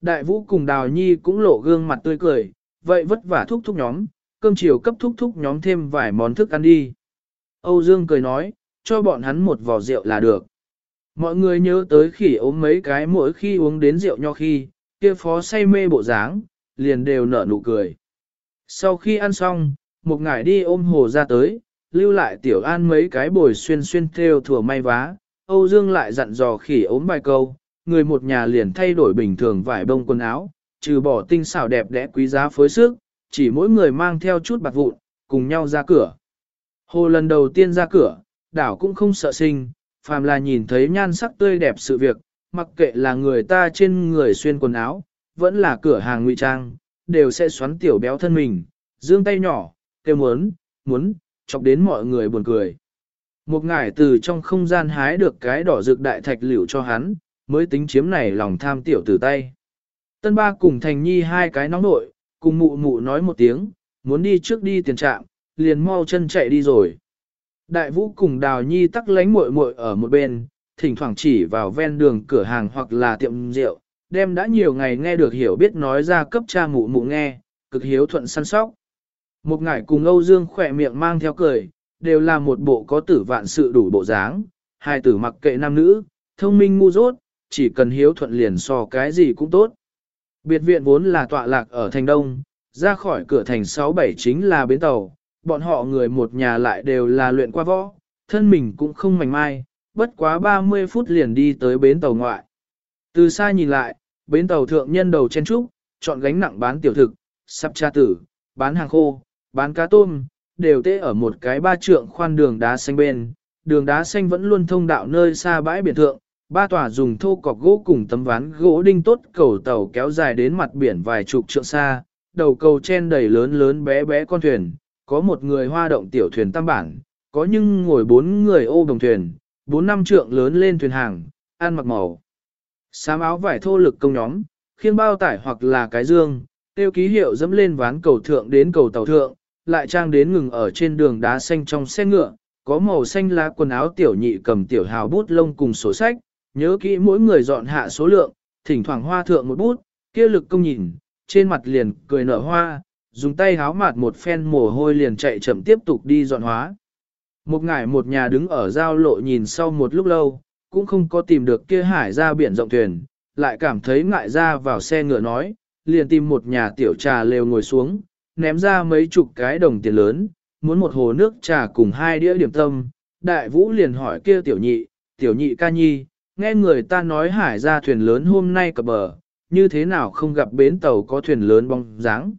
Đại vũ cùng đào nhi cũng lộ gương mặt tươi cười, vậy vất vả thúc thúc nhóm, cơm chiều cấp thúc thúc nhóm thêm vài món thức ăn đi. Âu Dương cười nói, cho bọn hắn một vò rượu là được. Mọi người nhớ tới khỉ ốm mấy cái mỗi khi uống đến rượu nho khi, kia phó say mê bộ dáng, liền đều nở nụ cười. Sau khi ăn xong, một ngải đi ôm hồ ra tới, lưu lại tiểu an mấy cái bồi xuyên xuyên theo thừa may vá, Âu Dương lại dặn dò khỉ ốm vài câu, người một nhà liền thay đổi bình thường vải bông quần áo, trừ bỏ tinh xảo đẹp đẽ quý giá phối sức, chỉ mỗi người mang theo chút bạc vụn, cùng nhau ra cửa. Hồ lần đầu tiên ra cửa, đảo cũng không sợ sinh, phàm là nhìn thấy nhan sắc tươi đẹp sự việc, mặc kệ là người ta trên người xuyên quần áo, vẫn là cửa hàng ngụy trang, đều sẽ xoắn tiểu béo thân mình, dương tay nhỏ, kêu muốn, muốn, chọc đến mọi người buồn cười. Một ngải từ trong không gian hái được cái đỏ rực đại thạch liễu cho hắn, mới tính chiếm này lòng tham tiểu tử tay. Tân ba cùng thành nhi hai cái nóng nội, cùng mụ mụ nói một tiếng, muốn đi trước đi tiền trạm, liền mau chân chạy đi rồi. Đại vũ cùng đào nhi tắc lánh muội muội ở một bên, thỉnh thoảng chỉ vào ven đường cửa hàng hoặc là tiệm rượu, đem đã nhiều ngày nghe được hiểu biết nói ra cấp cha mụ mụ nghe, cực hiếu thuận săn sóc. Một ngải cùng Âu Dương khỏe miệng mang theo cười, đều là một bộ có tử vạn sự đủ bộ dáng, hai tử mặc kệ nam nữ, thông minh ngu dốt, chỉ cần hiếu thuận liền so cái gì cũng tốt. Biệt viện vốn là tọa lạc ở thành đông, ra khỏi cửa thành 6-7 chính là bến tàu, bọn họ người một nhà lại đều là luyện qua võ, thân mình cũng không mảnh mai, bất quá 30 phút liền đi tới bến tàu ngoại. Từ xa nhìn lại, bến tàu thượng nhân đầu chen trúc, chọn gánh nặng bán tiểu thực, sắp tra tử, bán hàng khô, bán cá tôm, đều tê ở một cái ba trượng khoan đường đá xanh bên. Đường đá xanh vẫn luôn thông đạo nơi xa bãi biển thượng, ba tòa dùng thô cọc gỗ cùng tấm ván gỗ đinh tốt cầu tàu kéo dài đến mặt biển vài chục trượng xa, đầu cầu chen đầy lớn lớn bé bé con thuyền, có một người hoa động tiểu thuyền tam bản, có nhưng ngồi bốn người ô đồng thuyền, bốn năm trượng lớn lên thuyền hàng, ăn mặc màu. xám áo vải thô lực công nhóm, khiêng bao tải hoặc là cái dương, tiêu ký hiệu dẫm lên ván cầu thượng đến cầu tàu thượng, lại trang đến ngừng ở trên đường đá xanh trong xe ngựa, có màu xanh lá quần áo tiểu nhị cầm tiểu hào bút lông cùng sổ sách, nhớ kỹ mỗi người dọn hạ số lượng, thỉnh thoảng hoa thượng một bút, kia lực công nhìn, trên mặt liền cười nở hoa, dùng tay háo mạt một phen mồ hôi liền chạy chậm tiếp tục đi dọn hóa. Một ngải một nhà đứng ở giao lộ nhìn sau một lúc lâu, cũng không có tìm được kia hải ra biển rộng thuyền, lại cảm thấy ngại ra vào xe ngựa nói, liền tìm một nhà tiểu trà lều ngồi xuống, ném ra mấy chục cái đồng tiền lớn, muốn một hồ nước trà cùng hai đĩa điểm tâm. Đại vũ liền hỏi kia tiểu nhị, tiểu nhị ca nhi, nghe người ta nói hải ra thuyền lớn hôm nay cập bờ, như thế nào không gặp bến tàu có thuyền lớn bóng dáng.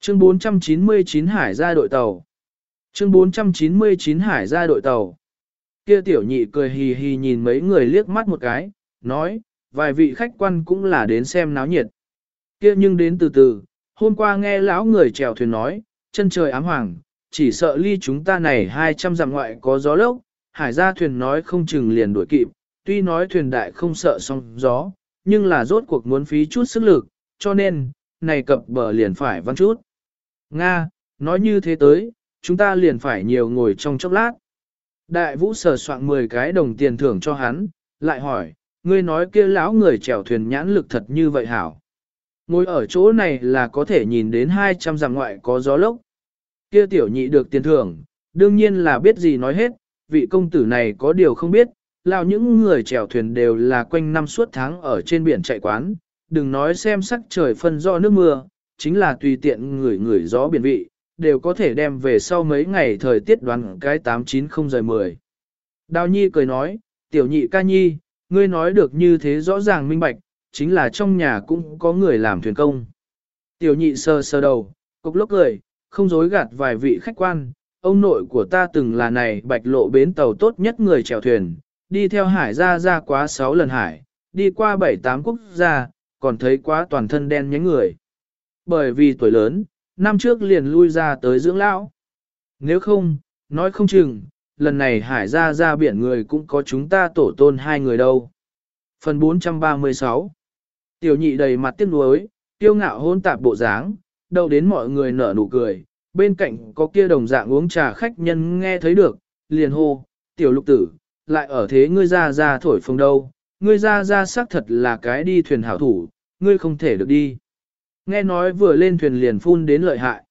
Chương 499 hải ra đội tàu. Chương 499 hải ra đội tàu. Kia tiểu nhị cười hì hì nhìn mấy người liếc mắt một cái, nói, vài vị khách quan cũng là đến xem náo nhiệt. Kia nhưng đến từ từ, hôm qua nghe lão người chèo thuyền nói, chân trời ám hoàng, chỉ sợ ly chúng ta này 200 dặm ngoại có gió lốc, hải ra thuyền nói không chừng liền đuổi kịp, tuy nói thuyền đại không sợ sóng gió, nhưng là rốt cuộc muốn phí chút sức lực, cho nên, này cập bờ liền phải văn chút. Nga, nói như thế tới, chúng ta liền phải nhiều ngồi trong chốc lát. Đại vũ sờ soạn 10 cái đồng tiền thưởng cho hắn, lại hỏi, ngươi nói kia lão người chèo thuyền nhãn lực thật như vậy hảo. Ngồi ở chỗ này là có thể nhìn đến 200 dặm ngoại có gió lốc. Kia tiểu nhị được tiền thưởng, đương nhiên là biết gì nói hết, vị công tử này có điều không biết, lao những người chèo thuyền đều là quanh năm suốt tháng ở trên biển chạy quán, đừng nói xem sắc trời phân do nước mưa, chính là tùy tiện người người gió biển vị, đều có thể đem về sau mấy ngày thời tiết đoán cái 890 giờ 10. Đào Nhi cười nói, tiểu nhị ca nhi, ngươi nói được như thế rõ ràng minh bạch, chính là trong nhà cũng có người làm thuyền công. Tiểu nhị sơ sơ đầu, cục lốc cười, không dối gạt vài vị khách quan, ông nội của ta từng là này bạch lộ bến tàu tốt nhất người chèo thuyền, đi theo hải ra ra quá 6 lần hải, đi qua 7-8 quốc gia, còn thấy quá toàn thân đen nhánh người. Bởi vì tuổi lớn, năm trước liền lui ra tới dưỡng lão. Nếu không, nói không chừng, lần này hải ra ra biển người cũng có chúng ta tổ tôn hai người đâu. Phần 436 Tiểu nhị đầy mặt tiếc nuối, tiêu ngạo hôn tạp bộ dáng, đâu đến mọi người nở nụ cười, bên cạnh có kia đồng dạng uống trà khách nhân nghe thấy được, liền hô, tiểu lục tử, lại ở thế ngươi ra ra thổi phồng đâu, ngươi ra ra xác thật là cái đi thuyền hảo thủ, ngươi không thể được đi. Nghe nói vừa lên thuyền liền phun đến lợi hại.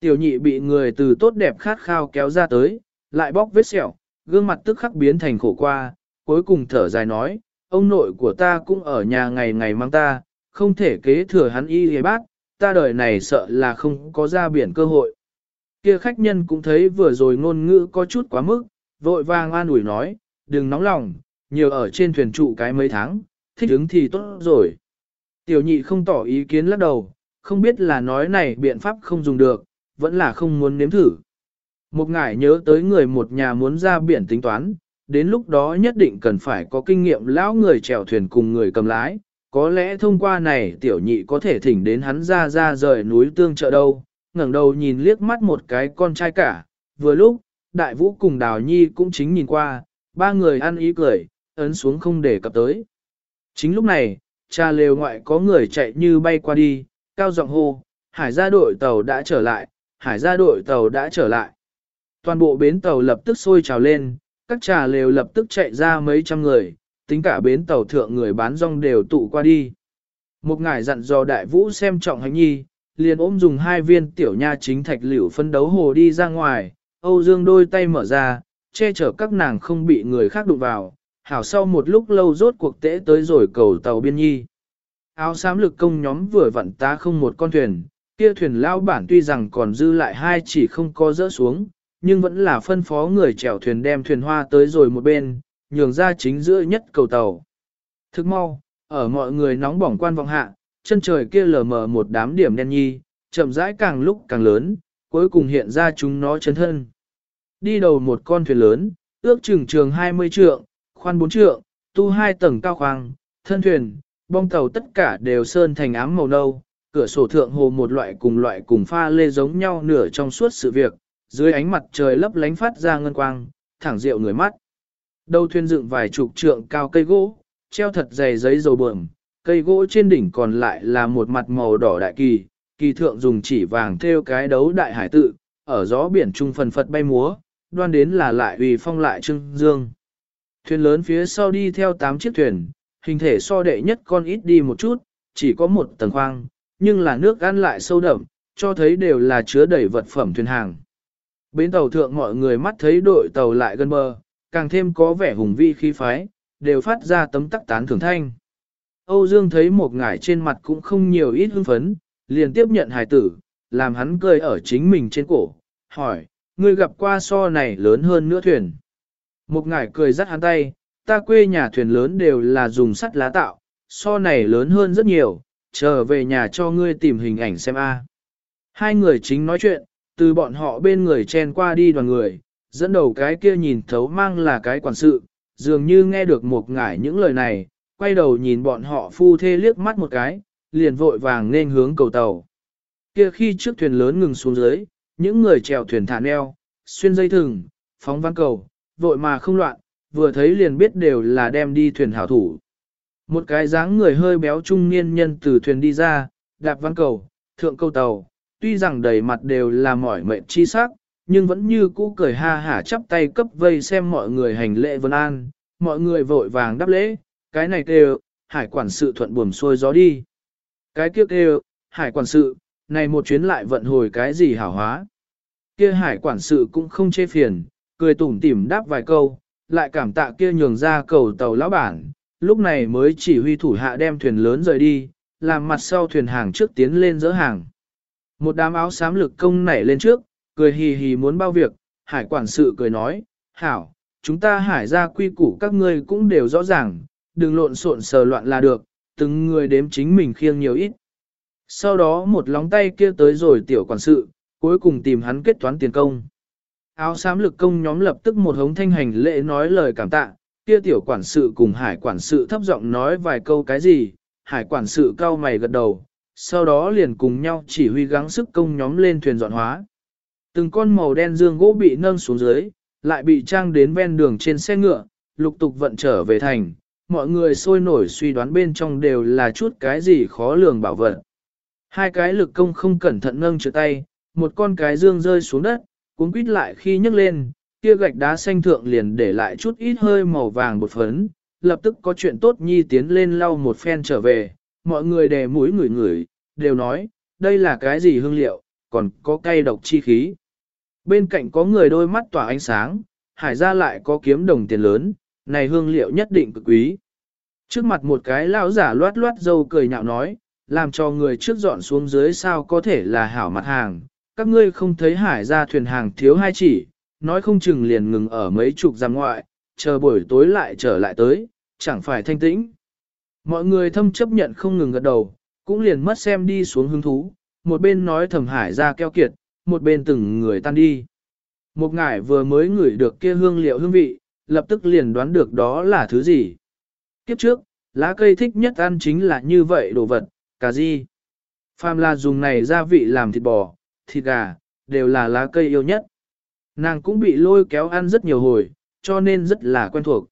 Tiểu nhị bị người từ tốt đẹp khát khao kéo ra tới, lại bóc vết sẹo, gương mặt tức khắc biến thành khổ qua, cuối cùng thở dài nói, ông nội của ta cũng ở nhà ngày ngày mang ta, không thể kế thừa hắn y hề bác, ta đời này sợ là không có ra biển cơ hội. Kia khách nhân cũng thấy vừa rồi ngôn ngữ có chút quá mức, vội vàng an ủi nói, đừng nóng lòng, nhiều ở trên thuyền trụ cái mấy tháng, thích ứng thì tốt rồi. Tiểu nhị không tỏ ý kiến lắc đầu, không biết là nói này biện pháp không dùng được, vẫn là không muốn nếm thử. Một ngải nhớ tới người một nhà muốn ra biển tính toán, đến lúc đó nhất định cần phải có kinh nghiệm lão người chèo thuyền cùng người cầm lái, có lẽ thông qua này tiểu nhị có thể thỉnh đến hắn ra ra rời núi tương trợ đâu, ngẩng đầu nhìn liếc mắt một cái con trai cả, vừa lúc, đại vũ cùng đào nhi cũng chính nhìn qua, ba người ăn ý cười, ấn xuống không để cập tới. Chính lúc này, cha lều ngoại có người chạy như bay qua đi, cao giọng hô, hải gia đội tàu đã trở lại, hải gia đội tàu đã trở lại. Toàn bộ bến tàu lập tức sôi trào lên, các trà lều lập tức chạy ra mấy trăm người, tính cả bến tàu thượng người bán rong đều tụ qua đi. Một ngài dặn dò đại vũ xem trọng hành nhi, liền ôm dùng hai viên tiểu nha chính thạch liễu phân đấu hồ đi ra ngoài, Âu Dương đôi tay mở ra, che chở các nàng không bị người khác đụng vào, hảo sau một lúc lâu rốt cuộc tễ tới rồi cầu tàu biên nhi. Áo xám lực công nhóm vừa vặn ta không một con thuyền, kia thuyền lao bản tuy rằng còn dư lại hai chỉ không có rỡ xuống, nhưng vẫn là phân phó người chèo thuyền đem thuyền hoa tới rồi một bên, nhường ra chính giữa nhất cầu tàu. Thức mau, ở mọi người nóng bỏng quan vọng hạ, chân trời kia lờ mờ một đám điểm đen nhi, chậm rãi càng lúc càng lớn, cuối cùng hiện ra chúng nó chấn thân. Đi đầu một con thuyền lớn, ước chừng trường 20 trượng, khoan 4 trượng, tu hai tầng cao khoang, thân thuyền, bong tàu tất cả đều sơn thành ám màu nâu, cửa sổ thượng hồ một loại cùng loại cùng pha lê giống nhau nửa trong suốt sự việc, dưới ánh mặt trời lấp lánh phát ra ngân quang, thẳng rượu người mắt. Đầu thuyền dựng vài chục trượng cao cây gỗ, treo thật dày giấy dầu bờm, cây gỗ trên đỉnh còn lại là một mặt màu đỏ đại kỳ, kỳ thượng dùng chỉ vàng theo cái đấu đại hải tự, ở gió biển trung phần phật bay múa, đoan đến là lại uy phong lại trưng dương. Thuyền lớn phía sau đi theo 8 chiếc thuyền, hình thể so đệ nhất con ít đi một chút, chỉ có một tầng khoang, nhưng là nước ăn lại sâu đậm, cho thấy đều là chứa đầy vật phẩm thuyền hàng. Bến tàu thượng mọi người mắt thấy đội tàu lại gần bờ, càng thêm có vẻ hùng vi khí phái, đều phát ra tấm tắc tán thưởng thanh. Âu Dương thấy một ngải trên mặt cũng không nhiều ít hưng phấn, liền tiếp nhận hài tử, làm hắn cười ở chính mình trên cổ, hỏi, ngươi gặp qua so này lớn hơn nữa thuyền. Một ngải cười dắt hắn tay, ta quê nhà thuyền lớn đều là dùng sắt lá tạo, so này lớn hơn rất nhiều, trở về nhà cho ngươi tìm hình ảnh xem a. Hai người chính nói chuyện, từ bọn họ bên người chen qua đi đoàn người, dẫn đầu cái kia nhìn thấu mang là cái quản sự, dường như nghe được một ngải những lời này, quay đầu nhìn bọn họ phu thê liếc mắt một cái, liền vội vàng nên hướng cầu tàu. Kia khi trước thuyền lớn ngừng xuống dưới, những người chèo thuyền thả neo, xuyên dây thừng, phóng văn cầu, vội mà không loạn, vừa thấy liền biết đều là đem đi thuyền hảo thủ. Một cái dáng người hơi béo trung niên nhân từ thuyền đi ra, đạp văn cầu, thượng câu tàu, tuy rằng đầy mặt đều là mỏi mệt chi sắc, nhưng vẫn như cũ cười ha hả chắp tay cấp vây xem mọi người hành lễ vân an, mọi người vội vàng đáp lễ, cái này kêu, hải quản sự thuận buồm xuôi gió đi. Cái kia kêu, hải quản sự, này một chuyến lại vận hồi cái gì hảo hóa. Kia hải quản sự cũng không chê phiền, cười tủm tỉm đáp vài câu, lại cảm tạ kia nhường ra cầu tàu lão bản, lúc này mới chỉ huy thủ hạ đem thuyền lớn rời đi, làm mặt sau thuyền hàng trước tiến lên dỡ hàng. Một đám áo xám lực công nảy lên trước, cười hì hì muốn bao việc, hải quản sự cười nói, hảo, chúng ta hải ra quy củ các ngươi cũng đều rõ ràng, đừng lộn xộn sờ loạn là được, từng người đếm chính mình khiêng nhiều ít. Sau đó một lóng tay kia tới rồi tiểu quản sự, cuối cùng tìm hắn kết toán tiền công. Áo xám lực công nhóm lập tức một hống thanh hành lễ nói lời cảm tạ, kia tiểu quản sự cùng hải quản sự thấp giọng nói vài câu cái gì, hải quản sự cao mày gật đầu, sau đó liền cùng nhau chỉ huy gắng sức công nhóm lên thuyền dọn hóa. Từng con màu đen dương gỗ bị nâng xuống dưới, lại bị trang đến ven đường trên xe ngựa, lục tục vận trở về thành, mọi người sôi nổi suy đoán bên trong đều là chút cái gì khó lường bảo vật. Hai cái lực công không cẩn thận nâng trượt tay, một con cái dương rơi xuống đất, cuốn quýt lại khi nhấc lên, kia gạch đá xanh thượng liền để lại chút ít hơi màu vàng bột phấn, lập tức có chuyện tốt nhi tiến lên lau một phen trở về, mọi người đè mũi ngửi ngửi, đều nói, đây là cái gì hương liệu, còn có cay độc chi khí. Bên cạnh có người đôi mắt tỏa ánh sáng, hải ra lại có kiếm đồng tiền lớn, này hương liệu nhất định cực quý. Trước mặt một cái lão giả loát loát dâu cười nhạo nói, làm cho người trước dọn xuống dưới sao có thể là hảo mặt hàng, các ngươi không thấy hải ra thuyền hàng thiếu hai chỉ, nói không chừng liền ngừng ở mấy chục giam ngoại, chờ buổi tối lại trở lại tới, chẳng phải thanh tĩnh. Mọi người thâm chấp nhận không ngừng gật đầu, cũng liền mất xem đi xuống hứng thú, một bên nói thầm hải ra keo kiệt, một bên từng người tan đi. Một ngải vừa mới ngửi được kia hương liệu hương vị, lập tức liền đoán được đó là thứ gì. Kiếp trước, lá cây thích nhất ăn chính là như vậy đồ vật, cà ri. Phàm là dùng này gia vị làm thịt bò, thịt gà, đều là lá cây yêu nhất. Nàng cũng bị lôi kéo ăn rất nhiều hồi, cho nên rất là quen thuộc.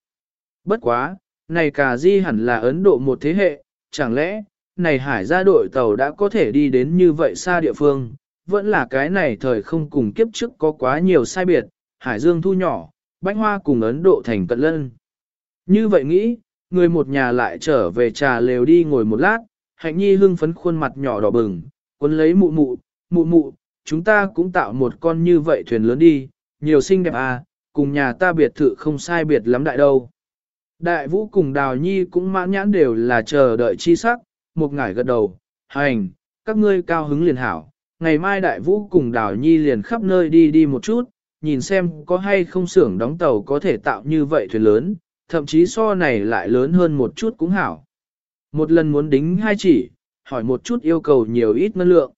Bất quá, này cà ri hẳn là Ấn Độ một thế hệ, chẳng lẽ, này hải gia đội tàu đã có thể đi đến như vậy xa địa phương, vẫn là cái này thời không cùng kiếp trước có quá nhiều sai biệt, hải dương thu nhỏ, bánh hoa cùng Ấn Độ thành cận lân. Như vậy nghĩ, người một nhà lại trở về trà lều đi ngồi một lát, hạnh nhi hưng phấn khuôn mặt nhỏ đỏ bừng, quấn lấy mụ mụ, mụ mụ, chúng ta cũng tạo một con như vậy thuyền lớn đi, nhiều xinh đẹp à, cùng nhà ta biệt thự không sai biệt lắm đại đâu. Đại vũ cùng đào nhi cũng mãn nhãn đều là chờ đợi chi sắc, một ngải gật đầu, hành, các ngươi cao hứng liền hảo. Ngày mai đại vũ cùng đào nhi liền khắp nơi đi đi một chút, nhìn xem có hay không xưởng đóng tàu có thể tạo như vậy thuyền lớn, thậm chí so này lại lớn hơn một chút cũng hảo. Một lần muốn đính hai chỉ, hỏi một chút yêu cầu nhiều ít ngân lượng.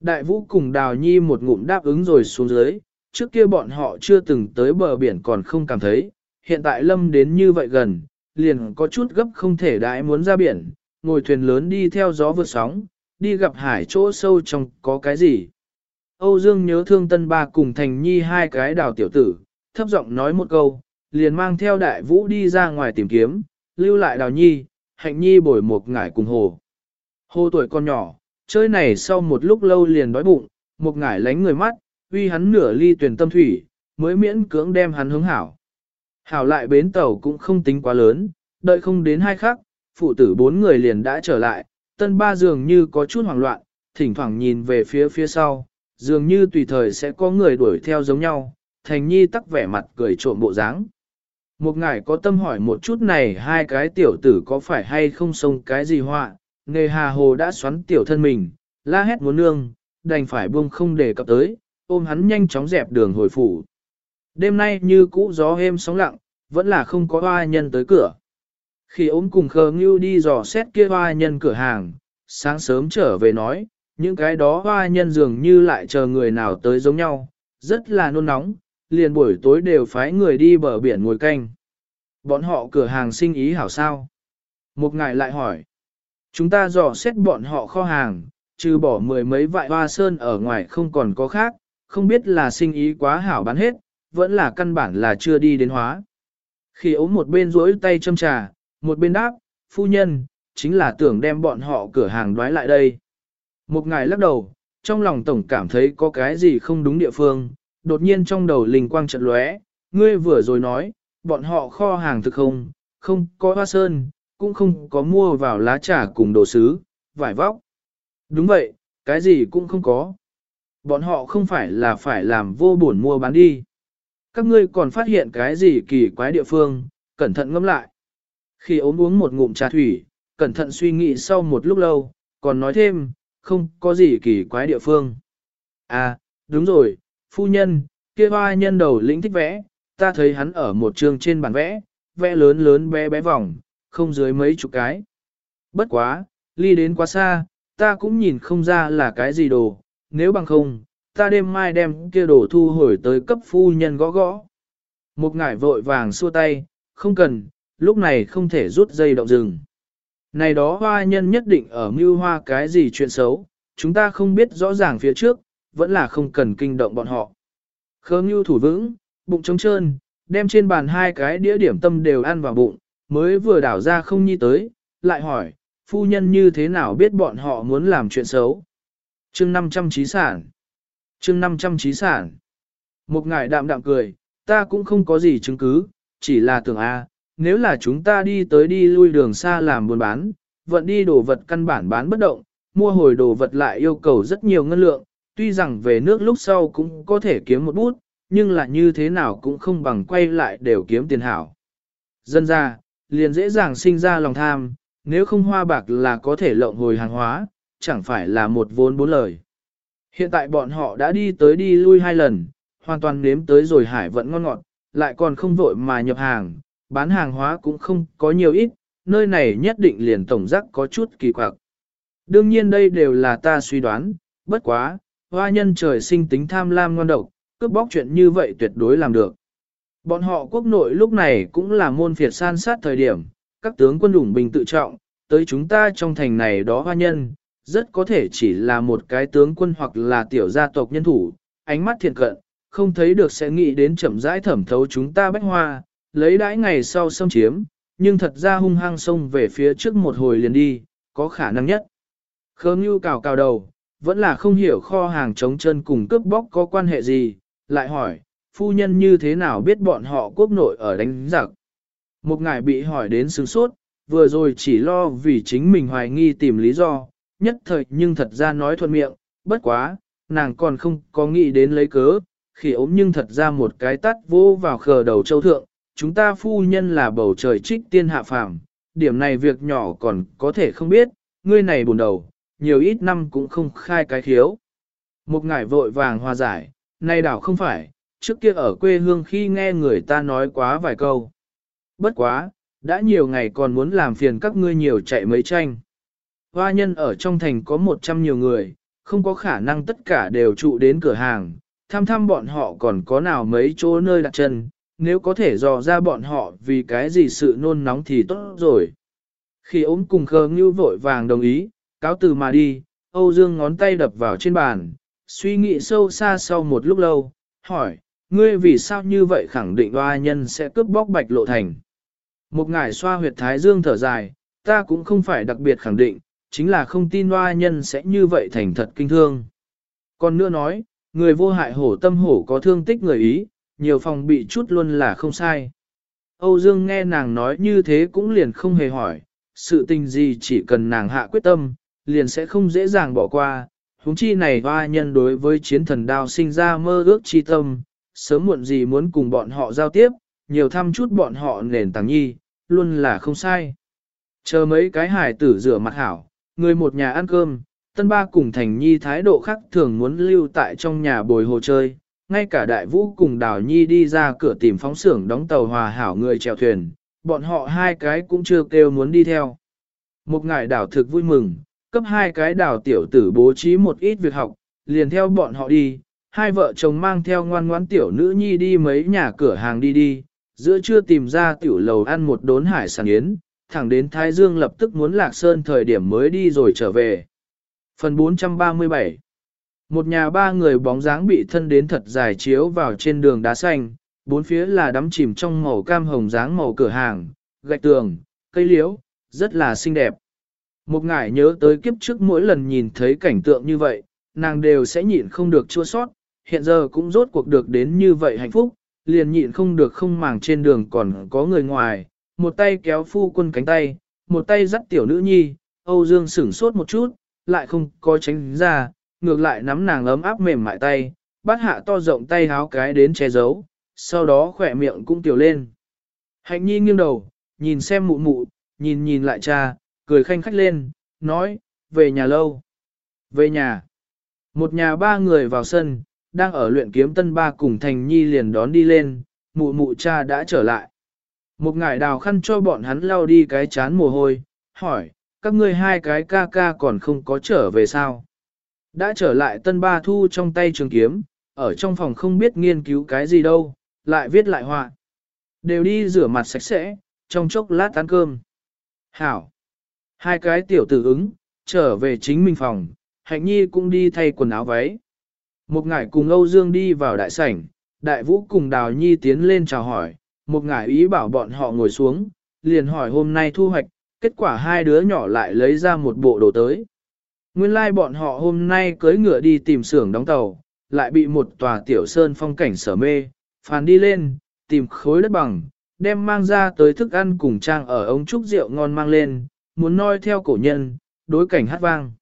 Đại vũ cùng đào nhi một ngụm đáp ứng rồi xuống dưới, trước kia bọn họ chưa từng tới bờ biển còn không cảm thấy, hiện tại lâm đến như vậy gần, liền có chút gấp không thể đãi muốn ra biển, ngồi thuyền lớn đi theo gió vượt sóng, đi gặp hải chỗ sâu trong có cái gì. Âu Dương nhớ thương tân ba cùng thành nhi hai cái đào tiểu tử, thấp giọng nói một câu, liền mang theo đại vũ đi ra ngoài tìm kiếm, lưu lại đào nhi, hạnh nhi bồi một ngải cùng hồ. Hồ tuổi con nhỏ, chơi này sau một lúc lâu liền đói bụng, một ngải lánh người mắt, uy hắn nửa ly tuyển tâm thủy, mới miễn cưỡng đem hắn hướng hảo. Hảo lại bến tàu cũng không tính quá lớn, đợi không đến hai khắc, phụ tử bốn người liền đã trở lại, tân ba dường như có chút hoảng loạn, thỉnh thoảng nhìn về phía phía sau, dường như tùy thời sẽ có người đuổi theo giống nhau, thành nhi tắc vẻ mặt cười trộm bộ dáng. Một ngài có tâm hỏi một chút này hai cái tiểu tử có phải hay không xông cái gì họa, nề hà hồ đã xoắn tiểu thân mình, la hét muốn nương, đành phải buông không để cập tới, ôm hắn nhanh chóng dẹp đường hồi phủ. Đêm nay như cũ gió êm sóng lặng, vẫn là không có hoa nhân tới cửa. Khi ốm cùng khờ ngưu đi dò xét kia hoa nhân cửa hàng, sáng sớm trở về nói, những cái đó hoa nhân dường như lại chờ người nào tới giống nhau, rất là nôn nóng, liền buổi tối đều phái người đi bờ biển ngồi canh. Bọn họ cửa hàng sinh ý hảo sao? Một ngài lại hỏi. Chúng ta dò xét bọn họ kho hàng, trừ bỏ mười mấy vại hoa sơn ở ngoài không còn có khác, không biết là sinh ý quá hảo bán hết, vẫn là căn bản là chưa đi đến hóa. Khi ốm một bên rỗi tay châm trà, một bên đáp, phu nhân, chính là tưởng đem bọn họ cửa hàng đoái lại đây. Một ngài lắc đầu, trong lòng tổng cảm thấy có cái gì không đúng địa phương, đột nhiên trong đầu linh quang trận lóe, ngươi vừa rồi nói, bọn họ kho hàng thực không, không có hoa sơn, cũng không có mua vào lá trà cùng đồ sứ, vải vóc. Đúng vậy, cái gì cũng không có. Bọn họ không phải là phải làm vô buồn mua bán đi. Các ngươi còn phát hiện cái gì kỳ quái địa phương, cẩn thận ngẫm lại. Khi ốm uống một ngụm trà thủy, cẩn thận suy nghĩ sau một lúc lâu, còn nói thêm, không có gì kỳ quái địa phương. À, đúng rồi, phu nhân, kia hoa nhân đầu lĩnh thích vẽ, ta thấy hắn ở một trường trên bản vẽ, vẽ lớn lớn bé bé vòng, không dưới mấy chục cái. Bất quá, ly đến quá xa, ta cũng nhìn không ra là cái gì đồ, nếu bằng không, ta đêm mai đem kia đồ thu hồi tới cấp phu nhân gõ gõ. Một ngải vội vàng xua tay, không cần, lúc này không thể rút dây động rừng. Này đó hoa nhân nhất định ở mưu hoa cái gì chuyện xấu, chúng ta không biết rõ ràng phía trước, vẫn là không cần kinh động bọn họ. Khớ mưu thủ vững, bụng trống trơn, đem trên bàn hai cái đĩa điểm tâm đều ăn vào bụng, mới vừa đảo ra không nhi tới, lại hỏi, phu nhân như thế nào biết bọn họ muốn làm chuyện xấu. chương 500 trí sản. chương 500 trí sản. Một ngài đạm đạm cười, ta cũng không có gì chứng cứ, chỉ là tưởng A, nếu là chúng ta đi tới đi lui đường xa làm buôn bán, vận đi đồ vật căn bản bán bất động, mua hồi đồ vật lại yêu cầu rất nhiều ngân lượng, tuy rằng về nước lúc sau cũng có thể kiếm một bút, nhưng là như thế nào cũng không bằng quay lại đều kiếm tiền hảo. Dân ra, liền dễ dàng sinh ra lòng tham, nếu không hoa bạc là có thể lộng hồi hàng hóa, chẳng phải là một vốn bốn lời. Hiện tại bọn họ đã đi tới đi lui hai lần, hoàn toàn nếm tới rồi hải vẫn ngon ngọt, lại còn không vội mà nhập hàng, bán hàng hóa cũng không có nhiều ít, nơi này nhất định liền tổng giác có chút kỳ quặc. Đương nhiên đây đều là ta suy đoán, bất quá, hoa nhân trời sinh tính tham lam ngon độc, cướp bóc chuyện như vậy tuyệt đối làm được. Bọn họ quốc nội lúc này cũng là môn phiệt san sát thời điểm, các tướng quân đủng bình tự trọng, tới chúng ta trong thành này đó hoa nhân, rất có thể chỉ là một cái tướng quân hoặc là tiểu gia tộc nhân thủ, ánh mắt thiện cận, không thấy được sẽ nghĩ đến chậm rãi thẩm thấu chúng ta bách hoa, lấy đãi ngày sau xâm chiếm, nhưng thật ra hung hăng xông về phía trước một hồi liền đi, có khả năng nhất. Khớm như cào cào đầu, vẫn là không hiểu kho hàng chống chân cùng cướp bóc có quan hệ gì, lại hỏi, phu nhân như thế nào biết bọn họ quốc nội ở đánh giặc. Một ngài bị hỏi đến sướng sốt, vừa rồi chỉ lo vì chính mình hoài nghi tìm lý do, nhất thời nhưng thật ra nói thuận miệng, bất quá, nàng còn không có nghĩ đến lấy cớ, khi ốm nhưng thật ra một cái tắt vô vào khờ đầu châu thượng, chúng ta phu nhân là bầu trời trích tiên hạ phàm, điểm này việc nhỏ còn có thể không biết, ngươi này buồn đầu, nhiều ít năm cũng không khai cái thiếu. Một ngải vội vàng hòa giải, nay đảo không phải, trước kia ở quê hương khi nghe người ta nói quá vài câu. Bất quá, đã nhiều ngày còn muốn làm phiền các ngươi nhiều chạy mấy tranh. Hoa nhân ở trong thành có một trăm nhiều người, không có khả năng tất cả đều trụ đến cửa hàng, thăm thăm bọn họ còn có nào mấy chỗ nơi đặt chân, nếu có thể dò ra bọn họ vì cái gì sự nôn nóng thì tốt rồi. Khi ốm cùng khờ ngưu vội vàng đồng ý, cáo từ mà đi, Âu Dương ngón tay đập vào trên bàn, suy nghĩ sâu xa sau một lúc lâu, hỏi, ngươi vì sao như vậy khẳng định hoa nhân sẽ cướp bóc bạch lộ thành. Một ngải xoa huyệt thái dương thở dài, ta cũng không phải đặc biệt khẳng định, chính là không tin hoa nhân sẽ như vậy thành thật kinh thương. Còn nữa nói, người vô hại hổ tâm hổ có thương tích người ý, nhiều phòng bị chút luôn là không sai. Âu Dương nghe nàng nói như thế cũng liền không hề hỏi, sự tình gì chỉ cần nàng hạ quyết tâm, liền sẽ không dễ dàng bỏ qua. Húng chi này hoa nhân đối với chiến thần đao sinh ra mơ ước chi tâm, sớm muộn gì muốn cùng bọn họ giao tiếp, nhiều thăm chút bọn họ nền tàng nhi, luôn là không sai. Chờ mấy cái hải tử rửa mặt hảo, người một nhà ăn cơm, tân ba cùng thành nhi thái độ khác thường muốn lưu tại trong nhà bồi hồ chơi, ngay cả đại vũ cùng đào nhi đi ra cửa tìm phóng xưởng đóng tàu hòa hảo người chèo thuyền, bọn họ hai cái cũng chưa kêu muốn đi theo. Một ngải đảo thực vui mừng, cấp hai cái đảo tiểu tử bố trí một ít việc học, liền theo bọn họ đi, hai vợ chồng mang theo ngoan ngoãn tiểu nữ nhi đi mấy nhà cửa hàng đi đi, giữa trưa tìm ra tiểu lầu ăn một đốn hải sản yến, thẳng đến Thái Dương lập tức muốn lạc sơn thời điểm mới đi rồi trở về. Phần 437 một nhà ba người bóng dáng bị thân đến thật dài chiếu vào trên đường đá xanh, bốn phía là đắm chìm trong màu cam hồng dáng màu cửa hàng, gạch tường, cây liễu, rất là xinh đẹp. Một ngải nhớ tới kiếp trước mỗi lần nhìn thấy cảnh tượng như vậy, nàng đều sẽ nhịn không được chua sót, hiện giờ cũng rốt cuộc được đến như vậy hạnh phúc, liền nhịn không được không màng trên đường còn có người ngoài, một tay kéo phu quân cánh tay, một tay dắt tiểu nữ nhi, Âu Dương sửng sốt một chút, lại không có tránh ra, ngược lại nắm nàng ấm áp mềm mại tay, bắt hạ to rộng tay háo cái đến che giấu, sau đó khỏe miệng cũng tiểu lên. Hạnh nhi nghiêng đầu, nhìn xem mụ mụ, nhìn nhìn lại cha, cười khanh khách lên, nói, về nhà lâu. Về nhà. Một nhà ba người vào sân, đang ở luyện kiếm tân ba cùng thành nhi liền đón đi lên, mụ mụ cha đã trở lại. Một ngải đào khăn cho bọn hắn lau đi cái chán mồ hôi, hỏi, các ngươi hai cái ca ca còn không có trở về sao? Đã trở lại tân ba thu trong tay trường kiếm, ở trong phòng không biết nghiên cứu cái gì đâu, lại viết lại họa. Đều đi rửa mặt sạch sẽ, trong chốc lát ăn cơm. Hảo. Hai cái tiểu tử ứng, trở về chính mình phòng, hạnh nhi cũng đi thay quần áo váy. Một ngải cùng Âu Dương đi vào đại sảnh, đại vũ cùng đào nhi tiến lên chào hỏi, một ngải ý bảo bọn họ ngồi xuống, liền hỏi hôm nay thu hoạch, kết quả hai đứa nhỏ lại lấy ra một bộ đồ tới. Nguyên lai like bọn họ hôm nay cưới ngựa đi tìm xưởng đóng tàu, lại bị một tòa tiểu sơn phong cảnh sở mê, phàn đi lên, tìm khối đất bằng, đem mang ra tới thức ăn cùng trang ở ống trúc rượu ngon mang lên, muốn noi theo cổ nhân, đối cảnh hát vang.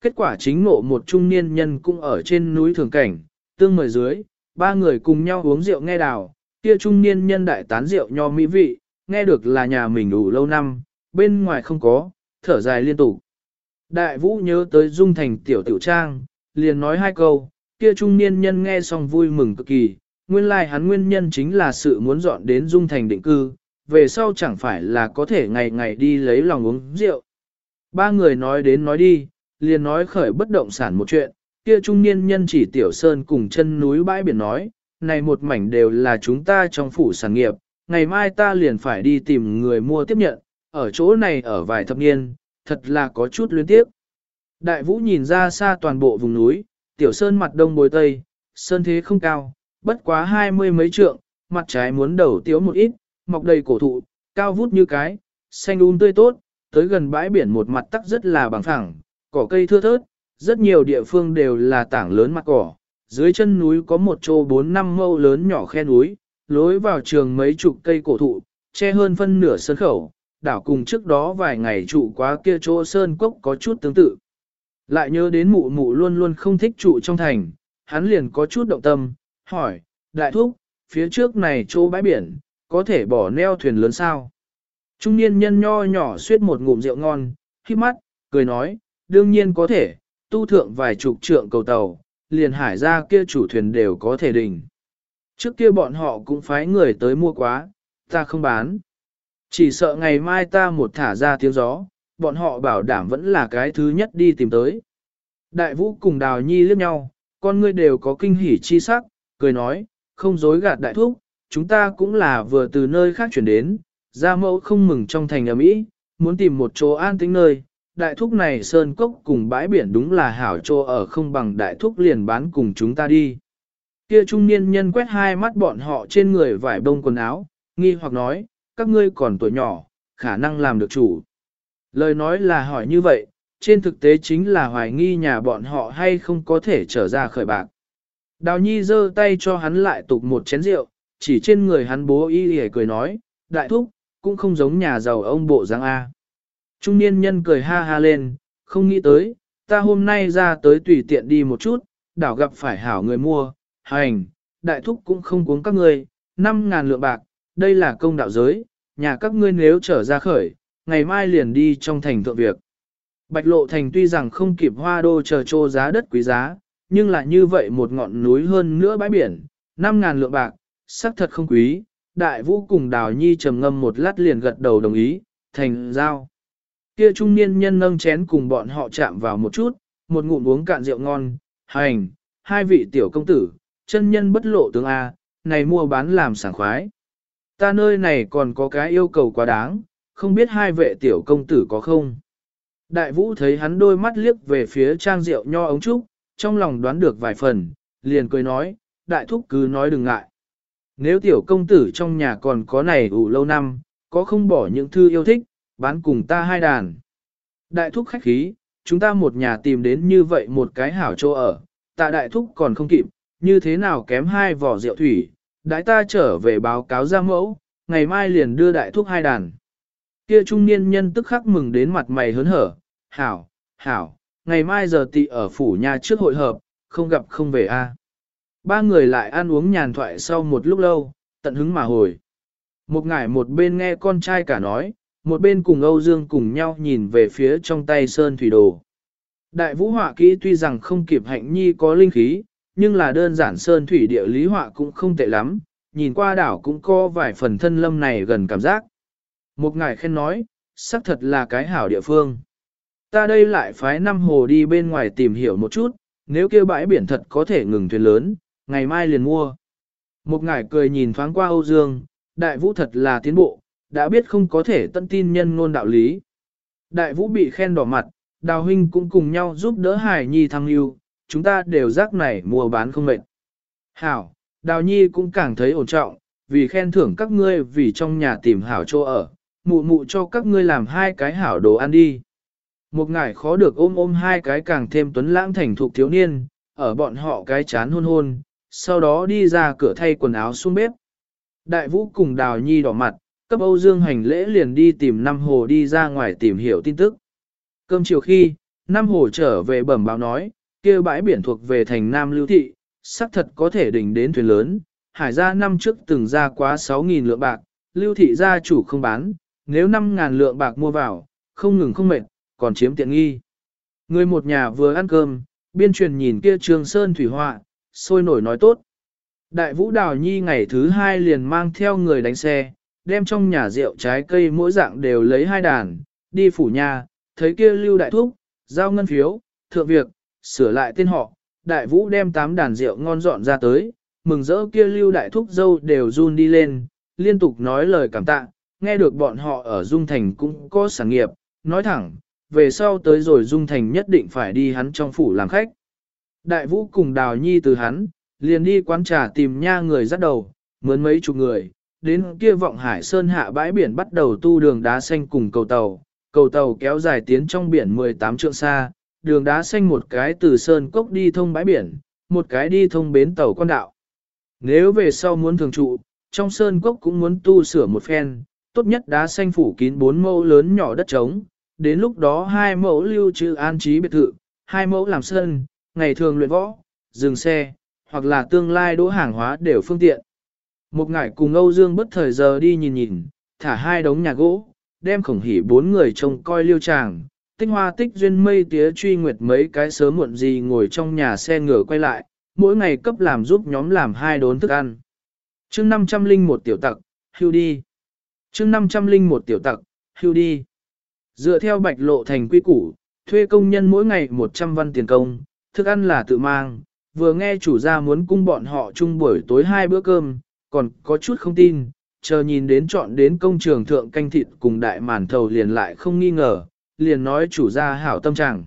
Kết quả chính ngộ một trung niên nhân cũng ở trên núi thường cảnh, tương mời dưới, ba người cùng nhau uống rượu nghe đào, kia trung niên nhân đại tán rượu nho mỹ vị, nghe được là nhà mình đủ lâu năm, bên ngoài không có, thở dài liên tục. Đại vũ nhớ tới dung thành tiểu tiểu trang, liền nói hai câu, kia trung niên nhân nghe xong vui mừng cực kỳ, nguyên lai like hắn nguyên nhân chính là sự muốn dọn đến dung thành định cư, về sau chẳng phải là có thể ngày ngày đi lấy lòng uống rượu. Ba người nói đến nói đi, liền nói khởi bất động sản một chuyện, kia trung niên nhân chỉ tiểu sơn cùng chân núi bãi biển nói, này một mảnh đều là chúng ta trong phủ sản nghiệp, ngày mai ta liền phải đi tìm người mua tiếp nhận, ở chỗ này ở vài thập niên, thật là có chút luyến tiếc. Đại vũ nhìn ra xa toàn bộ vùng núi, tiểu sơn mặt đông bồi tây, sơn thế không cao, bất quá hai mươi mấy trượng, mặt trái muốn đầu tiếu một ít, mọc đầy cổ thụ, cao vút như cái, xanh um tươi tốt, tới gần bãi biển một mặt tắc rất là bằng phẳng, cỏ cây thưa thớt, rất nhiều địa phương đều là tảng lớn mặt cỏ. Dưới chân núi có một chỗ bốn năm mâu lớn nhỏ khe núi, lối vào trường mấy chục cây cổ thụ, che hơn phân nửa sân khẩu, đảo cùng trước đó vài ngày trụ quá kia chỗ sơn cốc có chút tương tự. Lại nhớ đến mụ mụ luôn luôn không thích trụ trong thành, hắn liền có chút động tâm, hỏi, đại thúc, phía trước này chỗ bãi biển, có thể bỏ neo thuyền lớn sao? Trung niên nhân nho nhỏ suyết một ngụm rượu ngon, khi mắt, cười nói, đương nhiên có thể, tu thượng vài chục trượng cầu tàu, liền hải ra kia chủ thuyền đều có thể đỉnh. Trước kia bọn họ cũng phái người tới mua quá, ta không bán. Chỉ sợ ngày mai ta một thả ra tiếng gió, bọn họ bảo đảm vẫn là cái thứ nhất đi tìm tới. Đại vũ cùng đào nhi liếc nhau, con ngươi đều có kinh hỉ chi sắc, cười nói, không dối gạt đại thúc, chúng ta cũng là vừa từ nơi khác chuyển đến, ra mẫu không mừng trong thành ở Mỹ, muốn tìm một chỗ an tĩnh nơi. Đại thúc này sơn cốc cùng bãi biển đúng là hảo chỗ ở không bằng đại thúc liền bán cùng chúng ta đi. Kia trung niên nhân quét hai mắt bọn họ trên người vải bông quần áo, nghi hoặc nói, các ngươi còn tuổi nhỏ, khả năng làm được chủ. Lời nói là hỏi như vậy, trên thực tế chính là hoài nghi nhà bọn họ hay không có thể trở ra khởi bạc. Đào Nhi giơ tay cho hắn lại tục một chén rượu, chỉ trên người hắn bố y hề cười nói, đại thúc, cũng không giống nhà giàu ông bộ giang A. Trung niên nhân cười ha ha lên, không nghĩ tới, ta hôm nay ra tới tùy tiện đi một chút, đảo gặp phải hảo người mua, hành, đại thúc cũng không cuống các ngươi, 5.000 lượng bạc, đây là công đạo giới, nhà các ngươi nếu trở ra khởi, ngày mai liền đi trong thành thượng việc. Bạch lộ thành tuy rằng không kịp hoa đô chờ trô giá đất quý giá, nhưng là như vậy một ngọn núi hơn nữa bãi biển, 5.000 lượng bạc, sắc thật không quý, đại vũ cùng đào nhi trầm ngâm một lát liền gật đầu đồng ý, thành giao. Kia trung niên nhân nâng chén cùng bọn họ chạm vào một chút, một ngụm uống cạn rượu ngon, hành, hai vị tiểu công tử, chân nhân bất lộ tướng A, này mua bán làm sảng khoái. Ta nơi này còn có cái yêu cầu quá đáng, không biết hai vệ tiểu công tử có không. Đại vũ thấy hắn đôi mắt liếc về phía trang rượu nho ống trúc, trong lòng đoán được vài phần, liền cười nói, đại thúc cứ nói đừng ngại. Nếu tiểu công tử trong nhà còn có này ủ lâu năm, có không bỏ những thư yêu thích, bán cùng ta hai đàn. Đại thúc khách khí, chúng ta một nhà tìm đến như vậy một cái hảo chỗ ở, tạ đại thúc còn không kịp, như thế nào kém hai vỏ rượu thủy, đại ta trở về báo cáo ra mẫu, ngày mai liền đưa đại thuốc hai đàn. Kia trung niên nhân tức khắc mừng đến mặt mày hớn hở, hảo, hảo, ngày mai giờ tị ở phủ nhà trước hội hợp, không gặp không về a. Ba người lại ăn uống nhàn thoại sau một lúc lâu, tận hứng mà hồi. Một ngải một bên nghe con trai cả nói, một bên cùng Âu Dương cùng nhau nhìn về phía trong tay Sơn Thủy Đồ. Đại vũ họa kỹ tuy rằng không kịp hạnh nhi có linh khí, nhưng là đơn giản Sơn Thủy địa lý họa cũng không tệ lắm, nhìn qua đảo cũng có vài phần thân lâm này gần cảm giác. Một ngài khen nói, xác thật là cái hảo địa phương. Ta đây lại phái năm hồ đi bên ngoài tìm hiểu một chút, nếu kia bãi biển thật có thể ngừng thuyền lớn, ngày mai liền mua. Một ngài cười nhìn thoáng qua Âu Dương, đại vũ thật là tiến bộ, đã biết không có thể tận tin nhân ngôn đạo lý. Đại vũ bị khen đỏ mặt, đào huynh cũng cùng nhau giúp đỡ hải nhi thăng lưu, chúng ta đều rác này mua bán không mệt. Hảo, đào nhi cũng càng thấy ổn trọng, vì khen thưởng các ngươi vì trong nhà tìm hảo chỗ ở, mụ mụ cho các ngươi làm hai cái hảo đồ ăn đi. Một ngải khó được ôm ôm hai cái càng thêm tuấn lãng thành thục thiếu niên, ở bọn họ cái chán hôn hôn, sau đó đi ra cửa thay quần áo xuống bếp. Đại vũ cùng đào nhi đỏ mặt, cấp Âu Dương hành lễ liền đi tìm Nam Hồ đi ra ngoài tìm hiểu tin tức. Cơm chiều khi, Nam Hồ trở về bẩm báo nói, kia bãi biển thuộc về thành Nam Lưu Thị, xác thật có thể đỉnh đến thuyền lớn, hải gia năm trước từng ra quá 6.000 lượng bạc, Lưu Thị gia chủ không bán, nếu 5.000 lượng bạc mua vào, không ngừng không mệt, còn chiếm tiện nghi. Người một nhà vừa ăn cơm, biên truyền nhìn kia trường sơn thủy họa, sôi nổi nói tốt. Đại vũ đào nhi ngày thứ hai liền mang theo người đánh xe, đem trong nhà rượu trái cây mỗi dạng đều lấy hai đàn, đi phủ nhà, thấy kia lưu đại thúc, giao ngân phiếu, thượng việc, sửa lại tên họ, đại vũ đem tám đàn rượu ngon dọn ra tới, mừng rỡ kia lưu đại thúc dâu đều run đi lên, liên tục nói lời cảm tạ, nghe được bọn họ ở Dung Thành cũng có sản nghiệp, nói thẳng, về sau tới rồi Dung Thành nhất định phải đi hắn trong phủ làm khách. Đại vũ cùng đào nhi từ hắn, liền đi quán trà tìm nha người dắt đầu, mướn mấy chục người, đến kia vọng hải sơn hạ bãi biển bắt đầu tu đường đá xanh cùng cầu tàu, cầu tàu kéo dài tiến trong biển 18 trượng xa, đường đá xanh một cái từ sơn cốc đi thông bãi biển, một cái đi thông bến tàu con đạo. Nếu về sau muốn thường trụ, trong sơn cốc cũng muốn tu sửa một phen, tốt nhất đá xanh phủ kín bốn mẫu lớn nhỏ đất trống, đến lúc đó hai mẫu lưu trữ an trí biệt thự, hai mẫu làm sân, ngày thường luyện võ, dừng xe, hoặc là tương lai đỗ hàng hóa đều phương tiện. Một ngải cùng Âu Dương bất thời giờ đi nhìn nhìn, thả hai đống nhà gỗ, đem khổng hỉ bốn người trông coi liêu tràng, tích hoa tích duyên mây tía truy nguyệt mấy cái sớm muộn gì ngồi trong nhà xe ngựa quay lại, mỗi ngày cấp làm giúp nhóm làm hai đốn thức ăn. chương 500 linh một tiểu tặc, hưu đi. chương 500 linh một tiểu tặc, hưu đi. Dựa theo bạch lộ thành quy củ, thuê công nhân mỗi ngày 100 văn tiền công, thức ăn là tự mang, vừa nghe chủ gia muốn cung bọn họ chung buổi tối hai bữa cơm, còn có chút không tin, chờ nhìn đến chọn đến công trường thượng canh thịt cùng đại màn thầu liền lại không nghi ngờ, liền nói chủ gia hảo tâm trạng.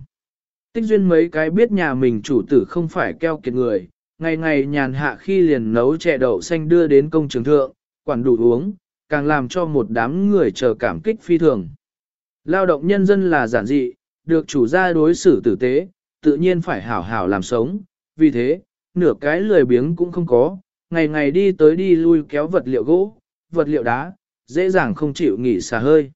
Tích duyên mấy cái biết nhà mình chủ tử không phải keo kiệt người, ngày ngày nhàn hạ khi liền nấu chè đậu xanh đưa đến công trường thượng, quản đủ uống, càng làm cho một đám người chờ cảm kích phi thường. Lao động nhân dân là giản dị, được chủ gia đối xử tử tế, tự nhiên phải hảo hảo làm sống, vì thế, nửa cái lười biếng cũng không có, ngày ngày đi tới đi lui kéo vật liệu gỗ, vật liệu đá, dễ dàng không chịu nghỉ xả hơi.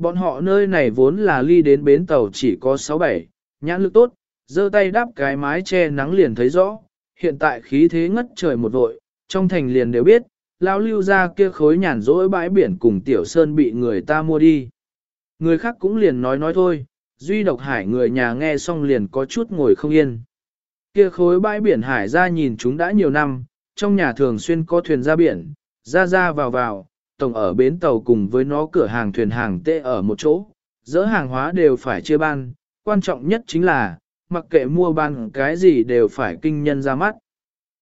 Bọn họ nơi này vốn là ly đến bến tàu chỉ có 6-7, nhãn lực tốt, giơ tay đắp cái mái che nắng liền thấy rõ, hiện tại khí thế ngất trời một vội, trong thành liền đều biết, Lão lưu ra kia khối nhàn rỗi bãi biển cùng tiểu sơn bị người ta mua đi. Người khác cũng liền nói nói thôi, duy độc hải người nhà nghe xong liền có chút ngồi không yên. Kia khối bãi biển hải ra nhìn chúng đã nhiều năm, trong nhà thường xuyên có thuyền ra biển, ra ra vào vào, tổng ở bến tàu cùng với nó cửa hàng thuyền hàng tê ở một chỗ, dỡ hàng hóa đều phải chia ban, quan trọng nhất chính là, mặc kệ mua ban cái gì đều phải kinh nhân ra mắt.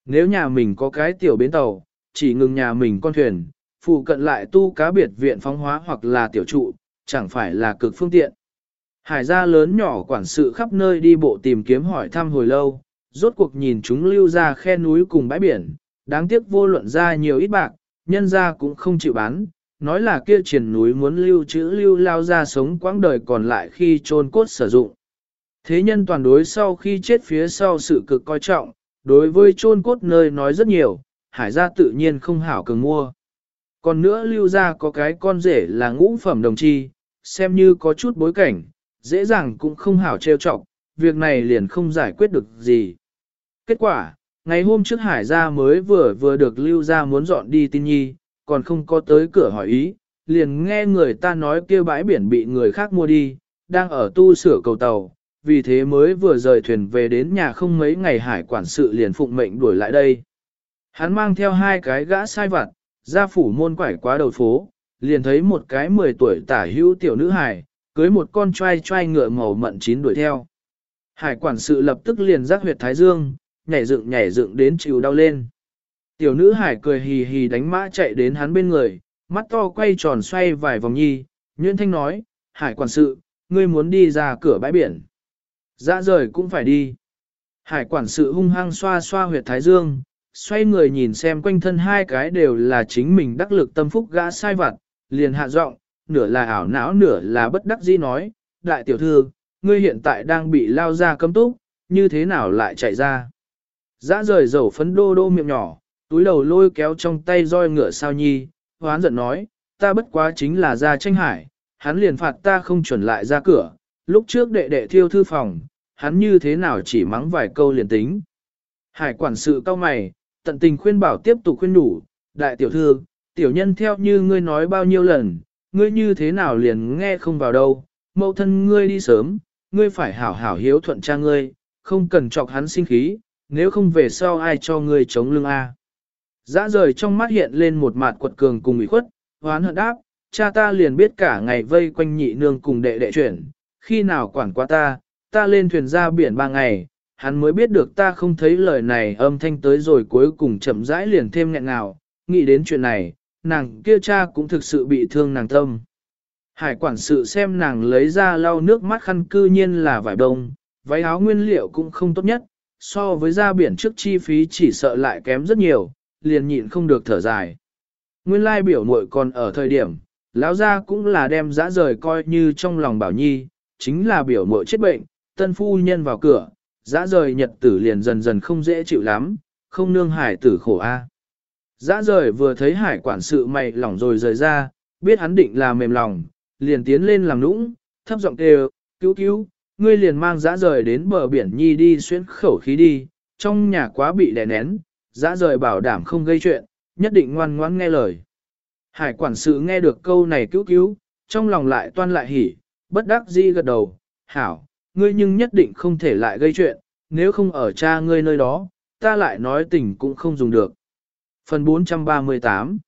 Nếu nhà mình có cái tiểu bến tàu, chỉ ngừng nhà mình con thuyền, phụ cận lại tu cá biệt viện phóng hóa hoặc là tiểu trụ, chẳng phải là cực phương tiện. Hải gia lớn nhỏ quản sự khắp nơi đi bộ tìm kiếm hỏi thăm hồi lâu, rốt cuộc nhìn chúng lưu ra khe núi cùng bãi biển, đáng tiếc vô luận ra nhiều ít bạc, nhân ra cũng không chịu bán, nói là kia triển núi muốn lưu trữ lưu lao ra sống quãng đời còn lại khi trôn cốt sử dụng. Thế nhân toàn đối sau khi chết phía sau sự cực coi trọng, đối với trôn cốt nơi nói rất nhiều, hải gia tự nhiên không hảo cường mua. Còn nữa lưu gia có cái con rể là ngũ phẩm đồng chi, xem như có chút bối cảnh, dễ dàng cũng không hảo trêu trọng, việc này liền không giải quyết được gì. Kết quả, ngày hôm trước hải gia mới vừa vừa được lưu ra muốn dọn đi tin nhi, còn không có tới cửa hỏi ý, liền nghe người ta nói kia bãi biển bị người khác mua đi, đang ở tu sửa cầu tàu, vì thế mới vừa rời thuyền về đến nhà không mấy ngày hải quản sự liền phụng mệnh đuổi lại đây. Hắn mang theo hai cái gã sai vặt, ra phủ môn quải quá đầu phố, liền thấy một cái 10 tuổi tả hữu tiểu nữ hải, cưới một con trai trai ngựa màu mận chín đuổi theo. Hải quản sự lập tức liền giác huyệt thái dương, nhảy dựng nhảy dựng đến chịu đau lên. Tiểu nữ hải cười hì hì đánh mã chạy đến hắn bên người, mắt to quay tròn xoay vài vòng nhi, Nguyễn Thanh nói, hải quản sự, ngươi muốn đi ra cửa bãi biển. Dạ rời cũng phải đi. Hải quản sự hung hăng xoa xoa huyệt thái dương, xoay người nhìn xem quanh thân hai cái đều là chính mình đắc lực tâm phúc gã sai vặt, liền hạ giọng, nửa là ảo não nửa là bất đắc dĩ nói, đại tiểu thư, ngươi hiện tại đang bị lao ra cấm túc, như thế nào lại chạy ra. Dã rời dầu phấn đô đô miệng nhỏ, túi đầu lôi kéo trong tay roi ngựa sao nhi, hoán giận nói, ta bất quá chính là ra tranh hải, hắn liền phạt ta không chuẩn lại ra cửa, lúc trước đệ đệ thiêu thư phòng, hắn như thế nào chỉ mắng vài câu liền tính. Hải quản sự cao mày, tận tình khuyên bảo tiếp tục khuyên đủ, đại tiểu thư, tiểu nhân theo như ngươi nói bao nhiêu lần, ngươi như thế nào liền nghe không vào đâu, mẫu thân ngươi đi sớm, ngươi phải hảo hảo hiếu thuận cha ngươi, không cần chọc hắn sinh khí, nếu không về sau ai cho ngươi chống lưng A. Dã rời trong mắt hiện lên một mặt quật cường cùng ủy khuất, hoán hận đáp, cha ta liền biết cả ngày vây quanh nhị nương cùng đệ đệ chuyển, khi nào quản qua ta, ta lên thuyền ra biển ba ngày, hắn mới biết được ta không thấy lời này âm thanh tới rồi cuối cùng chậm rãi liền thêm nghẹn nào, nghĩ đến chuyện này, nàng kia cha cũng thực sự bị thương nàng tâm. Hải quản sự xem nàng lấy ra lau nước mắt khăn cư nhiên là vải đông, váy áo nguyên liệu cũng không tốt nhất, so với ra biển trước chi phí chỉ sợ lại kém rất nhiều, liền nhịn không được thở dài. Nguyên lai biểu muội còn ở thời điểm, lão gia cũng là đem dã rời coi như trong lòng bảo nhi, chính là biểu muội chết bệnh, tân phu nhân vào cửa, dã rời nhật tử liền dần dần không dễ chịu lắm, không nương hải tử khổ a. Dã rời vừa thấy hải quản sự mày lỏng rồi rời ra, biết hắn định là mềm lòng, liền tiến lên làm nũng, thấp giọng kêu, cứu cứu, ngươi liền mang dã rời đến bờ biển nhi đi xuyên khẩu khí đi, trong nhà quá bị đè nén, dã rời bảo đảm không gây chuyện, nhất định ngoan ngoãn nghe lời. Hải quản sự nghe được câu này cứu cứu, trong lòng lại toan lại hỉ, bất đắc dĩ gật đầu, hảo, ngươi nhưng nhất định không thể lại gây chuyện, nếu không ở cha ngươi nơi đó, ta lại nói tình cũng không dùng được. Phần 438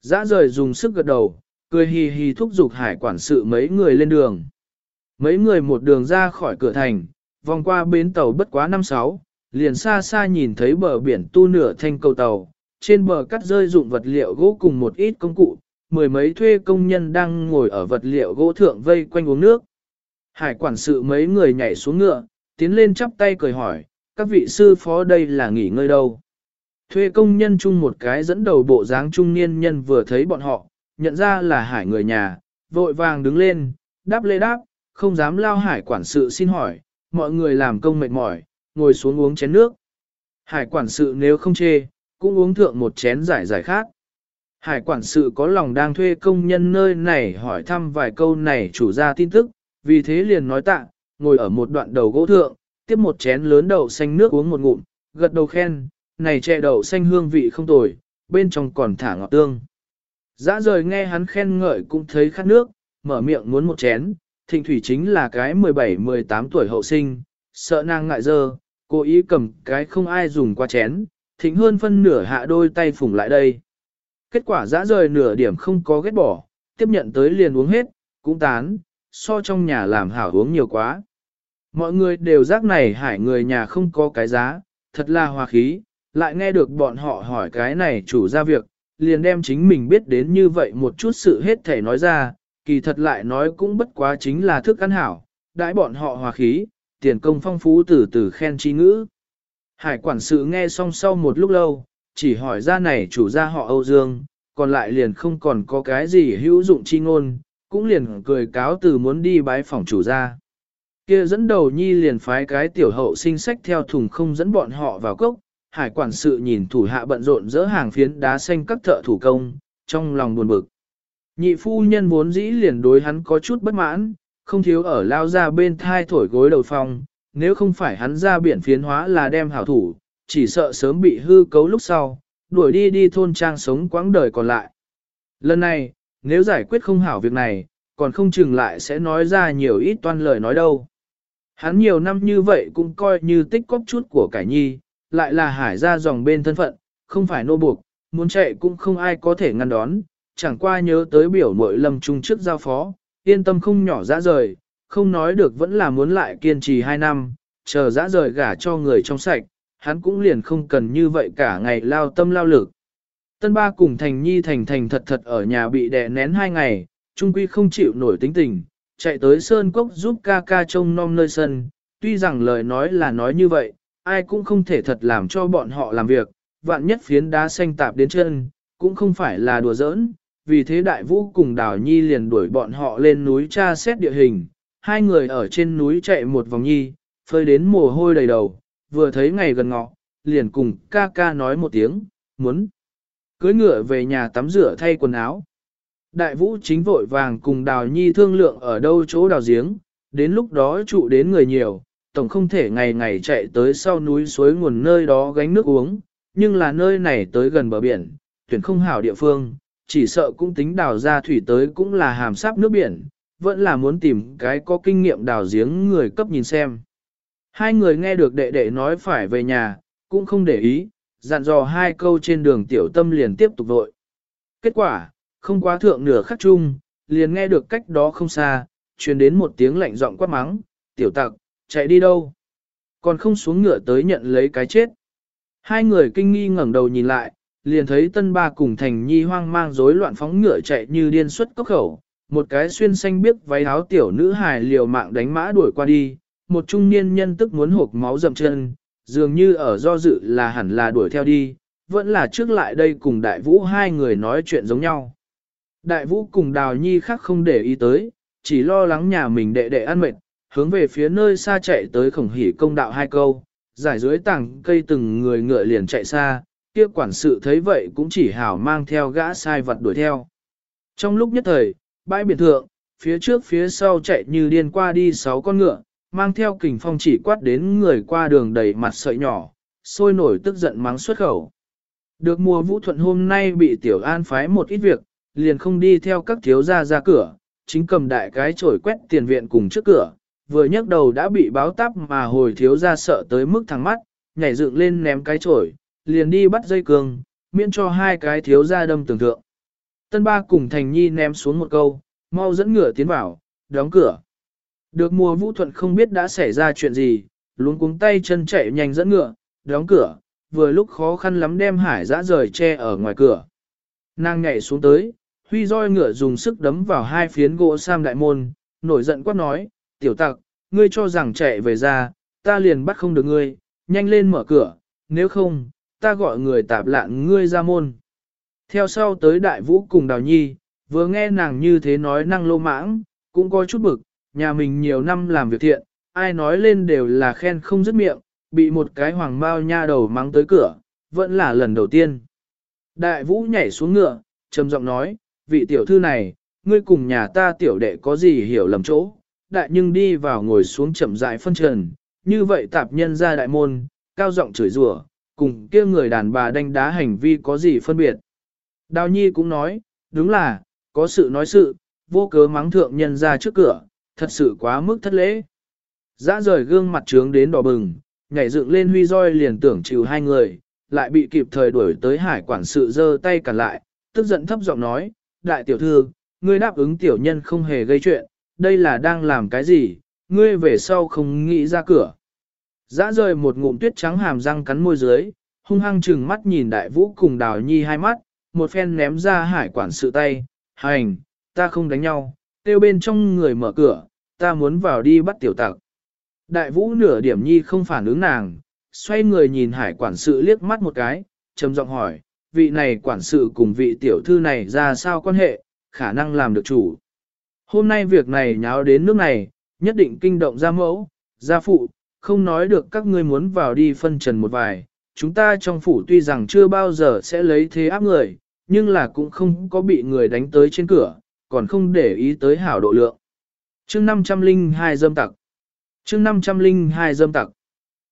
Dã rời dùng sức gật đầu, cười hì hì thúc giục hải quản sự mấy người lên đường. Mấy người một đường ra khỏi cửa thành, vòng qua bến tàu bất quá năm sáu, liền xa xa nhìn thấy bờ biển tu nửa thanh cầu tàu, trên bờ cắt rơi dụng vật liệu gỗ cùng một ít công cụ, mười mấy thuê công nhân đang ngồi ở vật liệu gỗ thượng vây quanh uống nước. Hải quản sự mấy người nhảy xuống ngựa, tiến lên chắp tay cười hỏi, các vị sư phó đây là nghỉ ngơi đâu. Thuê công nhân chung một cái dẫn đầu bộ dáng trung niên nhân vừa thấy bọn họ, nhận ra là hải người nhà, vội vàng đứng lên, đáp lê đáp, không dám lao hải quản sự xin hỏi, mọi người làm công mệt mỏi, ngồi xuống uống chén nước. Hải quản sự nếu không chê, cũng uống thượng một chén giải giải khác. Hải quản sự có lòng đang thuê công nhân nơi này hỏi thăm vài câu này chủ ra tin tức, vì thế liền nói tạ, ngồi ở một đoạn đầu gỗ thượng, tiếp một chén lớn đậu xanh nước uống một ngụm, gật đầu khen, này chè đậu xanh hương vị không tồi, bên trong còn thả ngọt tương. Dã rời nghe hắn khen ngợi cũng thấy khát nước, mở miệng muốn một chén, thịnh thủy chính là cái 17-18 tuổi hậu sinh, sợ nàng ngại dơ, cố ý cầm cái không ai dùng qua chén, thịnh hơn phân nửa hạ đôi tay phủng lại đây. Kết quả dã rời nửa điểm không có ghét bỏ, tiếp nhận tới liền uống hết, cũng tán, so trong nhà làm hảo uống nhiều quá. Mọi người đều giác này hải người nhà không có cái giá, thật là hòa khí, lại nghe được bọn họ hỏi cái này chủ ra việc, liền đem chính mình biết đến như vậy một chút sự hết thể nói ra, kỳ thật lại nói cũng bất quá chính là thức ăn hảo, đãi bọn họ hòa khí, tiền công phong phú từ từ khen chi ngữ. Hải quản sự nghe xong sau một lúc lâu, chỉ hỏi ra này chủ gia họ Âu Dương, còn lại liền không còn có cái gì hữu dụng chi ngôn, cũng liền cười cáo từ muốn đi bái phòng chủ gia. Kia dẫn đầu nhi liền phái cái tiểu hậu sinh sách theo thùng không dẫn bọn họ vào cốc, hải quản sự nhìn thủ hạ bận rộn dỡ hàng phiến đá xanh các thợ thủ công, trong lòng buồn bực. Nhị phu nhân vốn dĩ liền đối hắn có chút bất mãn, không thiếu ở lao ra bên thai thổi gối đầu phòng, nếu không phải hắn ra biển phiến hóa là đem hảo thủ, chỉ sợ sớm bị hư cấu lúc sau, đuổi đi đi thôn trang sống quãng đời còn lại. Lần này, nếu giải quyết không hảo việc này, còn không chừng lại sẽ nói ra nhiều ít toan lời nói đâu. Hắn nhiều năm như vậy cũng coi như tích cóp chút của cải nhi, lại là hải ra dòng bên thân phận, không phải nô buộc, muốn chạy cũng không ai có thể ngăn đón, chẳng qua nhớ tới biểu mội lâm trung trước giao phó, yên tâm không nhỏ dã rời, không nói được vẫn là muốn lại kiên trì hai năm, chờ dã rời gả cho người trong sạch, hắn cũng liền không cần như vậy cả ngày lao tâm lao lực. Tân ba cùng thành nhi thành thành thật thật ở nhà bị đè nén hai ngày, trung quy không chịu nổi tính tình, chạy tới sơn cốc giúp ca ca trông nom nơi sân, tuy rằng lời nói là nói như vậy, ai cũng không thể thật làm cho bọn họ làm việc, vạn nhất phiến đá xanh tạp đến chân, cũng không phải là đùa giỡn, vì thế đại vũ cùng đào nhi liền đuổi bọn họ lên núi tra xét địa hình, hai người ở trên núi chạy một vòng nhi, phơi đến mồ hôi đầy đầu, vừa thấy ngày gần ngọ, liền cùng ca ca nói một tiếng, muốn cưới ngựa về nhà tắm rửa thay quần áo. Đại vũ chính vội vàng cùng đào nhi thương lượng ở đâu chỗ đào giếng, đến lúc đó trụ đến người nhiều, tổng không thể ngày ngày chạy tới sau núi suối nguồn nơi đó gánh nước uống, nhưng là nơi này tới gần bờ biển, tuyển không hảo địa phương, chỉ sợ cũng tính đào ra thủy tới cũng là hàm sáp nước biển, vẫn là muốn tìm cái có kinh nghiệm đào giếng người cấp nhìn xem. Hai người nghe được đệ đệ nói phải về nhà, cũng không để ý, dặn dò hai câu trên đường tiểu tâm liền tiếp tục vội. Kết quả, không quá thượng nửa khắc chung, liền nghe được cách đó không xa, truyền đến một tiếng lạnh giọng quát mắng, tiểu tặc, chạy đi đâu? Còn không xuống ngựa tới nhận lấy cái chết. Hai người kinh nghi ngẩng đầu nhìn lại, liền thấy tân ba cùng thành nhi hoang mang rối loạn phóng ngựa chạy như điên xuất cốc khẩu, một cái xuyên xanh biếc váy áo tiểu nữ hài liều mạng đánh mã đuổi qua đi, một trung niên nhân tức muốn hộp máu dầm chân, dường như ở do dự là hẳn là đuổi theo đi, vẫn là trước lại đây cùng đại vũ hai người nói chuyện giống nhau. Đại vũ cùng đào nhi khác không để ý tới, chỉ lo lắng nhà mình đệ đệ ăn mệt, hướng về phía nơi xa chạy tới khổng hỉ công đạo hai câu, giải dưới tảng cây từng người ngựa liền chạy xa, kia quản sự thấy vậy cũng chỉ hảo mang theo gã sai vật đuổi theo. Trong lúc nhất thời, bãi biển thượng, phía trước phía sau chạy như điên qua đi sáu con ngựa, mang theo kình phong chỉ quát đến người qua đường đầy mặt sợi nhỏ, sôi nổi tức giận mắng xuất khẩu. Được mùa vũ thuận hôm nay bị tiểu an phái một ít việc, liền không đi theo các thiếu gia ra cửa, chính cầm đại cái chổi quét tiền viện cùng trước cửa, vừa nhấc đầu đã bị báo táp mà hồi thiếu gia sợ tới mức thẳng mắt, nhảy dựng lên ném cái chổi, liền đi bắt dây cương, miễn cho hai cái thiếu gia đâm tưởng thượng. Tân ba cùng thành nhi ném xuống một câu, mau dẫn ngựa tiến vào, đóng cửa. Được mùa vũ thuận không biết đã xảy ra chuyện gì, luống cuống tay chân chạy nhanh dẫn ngựa, đóng cửa, vừa lúc khó khăn lắm đem hải dã rời che ở ngoài cửa. Nàng nhảy xuống tới, huy roi ngựa dùng sức đấm vào hai phiến gỗ sam đại môn, nổi giận quát nói, tiểu tặc, ngươi cho rằng chạy về ra, ta liền bắt không được ngươi, nhanh lên mở cửa, nếu không, ta gọi người tạp lạn ngươi ra môn. Theo sau tới đại vũ cùng đào nhi, vừa nghe nàng như thế nói năng lô mãng, cũng có chút bực, nhà mình nhiều năm làm việc thiện, ai nói lên đều là khen không dứt miệng, bị một cái hoàng bao nha đầu mắng tới cửa, vẫn là lần đầu tiên. Đại vũ nhảy xuống ngựa, trầm giọng nói, vị tiểu thư này, ngươi cùng nhà ta tiểu đệ có gì hiểu lầm chỗ, đại nhưng đi vào ngồi xuống chậm rãi phân trần, như vậy tạp nhân ra đại môn, cao giọng chửi rủa, cùng kia người đàn bà đánh đá hành vi có gì phân biệt. Đào Nhi cũng nói, đúng là, có sự nói sự, vô cớ mắng thượng nhân ra trước cửa, thật sự quá mức thất lễ. Dã rời gương mặt trướng đến đỏ bừng, nhảy dựng lên huy roi liền tưởng chịu hai người, lại bị kịp thời đuổi tới hải quản sự giơ tay cản lại, tức giận thấp giọng nói, đại tiểu thư, ngươi đáp ứng tiểu nhân không hề gây chuyện, đây là đang làm cái gì, ngươi về sau không nghĩ ra cửa. Dã rời một ngụm tuyết trắng hàm răng cắn môi dưới, hung hăng chừng mắt nhìn đại vũ cùng đào nhi hai mắt, một phen ném ra hải quản sự tay, hành, ta không đánh nhau, tiêu bên trong người mở cửa, ta muốn vào đi bắt tiểu tặc. Đại vũ nửa điểm nhi không phản ứng nàng, xoay người nhìn hải quản sự liếc mắt một cái, trầm giọng hỏi, vị này quản sự cùng vị tiểu thư này ra sao quan hệ, khả năng làm được chủ. Hôm nay việc này nháo đến nước này, nhất định kinh động gia mẫu, gia phụ, không nói được các ngươi muốn vào đi phân trần một vài. Chúng ta trong phủ tuy rằng chưa bao giờ sẽ lấy thế áp người, nhưng là cũng không có bị người đánh tới trên cửa, còn không để ý tới hảo độ lượng. chương 502 dâm tặc. chương 502 dâm tặc.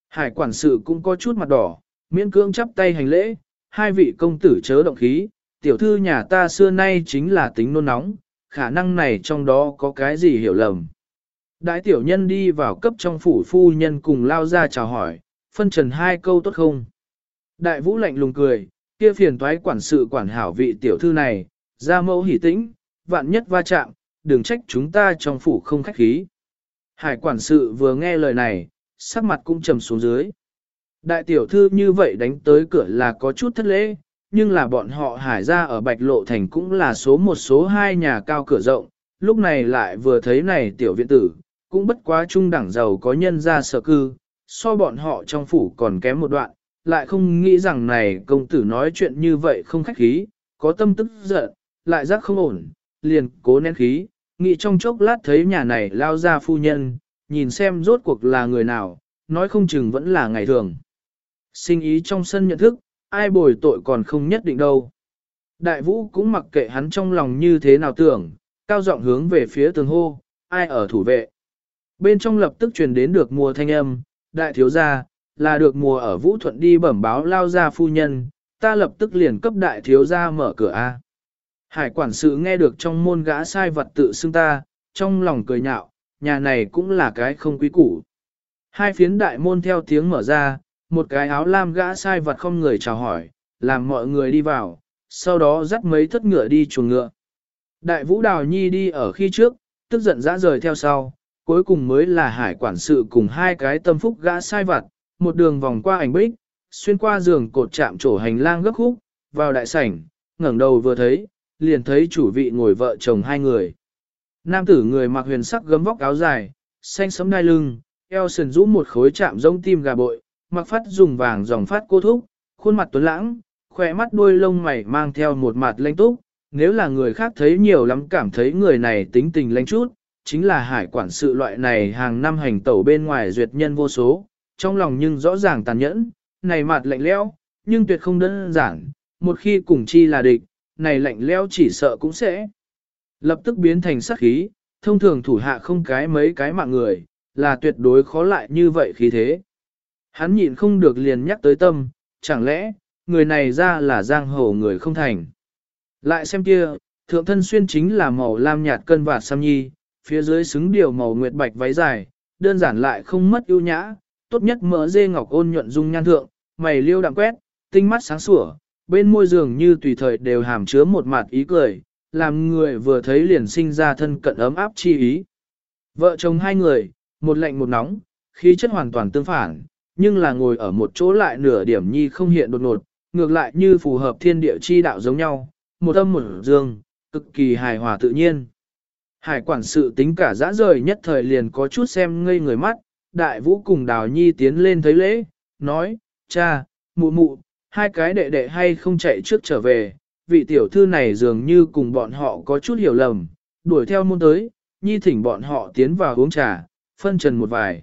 Hải quản sự cũng có chút mặt đỏ, miễn cưỡng chắp tay hành lễ, hai vị công tử chớ động khí, tiểu thư nhà ta xưa nay chính là tính nôn nóng, khả năng này trong đó có cái gì hiểu lầm. Đại tiểu nhân đi vào cấp trong phủ phu nhân cùng lao ra chào hỏi, phân trần hai câu tốt không. Đại vũ lạnh lùng cười, kia phiền toái quản sự quản hảo vị tiểu thư này, ra mẫu hỉ tĩnh, vạn nhất va chạm, đừng trách chúng ta trong phủ không khách khí. Hải quản sự vừa nghe lời này, sắc mặt cũng trầm xuống dưới. Đại tiểu thư như vậy đánh tới cửa là có chút thất lễ, nhưng là bọn họ hải ra ở Bạch Lộ Thành cũng là số một số hai nhà cao cửa rộng, lúc này lại vừa thấy này tiểu viện tử, cũng bất quá trung đẳng giàu có nhân ra sở cư, so bọn họ trong phủ còn kém một đoạn, lại không nghĩ rằng này công tử nói chuyện như vậy không khách khí, có tâm tức giận, lại giác không ổn, liền cố nén khí, nghĩ trong chốc lát thấy nhà này lao ra phu nhân, nhìn xem rốt cuộc là người nào, nói không chừng vẫn là ngày thường. Sinh ý trong sân nhận thức, ai bồi tội còn không nhất định đâu. Đại vũ cũng mặc kệ hắn trong lòng như thế nào tưởng, cao giọng hướng về phía tường hô, ai ở thủ vệ. Bên trong lập tức truyền đến được mùa thanh âm, đại thiếu gia, là được mùa ở Vũ Thuận đi bẩm báo lao ra phu nhân, ta lập tức liền cấp đại thiếu gia mở cửa A. Hải quản sự nghe được trong môn gã sai vật tự xưng ta, trong lòng cười nhạo, nhà này cũng là cái không quý củ. Hai phiến đại môn theo tiếng mở ra, một cái áo lam gã sai vật không người chào hỏi, làm mọi người đi vào, sau đó dắt mấy thất ngựa đi chuồng ngựa. Đại vũ đào nhi đi ở khi trước, tức giận dã rời theo sau, cuối cùng mới là hải quản sự cùng hai cái tâm phúc gã sai vật, một đường vòng qua ảnh bích, xuyên qua giường cột chạm trổ hành lang gấp khúc, vào đại sảnh, ngẩng đầu vừa thấy, liền thấy chủ vị ngồi vợ chồng hai người. Nam tử người mặc huyền sắc gấm vóc áo dài, xanh sẫm đai lưng, eo sườn rũ một khối chạm giống tim gà bội, mặc phát dùng vàng dòng phát cô thúc, khuôn mặt tuấn lãng, khỏe mắt đuôi lông mày mang theo một mặt lanh túc, nếu là người khác thấy nhiều lắm cảm thấy người này tính tình lanh chút, chính là hải quản sự loại này hàng năm hành tẩu bên ngoài duyệt nhân vô số, trong lòng nhưng rõ ràng tàn nhẫn, này mặt lạnh lẽo, nhưng tuyệt không đơn giản, một khi cùng chi là địch, này lạnh lẽo chỉ sợ cũng sẽ lập tức biến thành sát khí, thông thường thủ hạ không cái mấy cái mạng người, là tuyệt đối khó lại như vậy khí thế. Hắn nhịn không được liền nhắc tới tâm, chẳng lẽ, người này ra là giang hồ người không thành. Lại xem kia, thượng thân xuyên chính là màu lam nhạt cân vạt sam nhi, phía dưới xứng điều màu nguyệt bạch váy dài, đơn giản lại không mất ưu nhã, tốt nhất mỡ dê ngọc ôn nhuận dung nhan thượng, mày liêu đạm quét, tinh mắt sáng sủa, bên môi giường như tùy thời đều hàm chứa một mặt ý cười, làm người vừa thấy liền sinh ra thân cận ấm áp chi ý. Vợ chồng hai người, một lạnh một nóng, khí chất hoàn toàn tương phản, nhưng là ngồi ở một chỗ lại nửa điểm nhi không hiện đột ngột, ngược lại như phù hợp thiên địa chi đạo giống nhau, một âm một dương, cực kỳ hài hòa tự nhiên. Hải quản sự tính cả dã rời nhất thời liền có chút xem ngây người mắt, đại vũ cùng đào nhi tiến lên thấy lễ, nói, cha, mụ mụ, hai cái đệ đệ hay không chạy trước trở về, vị tiểu thư này dường như cùng bọn họ có chút hiểu lầm, đuổi theo môn tới, nhi thỉnh bọn họ tiến vào uống trà, phân trần một vài.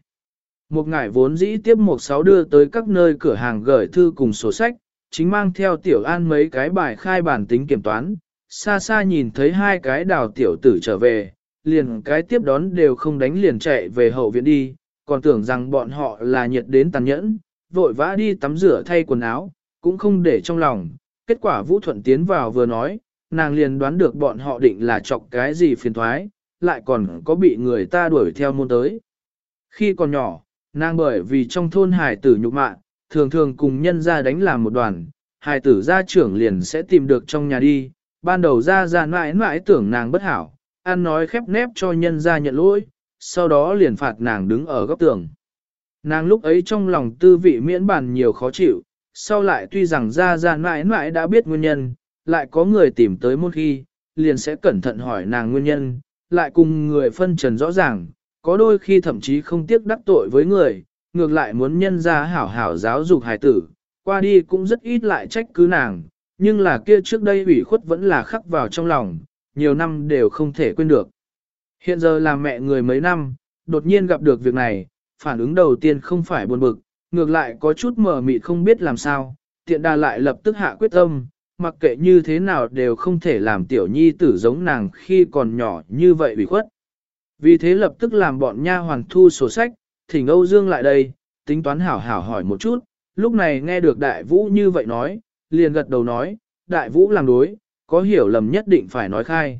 Một ngải vốn dĩ tiếp một sáu đưa tới các nơi cửa hàng gửi thư cùng sổ sách, chính mang theo tiểu an mấy cái bài khai bản tính kiểm toán, xa xa nhìn thấy hai cái đào tiểu tử trở về, liền cái tiếp đón đều không đánh liền chạy về hậu viện đi, còn tưởng rằng bọn họ là nhiệt đến tàn nhẫn, vội vã đi tắm rửa thay quần áo, cũng không để trong lòng. Kết quả Vũ Thuận tiến vào vừa nói, nàng liền đoán được bọn họ định là chọc cái gì phiền thoái, lại còn có bị người ta đuổi theo môn tới. Khi còn nhỏ, nàng bởi vì trong thôn hải tử nhục mạ, thường thường cùng nhân ra đánh làm một đoàn, hải tử gia trưởng liền sẽ tìm được trong nhà đi, ban đầu ra ra mãi mãi tưởng nàng bất hảo, ăn nói khép nép cho nhân ra nhận lỗi, sau đó liền phạt nàng đứng ở góc tường. Nàng lúc ấy trong lòng tư vị miễn bàn nhiều khó chịu, sau lại tuy rằng ra ra mãi mãi đã biết nguyên nhân, lại có người tìm tới một khi, liền sẽ cẩn thận hỏi nàng nguyên nhân, lại cùng người phân trần rõ ràng, có đôi khi thậm chí không tiếc đắc tội với người, ngược lại muốn nhân ra hảo hảo giáo dục hài tử, qua đi cũng rất ít lại trách cứ nàng, nhưng là kia trước đây ủy khuất vẫn là khắc vào trong lòng, nhiều năm đều không thể quên được. Hiện giờ là mẹ người mấy năm, đột nhiên gặp được việc này, phản ứng đầu tiên không phải buồn bực, ngược lại có chút mờ mịt không biết làm sao, tiện đà lại lập tức hạ quyết tâm, mặc kệ như thế nào đều không thể làm tiểu nhi tử giống nàng khi còn nhỏ như vậy ủy khuất. Vì thế lập tức làm bọn nha hoàn thu sổ sách, thỉnh Âu Dương lại đây, tính toán hảo hảo hỏi một chút, lúc này nghe được đại vũ như vậy nói, liền gật đầu nói, đại vũ làm đối, có hiểu lầm nhất định phải nói khai.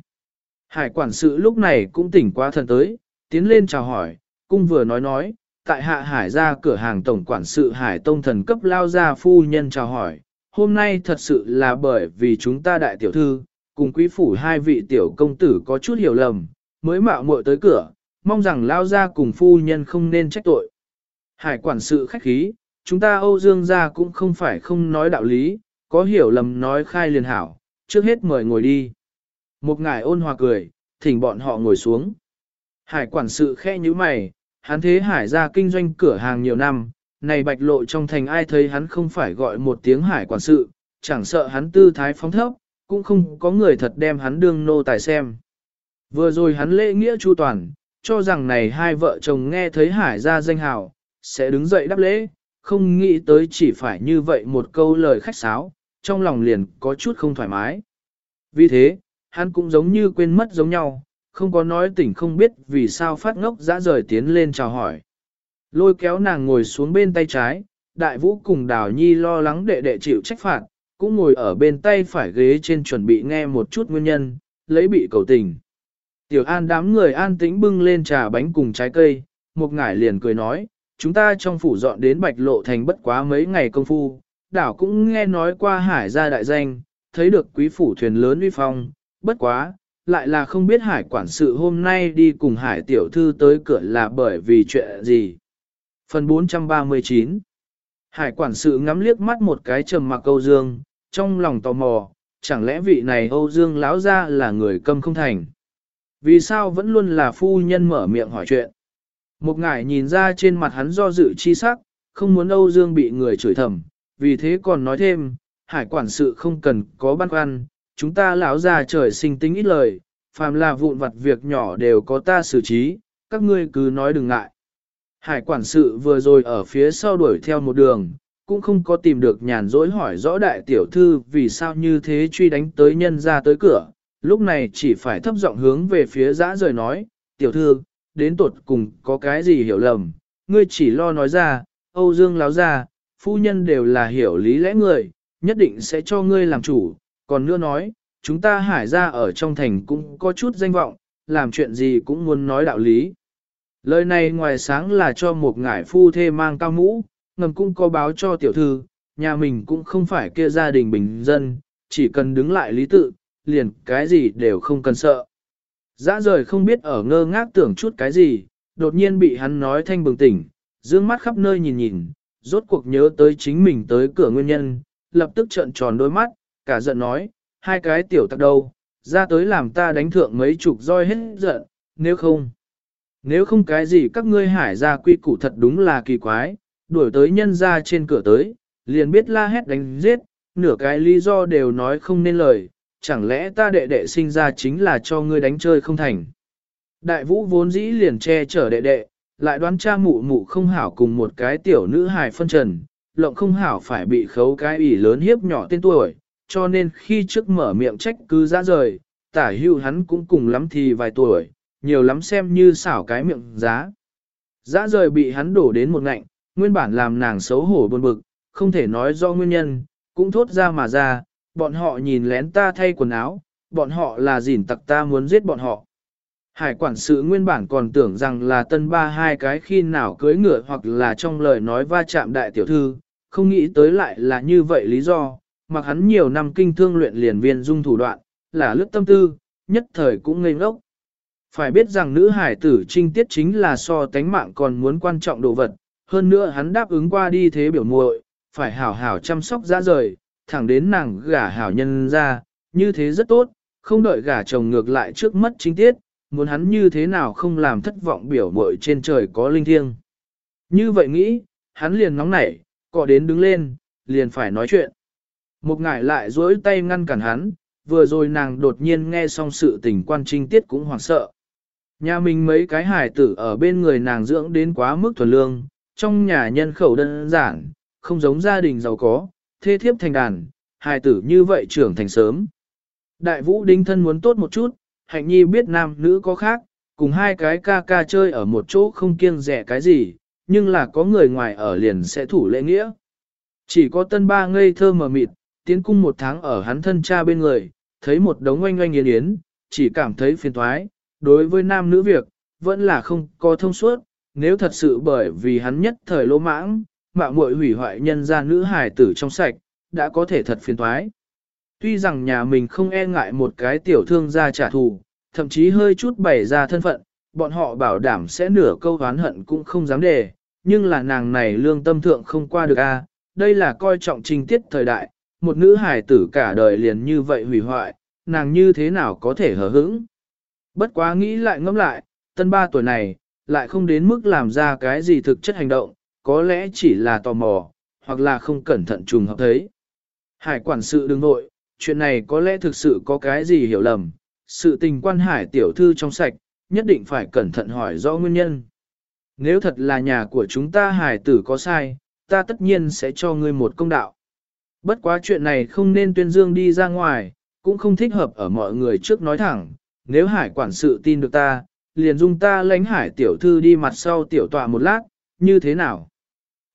Hải quản sự lúc này cũng tỉnh qua thần tới, tiến lên chào hỏi, cung vừa nói nói, tại hạ hải ra cửa hàng tổng quản sự hải tông thần cấp lao ra phu nhân chào hỏi, hôm nay thật sự là bởi vì chúng ta đại tiểu thư, cùng quý phủ hai vị tiểu công tử có chút hiểu lầm, mới mạo muội tới cửa, mong rằng lao ra cùng phu nhân không nên trách tội. Hải quản sự khách khí, chúng ta Âu Dương gia cũng không phải không nói đạo lý, có hiểu lầm nói khai liền hảo, trước hết mời ngồi đi. Một ngài ôn hòa cười, thỉnh bọn họ ngồi xuống. Hải quản sự khe như mày, hắn thế hải ra kinh doanh cửa hàng nhiều năm, này bạch lộ trong thành ai thấy hắn không phải gọi một tiếng hải quản sự, chẳng sợ hắn tư thái phóng thấp, cũng không có người thật đem hắn đương nô tài xem. Vừa rồi hắn lễ nghĩa chu toàn, cho rằng này hai vợ chồng nghe thấy hải ra danh hào, sẽ đứng dậy đáp lễ, không nghĩ tới chỉ phải như vậy một câu lời khách sáo, trong lòng liền có chút không thoải mái. Vì thế, hắn cũng giống như quên mất giống nhau, không có nói tỉnh không biết vì sao phát ngốc dã rời tiến lên chào hỏi. Lôi kéo nàng ngồi xuống bên tay trái, đại vũ cùng đào nhi lo lắng đệ đệ chịu trách phạt, cũng ngồi ở bên tay phải ghế trên chuẩn bị nghe một chút nguyên nhân, lấy bị cầu tình. Tiểu an đám người an tĩnh bưng lên trà bánh cùng trái cây, một ngải liền cười nói, chúng ta trong phủ dọn đến bạch lộ thành bất quá mấy ngày công phu, đảo cũng nghe nói qua hải gia đại danh, thấy được quý phủ thuyền lớn uy phong, bất quá, lại là không biết hải quản sự hôm nay đi cùng hải tiểu thư tới cửa là bởi vì chuyện gì. Phần 439 Hải quản sự ngắm liếc mắt một cái trầm mặc Âu Dương, trong lòng tò mò, chẳng lẽ vị này Âu Dương lão ra là người câm không thành. Vì sao vẫn luôn là phu nhân mở miệng hỏi chuyện. Một ngải nhìn ra trên mặt hắn do dự chi sắc, không muốn Âu Dương bị người chửi thầm, vì thế còn nói thêm, hải quản sự không cần có băn khoăn, chúng ta lão già trời sinh tính ít lời, phàm là vụn vặt việc nhỏ đều có ta xử trí, các ngươi cứ nói đừng ngại. Hải quản sự vừa rồi ở phía sau đuổi theo một đường, cũng không có tìm được nhàn rỗi hỏi rõ đại tiểu thư vì sao như thế truy đánh tới nhân ra tới cửa, lúc này chỉ phải thấp giọng hướng về phía dã rời nói, tiểu thư, đến tột cùng có cái gì hiểu lầm, ngươi chỉ lo nói ra, Âu Dương láo ra, phu nhân đều là hiểu lý lẽ người, nhất định sẽ cho ngươi làm chủ, còn nữa nói, chúng ta hải ra ở trong thành cũng có chút danh vọng, làm chuyện gì cũng muốn nói đạo lý. Lời này ngoài sáng là cho một ngải phu thê mang cao mũ, ngầm cũng có báo cho tiểu thư, nhà mình cũng không phải kia gia đình bình dân, chỉ cần đứng lại lý tự, liền cái gì đều không cần sợ. Dã rời không biết ở ngơ ngác tưởng chút cái gì, đột nhiên bị hắn nói thanh bừng tỉnh, dương mắt khắp nơi nhìn nhìn, rốt cuộc nhớ tới chính mình tới cửa nguyên nhân, lập tức trợn tròn đôi mắt, cả giận nói, hai cái tiểu tặc đâu, ra tới làm ta đánh thượng mấy chục roi hết giận, nếu không. Nếu không cái gì các ngươi hải ra quy củ thật đúng là kỳ quái, đuổi tới nhân ra trên cửa tới, liền biết la hét đánh giết, nửa cái lý do đều nói không nên lời, chẳng lẽ ta đệ đệ sinh ra chính là cho ngươi đánh chơi không thành. Đại vũ vốn dĩ liền che chở đệ đệ, lại đoán cha mụ mụ không hảo cùng một cái tiểu nữ hài phân trần, lộng không hảo phải bị khấu cái ủy lớn hiếp nhỏ tên tuổi, cho nên khi trước mở miệng trách cứ ra rời, tả hưu hắn cũng cùng lắm thì vài tuổi, nhiều lắm xem như xảo cái miệng giá. Giá rời bị hắn đổ đến một ngạnh, nguyên bản làm nàng xấu hổ buồn bực, không thể nói do nguyên nhân, cũng thốt ra mà ra, bọn họ nhìn lén ta thay quần áo, bọn họ là gìn tặc ta muốn giết bọn họ. Hải quản sự nguyên bản còn tưởng rằng là tân ba hai cái khi nào cưới ngựa hoặc là trong lời nói va chạm đại tiểu thư, không nghĩ tới lại là như vậy lý do, mặc hắn nhiều năm kinh thương luyện liền viên dung thủ đoạn, là lướt tâm tư, nhất thời cũng ngây ngốc. Phải biết rằng nữ hải tử trinh tiết chính là so tánh mạng còn muốn quan trọng đồ vật, hơn nữa hắn đáp ứng qua đi thế biểu muội, phải hảo hảo chăm sóc ra rời, thẳng đến nàng gả hảo nhân ra, như thế rất tốt, không đợi gả chồng ngược lại trước mất chính tiết, muốn hắn như thế nào không làm thất vọng biểu mội trên trời có linh thiêng. Như vậy nghĩ, hắn liền nóng nảy, cọ đến đứng lên, liền phải nói chuyện. Một ngải lại duỗi tay ngăn cản hắn, vừa rồi nàng đột nhiên nghe xong sự tình quan trinh tiết cũng hoảng sợ. Nhà mình mấy cái hải tử ở bên người nàng dưỡng đến quá mức thuần lương, trong nhà nhân khẩu đơn giản, không giống gia đình giàu có, thế thiếp thành đàn, hải tử như vậy trưởng thành sớm. Đại vũ đinh thân muốn tốt một chút, hạnh nhi biết nam nữ có khác, cùng hai cái ca ca chơi ở một chỗ không kiêng rẻ cái gì, nhưng là có người ngoài ở liền sẽ thủ lễ nghĩa. Chỉ có tân ba ngây thơ mờ mịt, tiến cung một tháng ở hắn thân cha bên người, thấy một đống oanh oanh yến yến, chỉ cảm thấy phiền thoái, đối với nam nữ việc, vẫn là không có thông suốt, nếu thật sự bởi vì hắn nhất thời lỗ mãng, mạo muội hủy hoại nhân gian nữ hài tử trong sạch, đã có thể thật phiền thoái. Tuy rằng nhà mình không e ngại một cái tiểu thương gia trả thù, thậm chí hơi chút bày ra thân phận, bọn họ bảo đảm sẽ nửa câu oán hận cũng không dám đề, nhưng là nàng này lương tâm thượng không qua được a, đây là coi trọng trình tiết thời đại, một nữ hài tử cả đời liền như vậy hủy hoại, nàng như thế nào có thể hờ hững. Bất quá nghĩ lại ngẫm lại, tân ba tuổi này, lại không đến mức làm ra cái gì thực chất hành động, có lẽ chỉ là tò mò, hoặc là không cẩn thận trùng hợp thấy. Hải quản sự đừng nội, chuyện này có lẽ thực sự có cái gì hiểu lầm, sự tình quan hải tiểu thư trong sạch, nhất định phải cẩn thận hỏi rõ nguyên nhân. Nếu thật là nhà của chúng ta hải tử có sai, ta tất nhiên sẽ cho ngươi một công đạo. Bất quá chuyện này không nên tuyên dương đi ra ngoài, cũng không thích hợp ở mọi người trước nói thẳng, nếu hải quản sự tin được ta, liền dung ta lãnh hải tiểu thư đi mặt sau tiểu tọa một lát, như thế nào?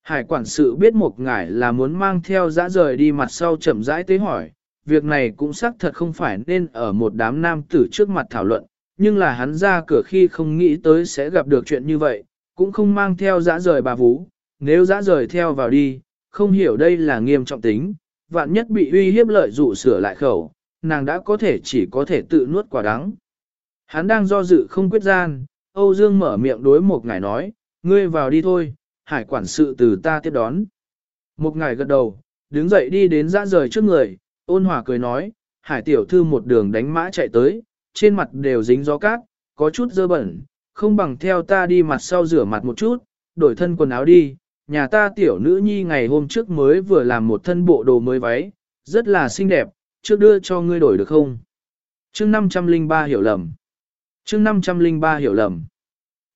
Hải quản sự biết một ngải là muốn mang theo dã rời đi mặt sau chậm rãi tế hỏi, việc này cũng xác thật không phải nên ở một đám nam tử trước mặt thảo luận, nhưng là hắn ra cửa khi không nghĩ tới sẽ gặp được chuyện như vậy, cũng không mang theo dã rời bà vú, nếu dã rời theo vào đi, không hiểu đây là nghiêm trọng tính, vạn nhất bị uy hiếp lợi dụ sửa lại khẩu, nàng đã có thể chỉ có thể tự nuốt quả đắng. Hắn đang do dự không quyết gian, Âu Dương mở miệng đối một ngài nói, ngươi vào đi thôi, hải quản sự từ ta tiếp đón. Một ngài gật đầu, đứng dậy đi đến dã rời trước người, ôn hòa cười nói, hải tiểu thư một đường đánh mã chạy tới, trên mặt đều dính gió cát, có chút dơ bẩn, không bằng theo ta đi mặt sau rửa mặt một chút, đổi thân quần áo đi, nhà ta tiểu nữ nhi ngày hôm trước mới vừa làm một thân bộ đồ mới váy, rất là xinh đẹp, trước đưa cho ngươi đổi được không? chương 503 hiểu lầm. chương 503 hiểu lầm.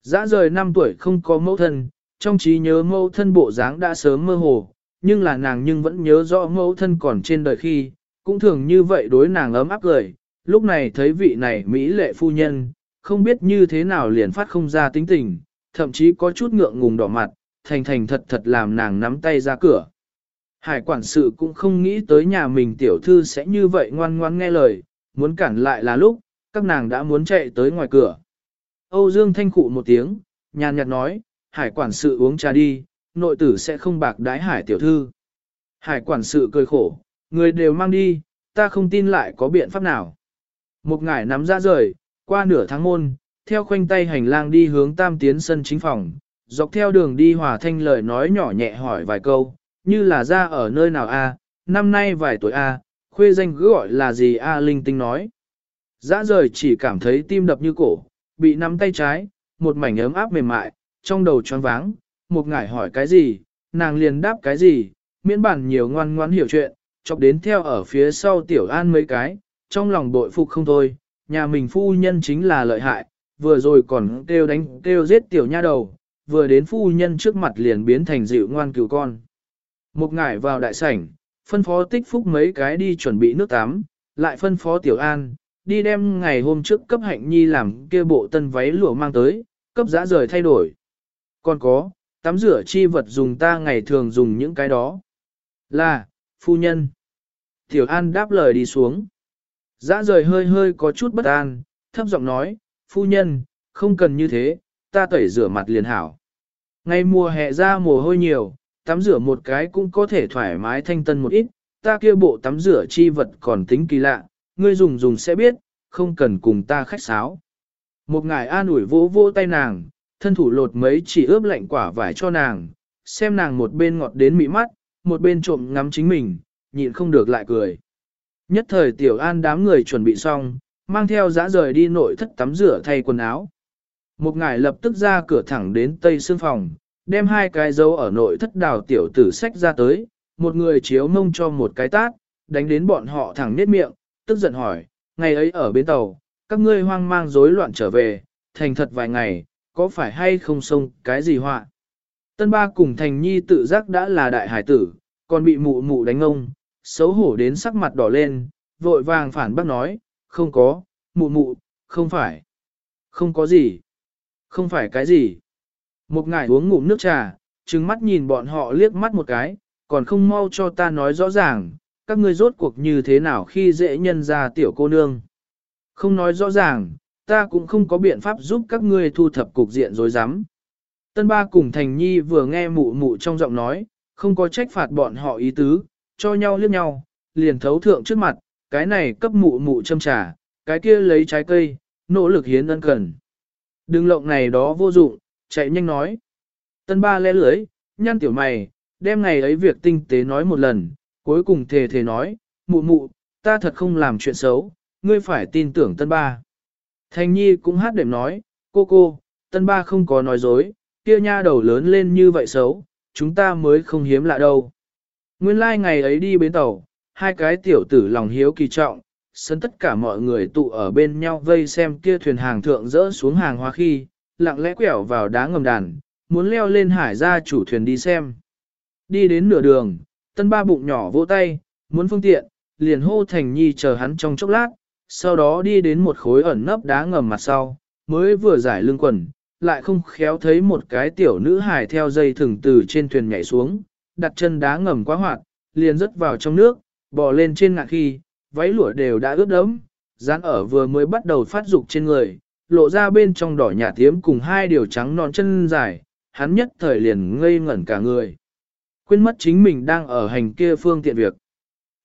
Dã rời 5 tuổi không có mẫu thân, trong trí nhớ mẫu thân bộ dáng đã sớm mơ hồ, nhưng là nàng nhưng vẫn nhớ rõ mẫu thân còn trên đời khi, cũng thường như vậy đối nàng ấm áp cười. Lúc này thấy vị này Mỹ lệ phu nhân, không biết như thế nào liền phát không ra tính tình, thậm chí có chút ngượng ngùng đỏ mặt, thành thành thật thật làm nàng nắm tay ra cửa. Hải quản sự cũng không nghĩ tới nhà mình tiểu thư sẽ như vậy ngoan ngoan nghe lời, muốn cản lại là lúc, các nàng đã muốn chạy tới ngoài cửa. Âu Dương thanh cụ một tiếng, nhàn nhạt nói, hải quản sự uống trà đi, nội tử sẽ không bạc đái hải tiểu thư. Hải quản sự cười khổ, người đều mang đi, ta không tin lại có biện pháp nào. Một ngải nắm ra rời, qua nửa tháng môn, theo khoanh tay hành lang đi hướng tam tiến sân chính phòng, dọc theo đường đi hòa thanh lời nói nhỏ nhẹ hỏi vài câu, như là ra ở nơi nào a, năm nay vài tuổi a, khuê danh cứ gọi là gì a linh tinh nói. Dã rời chỉ cảm thấy tim đập như cổ, bị nắm tay trái, một mảnh ấm áp mềm mại, trong đầu choáng váng, một ngải hỏi cái gì, nàng liền đáp cái gì, miễn bản nhiều ngoan ngoãn hiểu chuyện, chọc đến theo ở phía sau tiểu an mấy cái, trong lòng bội phục không thôi, nhà mình phu nhân chính là lợi hại, vừa rồi còn kêu đánh kêu giết tiểu nha đầu, vừa đến phu nhân trước mặt liền biến thành dịu ngoan cứu con. Một ngải vào đại sảnh, phân phó tích phúc mấy cái đi chuẩn bị nước tắm, lại phân phó tiểu an, đi đem ngày hôm trước cấp hạnh nhi làm kia bộ tân váy lụa mang tới, cấp giã rời thay đổi. Còn có, tắm rửa chi vật dùng ta ngày thường dùng những cái đó. Là, phu nhân. Tiểu An đáp lời đi xuống. Dã rời hơi hơi có chút bất an, thấp giọng nói, phu nhân, không cần như thế, ta tẩy rửa mặt liền hảo. Ngày mùa hè ra mồ hôi nhiều, tắm rửa một cái cũng có thể thoải mái thanh tân một ít, ta kia bộ tắm rửa chi vật còn tính kỳ lạ, ngươi dùng dùng sẽ biết, không cần cùng ta khách sáo. Một ngài an ủi vỗ vỗ tay nàng, thân thủ lột mấy chỉ ướp lạnh quả vải cho nàng, xem nàng một bên ngọt đến mị mắt, một bên trộm ngắm chính mình, nhịn không được lại cười. Nhất thời tiểu an đám người chuẩn bị xong, mang theo dã rời đi nội thất tắm rửa thay quần áo. Một ngài lập tức ra cửa thẳng đến tây xương phòng, đem hai cái dấu ở nội thất đào tiểu tử sách ra tới, một người chiếu mông cho một cái tát, đánh đến bọn họ thẳng nết miệng, tức giận hỏi, ngày ấy ở bến tàu, các ngươi hoang mang rối loạn trở về, thành thật vài ngày, có phải hay không xông cái gì họa? Tân ba cùng thành nhi tự giác đã là đại hải tử, còn bị mụ mụ đánh ông, xấu hổ đến sắc mặt đỏ lên, vội vàng phản bác nói, không có, mụ mụ, không phải, không có gì, không phải cái gì. Một ngải uống ngụm nước trà, trừng mắt nhìn bọn họ liếc mắt một cái, còn không mau cho ta nói rõ ràng, các ngươi rốt cuộc như thế nào khi dễ nhân ra tiểu cô nương. Không nói rõ ràng, ta cũng không có biện pháp giúp các ngươi thu thập cục diện rối rắm. Tân ba cùng Thành Nhi vừa nghe mụ mụ trong giọng nói, không có trách phạt bọn họ ý tứ, cho nhau liếc nhau, liền thấu thượng trước mặt, cái này cấp mụ mụ châm trà, cái kia lấy trái cây, nỗ lực hiến ân cần. Đừng lộng này đó vô dụng, chạy nhanh nói. Tân ba lẽ lưới, nhăn tiểu mày, đem ngày ấy việc tinh tế nói một lần, cuối cùng thề thề nói, mụ mụ, ta thật không làm chuyện xấu, ngươi phải tin tưởng tân ba. Thanh Nhi cũng hát đệm nói, cô cô, tân ba không có nói dối, kia nha đầu lớn lên như vậy xấu, chúng ta mới không hiếm lạ đâu. Nguyên lai like ngày ấy đi bến tàu, hai cái tiểu tử lòng hiếu kỳ trọng, sân tất cả mọi người tụ ở bên nhau vây xem kia thuyền hàng thượng rỡ xuống hàng hóa khi, lặng lẽ quẹo vào đá ngầm đàn, muốn leo lên hải ra chủ thuyền đi xem. Đi đến nửa đường, tân ba bụng nhỏ vỗ tay, muốn phương tiện, liền hô Thành Nhi chờ hắn trong chốc lát, sau đó đi đến một khối ẩn nấp đá ngầm mặt sau, mới vừa giải lưng quần, lại không khéo thấy một cái tiểu nữ hải theo dây thừng từ trên thuyền nhảy xuống, đặt chân đá ngầm quá hoạt, liền rớt vào trong nước, bò lên trên ngạc khi, váy lụa đều đã ướt đẫm, dán ở vừa mới bắt đầu phát dục trên người, lộ ra bên trong đỏ nhà tiếm cùng hai điều trắng non chân dài, hắn nhất thời liền ngây ngẩn cả người. Quên mất chính mình đang ở hành kia phương tiện việc.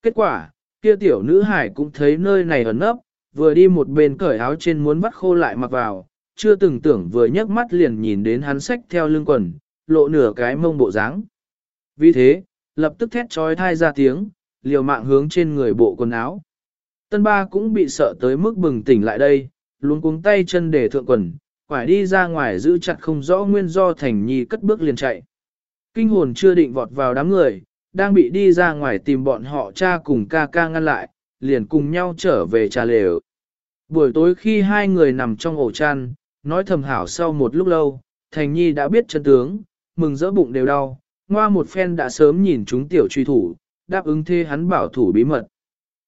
Kết quả, kia tiểu nữ hải cũng thấy nơi này ẩn nấp, vừa đi một bên cởi áo trên muốn bắt khô lại mặc vào, chưa từng tưởng vừa nhấc mắt liền nhìn đến hắn xách theo lưng quần, lộ nửa cái mông bộ dáng. Vì thế, lập tức thét trói thai ra tiếng, liều mạng hướng trên người bộ quần áo. Tân ba cũng bị sợ tới mức bừng tỉnh lại đây, luôn cuống tay chân để thượng quần, quải đi ra ngoài giữ chặt không rõ nguyên do thành nhi cất bước liền chạy. Kinh hồn chưa định vọt vào đám người, đang bị đi ra ngoài tìm bọn họ cha cùng ca ca ngăn lại, liền cùng nhau trở về trà lều. Buổi tối khi hai người nằm trong ổ chăn, nói thầm hảo sau một lúc lâu, Thành Nhi đã biết chân tướng, mừng rỡ bụng đều đau, ngoa một phen đã sớm nhìn chúng tiểu truy thủ, đáp ứng thê hắn bảo thủ bí mật.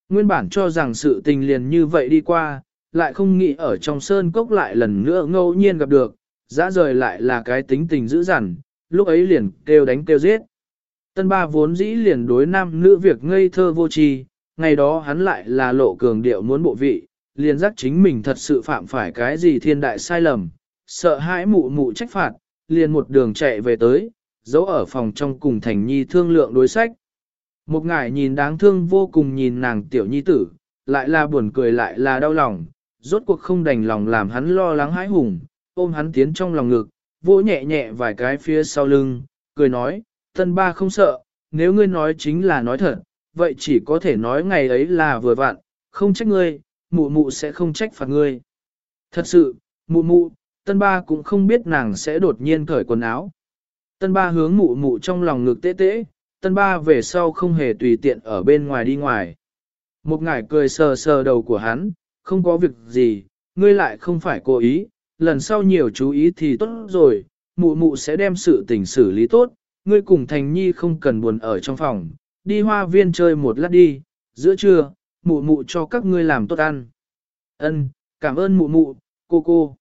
Nguyên bản cho rằng sự tình liền như vậy đi qua, lại không nghĩ ở trong sơn cốc lại lần nữa ngẫu nhiên gặp được, dã rời lại là cái tính tình dữ dằn, lúc ấy liền kêu đánh kêu giết. Tân ba vốn dĩ liền đối nam nữ việc ngây thơ vô tri, ngày đó hắn lại là lộ cường điệu muốn bộ vị, liền giác chính mình thật sự phạm phải cái gì thiên đại sai lầm, sợ hãi mụ mụ trách phạt, liền một đường chạy về tới, giấu ở phòng trong cùng thành nhi thương lượng đối sách. Một ngải nhìn đáng thương vô cùng nhìn nàng tiểu nhi tử, lại là buồn cười lại là đau lòng, rốt cuộc không đành lòng làm hắn lo lắng hãi hùng, ôm hắn tiến trong lòng ngực, vỗ nhẹ nhẹ vài cái phía sau lưng, cười nói, tân ba không sợ, nếu ngươi nói chính là nói thật, vậy chỉ có thể nói ngày ấy là vừa vặn, không trách ngươi, mụ mụ sẽ không trách phạt ngươi. Thật sự, mụ mụ, tân ba cũng không biết nàng sẽ đột nhiên cởi quần áo. Tân ba hướng mụ mụ trong lòng ngực tế tế, tân ba về sau không hề tùy tiện ở bên ngoài đi ngoài. Một ngải cười sờ sờ đầu của hắn, không có việc gì, ngươi lại không phải cố ý, lần sau nhiều chú ý thì tốt rồi, mụ mụ sẽ đem sự tình xử lý tốt, ngươi cùng Thành Nhi không cần buồn ở trong phòng, đi hoa viên chơi một lát đi, giữa trưa, mụ mụ cho các ngươi làm tốt ăn. Ân, cảm ơn mụ mụ, cô cô.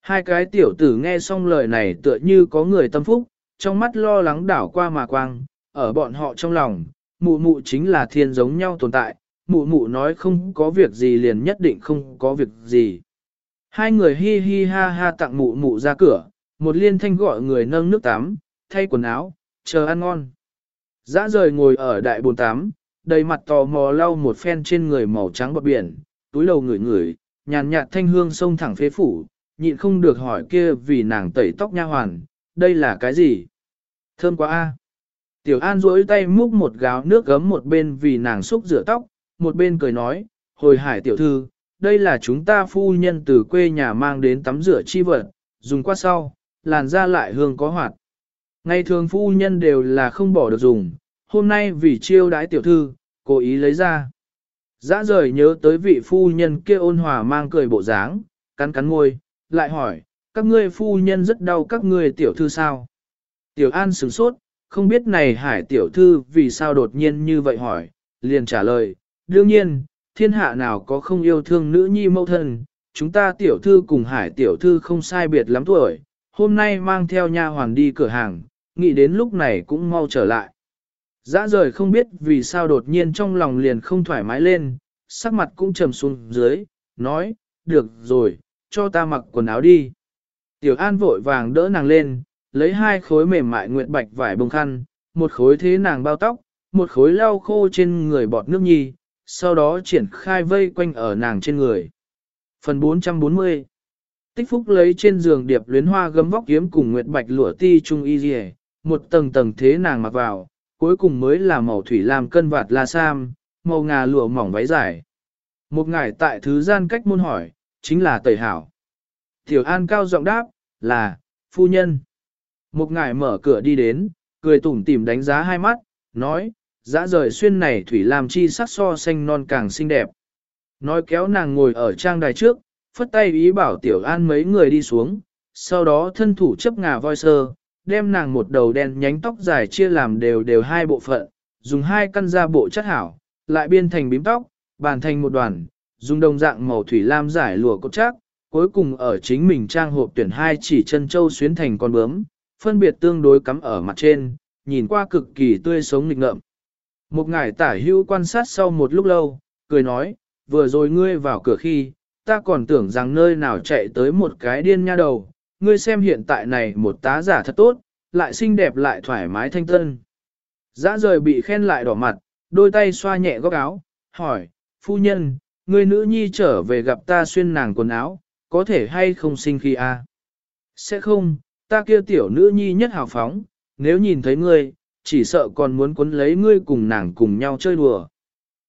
Hai cái tiểu tử nghe xong lời này tựa như có người tâm phúc, trong mắt lo lắng đảo qua mà quang, ở bọn họ trong lòng, mụ mụ chính là thiên giống nhau tồn tại, mụ mụ nói không có việc gì liền nhất định không có việc gì. Hai người hi hi ha ha tặng mụ mụ ra cửa, một liên thanh gọi người nâng nước tắm, thay quần áo, chờ ăn ngon. Dã rời ngồi ở đại bồn tắm, đầy mặt tò mò lau một phen trên người màu trắng bọt biển, túi đầu ngửi ngửi, nhàn nhạt thanh hương sông thẳng phế phủ, nhịn không được hỏi kia vì nàng tẩy tóc nha hoàn, đây là cái gì? Thơm quá a. Tiểu An duỗi tay múc một gáo nước gấm một bên vì nàng xúc rửa tóc, một bên cười nói, hồi hải tiểu thư, đây là chúng ta phu nhân từ quê nhà mang đến tắm rửa chi vật, dùng qua sau, làn da lại hương có hoạt. Ngày thường phu nhân đều là không bỏ được dùng, hôm nay vì chiêu đái tiểu thư, cố ý lấy ra. Dã rời nhớ tới vị phu nhân kia ôn hòa mang cười bộ dáng, cắn cắn môi, lại hỏi, các ngươi phu nhân rất đau các ngươi tiểu thư sao? Tiểu An sửng sốt, không biết này hải tiểu thư vì sao đột nhiên như vậy hỏi, liền trả lời, đương nhiên, thiên hạ nào có không yêu thương nữ nhi mẫu thân, chúng ta tiểu thư cùng hải tiểu thư không sai biệt lắm tuổi, hôm nay mang theo nha hoàn đi cửa hàng, nghĩ đến lúc này cũng mau trở lại. Dã rời không biết vì sao đột nhiên trong lòng liền không thoải mái lên, sắc mặt cũng trầm xuống dưới, nói, được rồi, cho ta mặc quần áo đi. Tiểu An vội vàng đỡ nàng lên, lấy hai khối mềm mại nguyệt bạch vải bông khăn, một khối thế nàng bao tóc, một khối lau khô trên người bọt nước nhi, sau đó triển khai vây quanh ở nàng trên người. Phần 440 Tích phúc lấy trên giường điệp luyến hoa gấm vóc kiếm cùng nguyệt bạch lụa ti trung y dì một tầng tầng thế nàng mặc vào, cuối cùng mới là màu thủy làm cân vạt la sam, màu ngà lụa mỏng váy dài. Một ngải tại thứ gian cách môn hỏi, chính là tẩy hảo. Tiểu An cao giọng đáp, là, phu nhân. Một ngải mở cửa đi đến, cười tủm tỉm đánh giá hai mắt, nói, dã rời xuyên này thủy làm chi sắc so xanh non càng xinh đẹp. Nói kéo nàng ngồi ở trang đài trước, phất tay ý bảo Tiểu An mấy người đi xuống, sau đó thân thủ chấp ngà voi sơ, đem nàng một đầu đen nhánh tóc dài chia làm đều đều hai bộ phận, dùng hai căn da bộ chất hảo, lại biên thành bím tóc, bàn thành một đoàn, dùng đồng dạng màu thủy lam giải lụa cốt chắc, cuối cùng ở chính mình trang hộp tuyển hai chỉ chân châu xuyến thành con bướm, phân biệt tương đối cắm ở mặt trên, nhìn qua cực kỳ tươi sống nghịch ngợm. Một ngải tả hưu quan sát sau một lúc lâu, cười nói, vừa rồi ngươi vào cửa khi, ta còn tưởng rằng nơi nào chạy tới một cái điên nha đầu, ngươi xem hiện tại này một tá giả thật tốt, lại xinh đẹp lại thoải mái thanh tân. Dã rời bị khen lại đỏ mặt, đôi tay xoa nhẹ góc áo, hỏi, phu nhân, ngươi nữ nhi trở về gặp ta xuyên nàng quần áo, có thể hay không sinh khi a? À? Sẽ không, ta kia tiểu nữ nhi nhất hào phóng, nếu nhìn thấy ngươi, chỉ sợ còn muốn quấn lấy ngươi cùng nàng cùng nhau chơi đùa.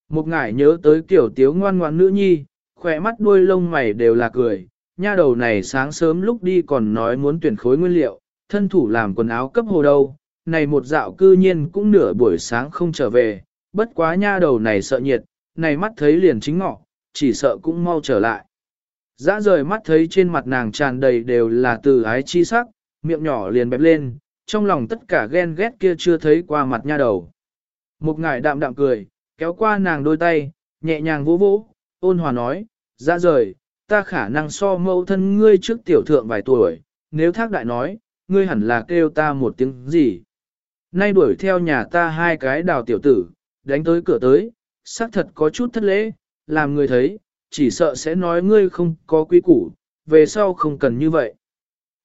Một ngải nhớ tới kiểu tiếu ngoan ngoan nữ nhi, khỏe mắt đuôi lông mày đều là cười, nha đầu này sáng sớm lúc đi còn nói muốn tuyển khối nguyên liệu, thân thủ làm quần áo cấp hồ đâu, này một dạo cư nhiên cũng nửa buổi sáng không trở về, bất quá nha đầu này sợ nhiệt, này mắt thấy liền chính ngọ, chỉ sợ cũng mau trở lại. Dã rời mắt thấy trên mặt nàng tràn đầy đều là từ ái chi sắc, miệng nhỏ liền bẹp lên, trong lòng tất cả ghen ghét kia chưa thấy qua mặt nha đầu. Một ngải đạm đạm cười, kéo qua nàng đôi tay, nhẹ nhàng vỗ vỗ, ôn hòa nói, dã rời, ta khả năng so mẫu thân ngươi trước tiểu thượng vài tuổi, nếu thác đại nói, ngươi hẳn là kêu ta một tiếng gì. Nay đuổi theo nhà ta hai cái đào tiểu tử, đánh tới cửa tới, xác thật có chút thất lễ, làm người thấy, chỉ sợ sẽ nói ngươi không có quy củ, về sau không cần như vậy.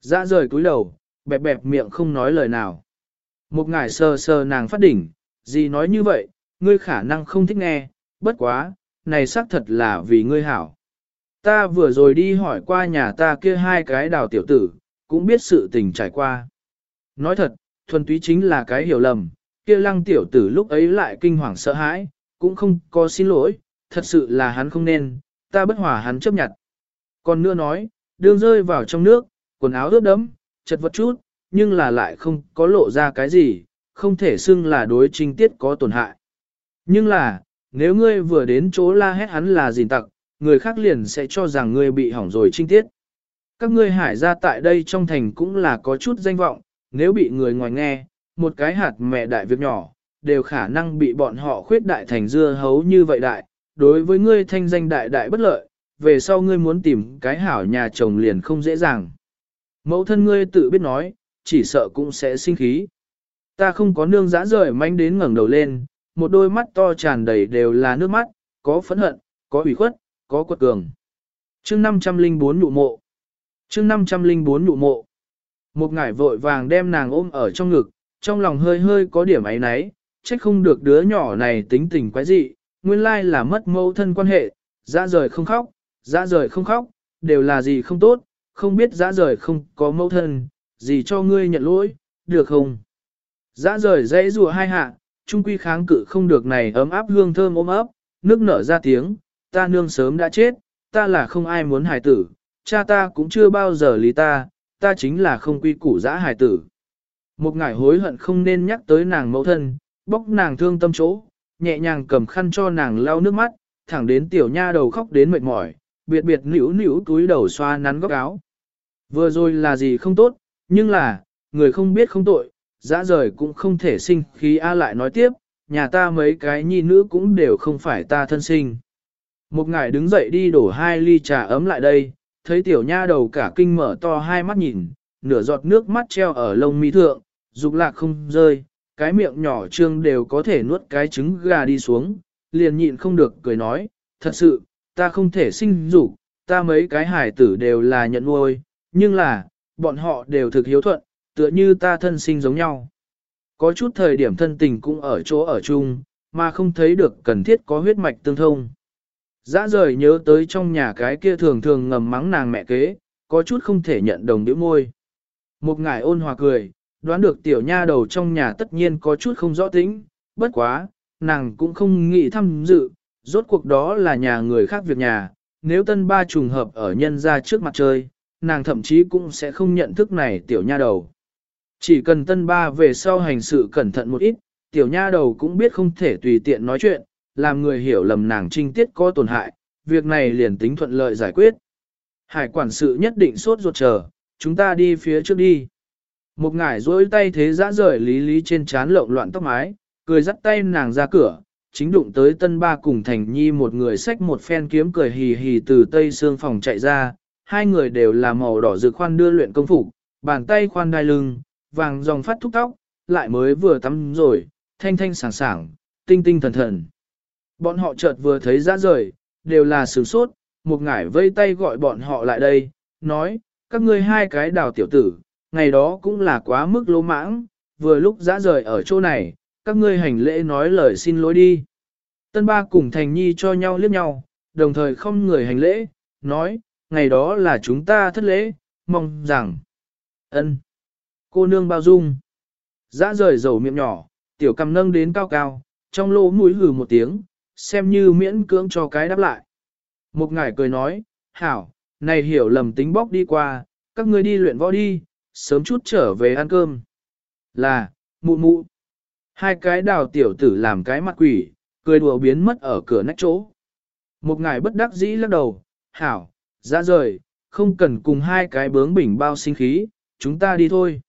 Dã rời cúi đầu, bẹp bẹp miệng không nói lời nào. Một ngải sờ sờ nàng phát đỉnh, gì nói như vậy, ngươi khả năng không thích nghe, bất quá, này xác thật là vì ngươi hảo. Ta vừa rồi đi hỏi qua nhà ta kia hai cái đào tiểu tử, cũng biết sự tình trải qua. Nói thật, thuần túy chính là cái hiểu lầm, kia lăng tiểu tử lúc ấy lại kinh hoàng sợ hãi, cũng không có xin lỗi, thật sự là hắn không nên, ta bất hòa hắn chấp nhận. Còn nữa nói, đường rơi vào trong nước, quần áo ướt đẫm, chật vật chút, nhưng là lại không có lộ ra cái gì, không thể xưng là đối trinh tiết có tổn hại. Nhưng là, nếu ngươi vừa đến chỗ la hét hắn là gìn tặc, người khác liền sẽ cho rằng ngươi bị hỏng rồi trinh tiết. Các ngươi hải ra tại đây trong thành cũng là có chút danh vọng, nếu bị người ngoài nghe, một cái hạt mẹ đại việc nhỏ, đều khả năng bị bọn họ khuyết đại thành dưa hấu như vậy đại, đối với ngươi thanh danh đại đại bất lợi, về sau ngươi muốn tìm cái hảo nhà chồng liền không dễ dàng. Mẫu thân ngươi tự biết nói, chỉ sợ cũng sẽ sinh khí. Ta không có nương dã rời manh đến ngẩng đầu lên, một đôi mắt to tràn đầy đều là nước mắt, có phẫn hận, có ủy khuất, có quật cường. chương 504 nụ mộ. chương 504 nụ mộ. Một ngải vội vàng đem nàng ôm ở trong ngực, trong lòng hơi hơi có điểm ấy náy, trách không được đứa nhỏ này tính tình quái dị, nguyên lai là mất mẫu thân quan hệ, dã rời không khóc, dã rời không khóc, đều là gì không tốt, không biết dã rời không có mẫu thân, gì cho ngươi nhận lỗi, được không? Dã rời dãy rùa hai hạ, trung quy kháng cự không được này ấm áp hương thơm ôm ấp, nước nở ra tiếng, ta nương sớm đã chết, ta là không ai muốn hài tử, cha ta cũng chưa bao giờ lý ta, ta chính là không quy củ dã hài tử. Một ngải hối hận không nên nhắc tới nàng mẫu thân, bóc nàng thương tâm chỗ, nhẹ nhàng cầm khăn cho nàng lau nước mắt, thẳng đến tiểu nha đầu khóc đến mệt mỏi, biệt biệt nỉu nỉu túi đầu xoa nắn góc áo. Vừa rồi là gì không tốt, nhưng là, người không biết không tội, dã rời cũng không thể sinh khí A lại nói tiếp, nhà ta mấy cái nhi nữ cũng đều không phải ta thân sinh. Một ngài đứng dậy đi đổ hai ly trà ấm lại đây, thấy tiểu nha đầu cả kinh mở to hai mắt nhìn, nửa giọt nước mắt treo ở lông mi thượng, dục lạc không rơi, cái miệng nhỏ trương đều có thể nuốt cái trứng gà đi xuống, liền nhịn không được cười nói, thật sự, ta không thể sinh dục, ta mấy cái hải tử đều là nhận nuôi, nhưng là, bọn họ đều thực hiếu thuận, tựa như ta thân sinh giống nhau. Có chút thời điểm thân tình cũng ở chỗ ở chung, mà không thấy được cần thiết có huyết mạch tương thông. Dã rời nhớ tới trong nhà cái kia thường thường ngầm mắng nàng mẹ kế, có chút không thể nhận đồng điểm môi. Một ngải ôn hòa cười, đoán được tiểu nha đầu trong nhà tất nhiên có chút không rõ tính, bất quá, nàng cũng không nghĩ thăm dự, rốt cuộc đó là nhà người khác việc nhà, nếu tân ba trùng hợp ở nhân ra trước mặt chơi, nàng thậm chí cũng sẽ không nhận thức này tiểu nha đầu. Chỉ cần tân ba về sau hành sự cẩn thận một ít, tiểu nha đầu cũng biết không thể tùy tiện nói chuyện, làm người hiểu lầm nàng trinh tiết có tổn hại, việc này liền tính thuận lợi giải quyết. Hải quản sự nhất định sốt ruột chờ, chúng ta đi phía trước đi. Một ngải dối tay thế dã rời lý lý trên chán lộn loạn tóc mái, cười dắt tay nàng ra cửa, chính đụng tới tân ba cùng thành nhi một người xách một phen kiếm cười hì hì từ tây xương phòng chạy ra, hai người đều là màu đỏ rực khoan đưa luyện công phục, bàn tay khoan đai lưng, vàng dòng phát thúc tóc, lại mới vừa tắm rồi, thanh thanh sảng sảng, tinh tinh thần thần. Bọn họ chợt vừa thấy ra rời, đều là sửng sốt, một ngải vây tay gọi bọn họ lại đây, nói, các ngươi hai cái đào tiểu tử, ngày đó cũng là quá mức lỗ mãng, vừa lúc dã rời ở chỗ này, các ngươi hành lễ nói lời xin lỗi đi. Tân ba cùng thành nhi cho nhau liếc nhau, đồng thời không người hành lễ, nói, ngày đó là chúng ta thất lễ, mong rằng, ân, cô nương bao dung. Dã rời dầu miệng nhỏ, tiểu cầm nâng đến cao cao, trong lỗ mũi hừ một tiếng, xem như miễn cưỡng cho cái đáp lại. Một ngải cười nói, hảo, này hiểu lầm tính bóc đi qua, các ngươi đi luyện võ đi, sớm chút trở về ăn cơm. Là, mụ mụ. Hai cái đào tiểu tử làm cái mặt quỷ, cười đùa biến mất ở cửa nách chỗ. Một ngài bất đắc dĩ lắc đầu, hảo, ra rời, không cần cùng hai cái bướng bỉnh bao sinh khí, chúng ta đi thôi.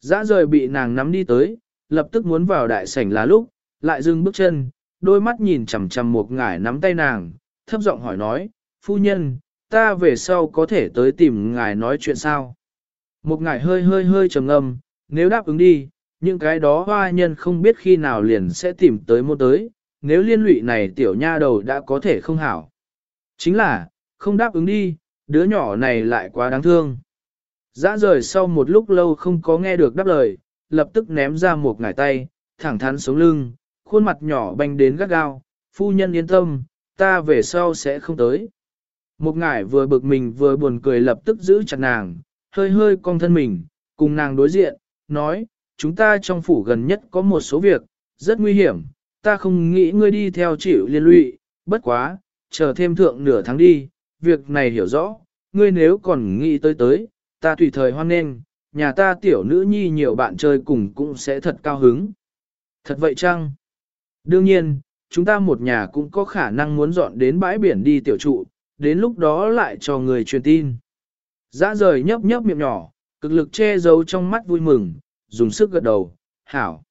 Dã rời bị nàng nắm đi tới, lập tức muốn vào đại sảnh là lúc, lại dừng bước chân, đôi mắt nhìn chằm chằm một ngải nắm tay nàng, thấp giọng hỏi nói, phu nhân, ta về sau có thể tới tìm ngài nói chuyện sao? Một ngải hơi hơi hơi trầm ngâm, nếu đáp ứng đi, những cái đó hoa nhân không biết khi nào liền sẽ tìm tới môn tới, nếu liên lụy này tiểu nha đầu đã có thể không hảo. Chính là, không đáp ứng đi, đứa nhỏ này lại quá đáng thương. Dã rời sau một lúc lâu không có nghe được đáp lời, lập tức ném ra một ngải tay, thẳng thắn sống lưng, khuôn mặt nhỏ banh đến gắt gao, phu nhân yên tâm, ta về sau sẽ không tới. Một ngải vừa bực mình vừa buồn cười lập tức giữ chặt nàng, hơi hơi cong thân mình, cùng nàng đối diện, nói, chúng ta trong phủ gần nhất có một số việc, rất nguy hiểm, ta không nghĩ ngươi đi theo chịu liên lụy, bất quá, chờ thêm thượng nửa tháng đi, việc này hiểu rõ, ngươi nếu còn nghĩ tới tới, ta tùy thời hoan nghênh, nhà ta tiểu nữ nhi nhiều bạn chơi cùng cũng sẽ thật cao hứng. Thật vậy chăng? Đương nhiên, chúng ta một nhà cũng có khả năng muốn dọn đến bãi biển đi tiểu trụ, đến lúc đó lại cho người truyền tin. Dã rời nhấp nhấp miệng nhỏ, cực lực che giấu trong mắt vui mừng, dùng sức gật đầu, hảo.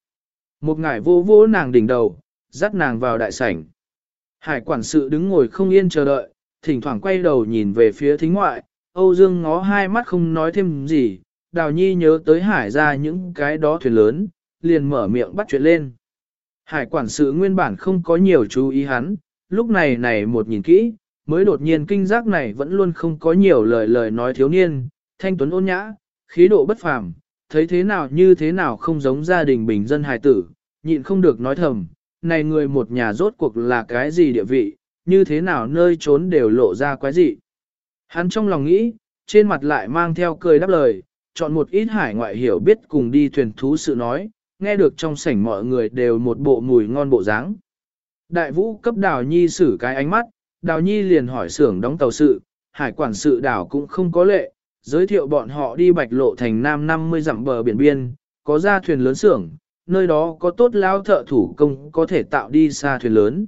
Một ngải vô vô nàng đỉnh đầu, dắt nàng vào đại sảnh. Hải quản sự đứng ngồi không yên chờ đợi, thỉnh thoảng quay đầu nhìn về phía thính ngoại, Âu Dương ngó hai mắt không nói thêm gì, Đào Nhi nhớ tới hải ra những cái đó thuyền lớn, liền mở miệng bắt chuyện lên. Hải quản sự nguyên bản không có nhiều chú ý hắn, lúc này này một nhìn kỹ, mới đột nhiên kinh giác này vẫn luôn không có nhiều lời lời nói thiếu niên, thanh tuấn ôn nhã, khí độ bất phàm, thấy thế nào như thế nào không giống gia đình bình dân hài tử, nhịn không được nói thầm, này người một nhà rốt cuộc là cái gì địa vị, như thế nào nơi trốn đều lộ ra quái dị. Hắn trong lòng nghĩ, trên mặt lại mang theo cười đáp lời, chọn một ít hải ngoại hiểu biết cùng đi thuyền thú sự nói, nghe được trong sảnh mọi người đều một bộ mùi ngon bộ dáng. Đại vũ cấp đào nhi xử cái ánh mắt, đào nhi liền hỏi xưởng đóng tàu sự, hải quản sự đảo cũng không có lệ, giới thiệu bọn họ đi bạch lộ thành nam 50 dặm bờ biển biên, có ra thuyền lớn xưởng, nơi đó có tốt lao thợ thủ công có thể tạo đi xa thuyền lớn.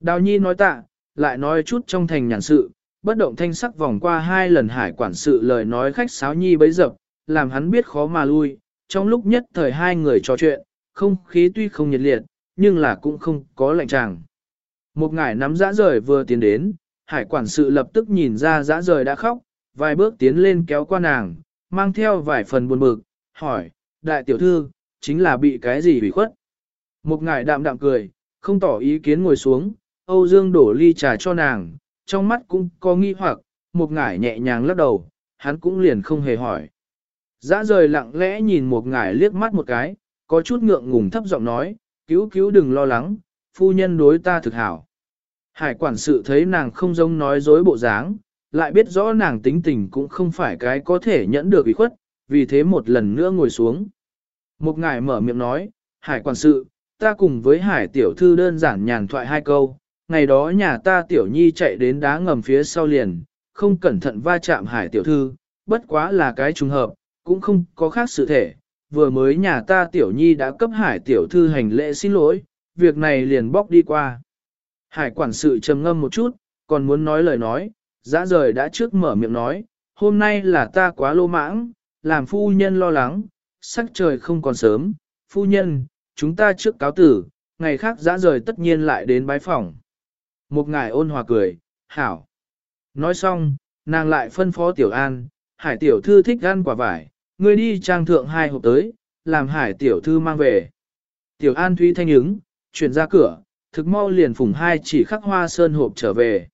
Đào nhi nói tạ, lại nói chút trong thành nhàn sự, bất động thanh sắc vòng qua hai lần hải quản sự lời nói khách sáo nhi bấy dập, làm hắn biết khó mà lui, trong lúc nhất thời hai người trò chuyện, không khí tuy không nhiệt liệt, nhưng là cũng không có lạnh tràng. Một ngải nắm dã rời vừa tiến đến, hải quản sự lập tức nhìn ra dã rời đã khóc, vài bước tiến lên kéo qua nàng, mang theo vài phần buồn bực, hỏi, đại tiểu thư, chính là bị cái gì hủy khuất? Một ngải đạm đạm cười, không tỏ ý kiến ngồi xuống, Âu Dương đổ ly trà cho nàng, trong mắt cũng có nghi hoặc, một ngải nhẹ nhàng lắc đầu, hắn cũng liền không hề hỏi. Dã rời lặng lẽ nhìn một ngải liếc mắt một cái, có chút ngượng ngùng thấp giọng nói, cứu cứu đừng lo lắng, phu nhân đối ta thực hảo. Hải quản sự thấy nàng không giống nói dối bộ dáng, lại biết rõ nàng tính tình cũng không phải cái có thể nhẫn được ủy khuất, vì thế một lần nữa ngồi xuống. Một ngài mở miệng nói, hải quản sự, ta cùng với hải tiểu thư đơn giản nhàn thoại hai câu, ngày đó nhà ta tiểu nhi chạy đến đá ngầm phía sau liền, không cẩn thận va chạm hải tiểu thư, bất quá là cái trùng hợp, cũng không có khác sự thể, vừa mới nhà ta tiểu nhi đã cấp hải tiểu thư hành lễ xin lỗi, việc này liền bóc đi qua. Hải quản sự trầm ngâm một chút, còn muốn nói lời nói, dã rời đã trước mở miệng nói, hôm nay là ta quá lô mãng, làm phu nhân lo lắng, sắc trời không còn sớm, phu nhân, chúng ta trước cáo tử, ngày khác dã rời tất nhiên lại đến bái phòng. Một ngài ôn hòa cười, hảo. Nói xong, nàng lại phân phó tiểu an, hải tiểu thư thích ăn quả vải, ngươi đi trang thượng hai hộp tới, làm hải tiểu thư mang về. Tiểu an thúy thanh ứng, chuyển ra cửa, thực mau liền phùng hai chỉ khắc hoa sơn hộp trở về.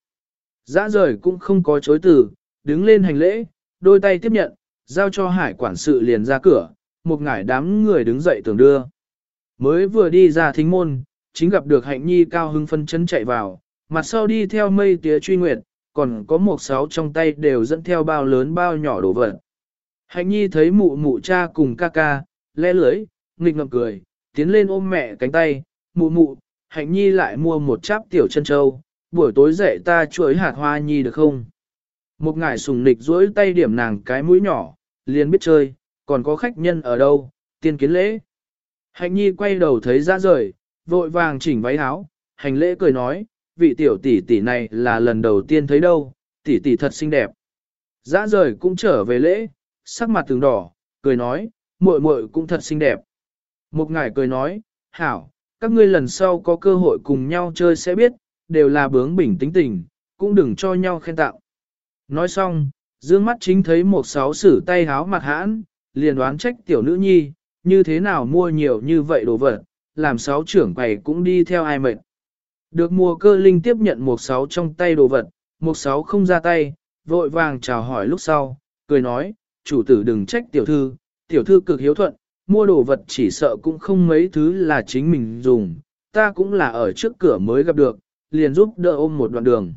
Dã rời cũng không có chối từ, đứng lên hành lễ, đôi tay tiếp nhận, giao cho hải quản sự liền ra cửa, một ngải đám người đứng dậy tưởng đưa. Mới vừa đi ra thính môn, chính gặp được hạnh nhi cao hưng phân chân chạy vào, mặt sau đi theo mây tía truy nguyệt, còn có một sáu trong tay đều dẫn theo bao lớn bao nhỏ đồ vật. Hạnh nhi thấy mụ mụ cha cùng ca ca, lẽ lưới, nghịch ngậm cười, tiến lên ôm mẹ cánh tay, mụ mụ, hạnh nhi lại mua một cháp tiểu chân châu, buổi tối dậy ta chuối hạt hoa nhi được không? Một ngải sùng nịch duỗi tay điểm nàng cái mũi nhỏ, liền biết chơi, còn có khách nhân ở đâu, tiên kiến lễ. Hạnh nhi quay đầu thấy ra rời, vội vàng chỉnh váy áo, hành lễ cười nói, vị tiểu tỷ tỷ này là lần đầu tiên thấy đâu, tỷ tỷ thật xinh đẹp. Dã rời cũng trở về lễ, sắc mặt từng đỏ, cười nói, muội muội cũng thật xinh đẹp. Một ngải cười nói, hảo, các ngươi lần sau có cơ hội cùng nhau chơi sẽ biết, đều là bướng bỉnh tính tình, cũng đừng cho nhau khen tạo. Nói xong, dương mắt chính thấy một sáu sử tay háo mặt hãn, liền đoán trách tiểu nữ nhi, như thế nào mua nhiều như vậy đồ vật, làm sáu trưởng quầy cũng đi theo ai mệnh. Được mùa cơ linh tiếp nhận một sáu trong tay đồ vật, một sáu không ra tay, vội vàng chào hỏi lúc sau, cười nói, chủ tử đừng trách tiểu thư, tiểu thư cực hiếu thuận, mua đồ vật chỉ sợ cũng không mấy thứ là chính mình dùng, ta cũng là ở trước cửa mới gặp được, liền giúp đỡ ôm một đoạn đường.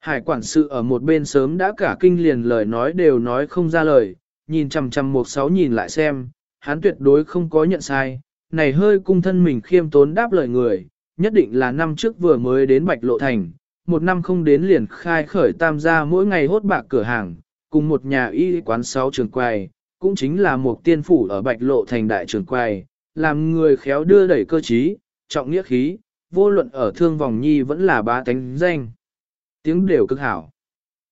Hải quản sự ở một bên sớm đã cả kinh liền lời nói đều nói không ra lời, nhìn chằm chằm một sáu nhìn lại xem, hắn tuyệt đối không có nhận sai, này hơi cung thân mình khiêm tốn đáp lời người, nhất định là năm trước vừa mới đến Bạch Lộ Thành, một năm không đến liền khai khởi tam gia mỗi ngày hốt bạc cửa hàng, cùng một nhà y quán sáu trường quầy, cũng chính là một tiên phủ ở Bạch Lộ Thành đại trường quầy, làm người khéo đưa đẩy cơ trí, trọng nghĩa khí, vô luận ở thương vòng nhi vẫn là bá tánh danh. Tiếng đều cực hảo.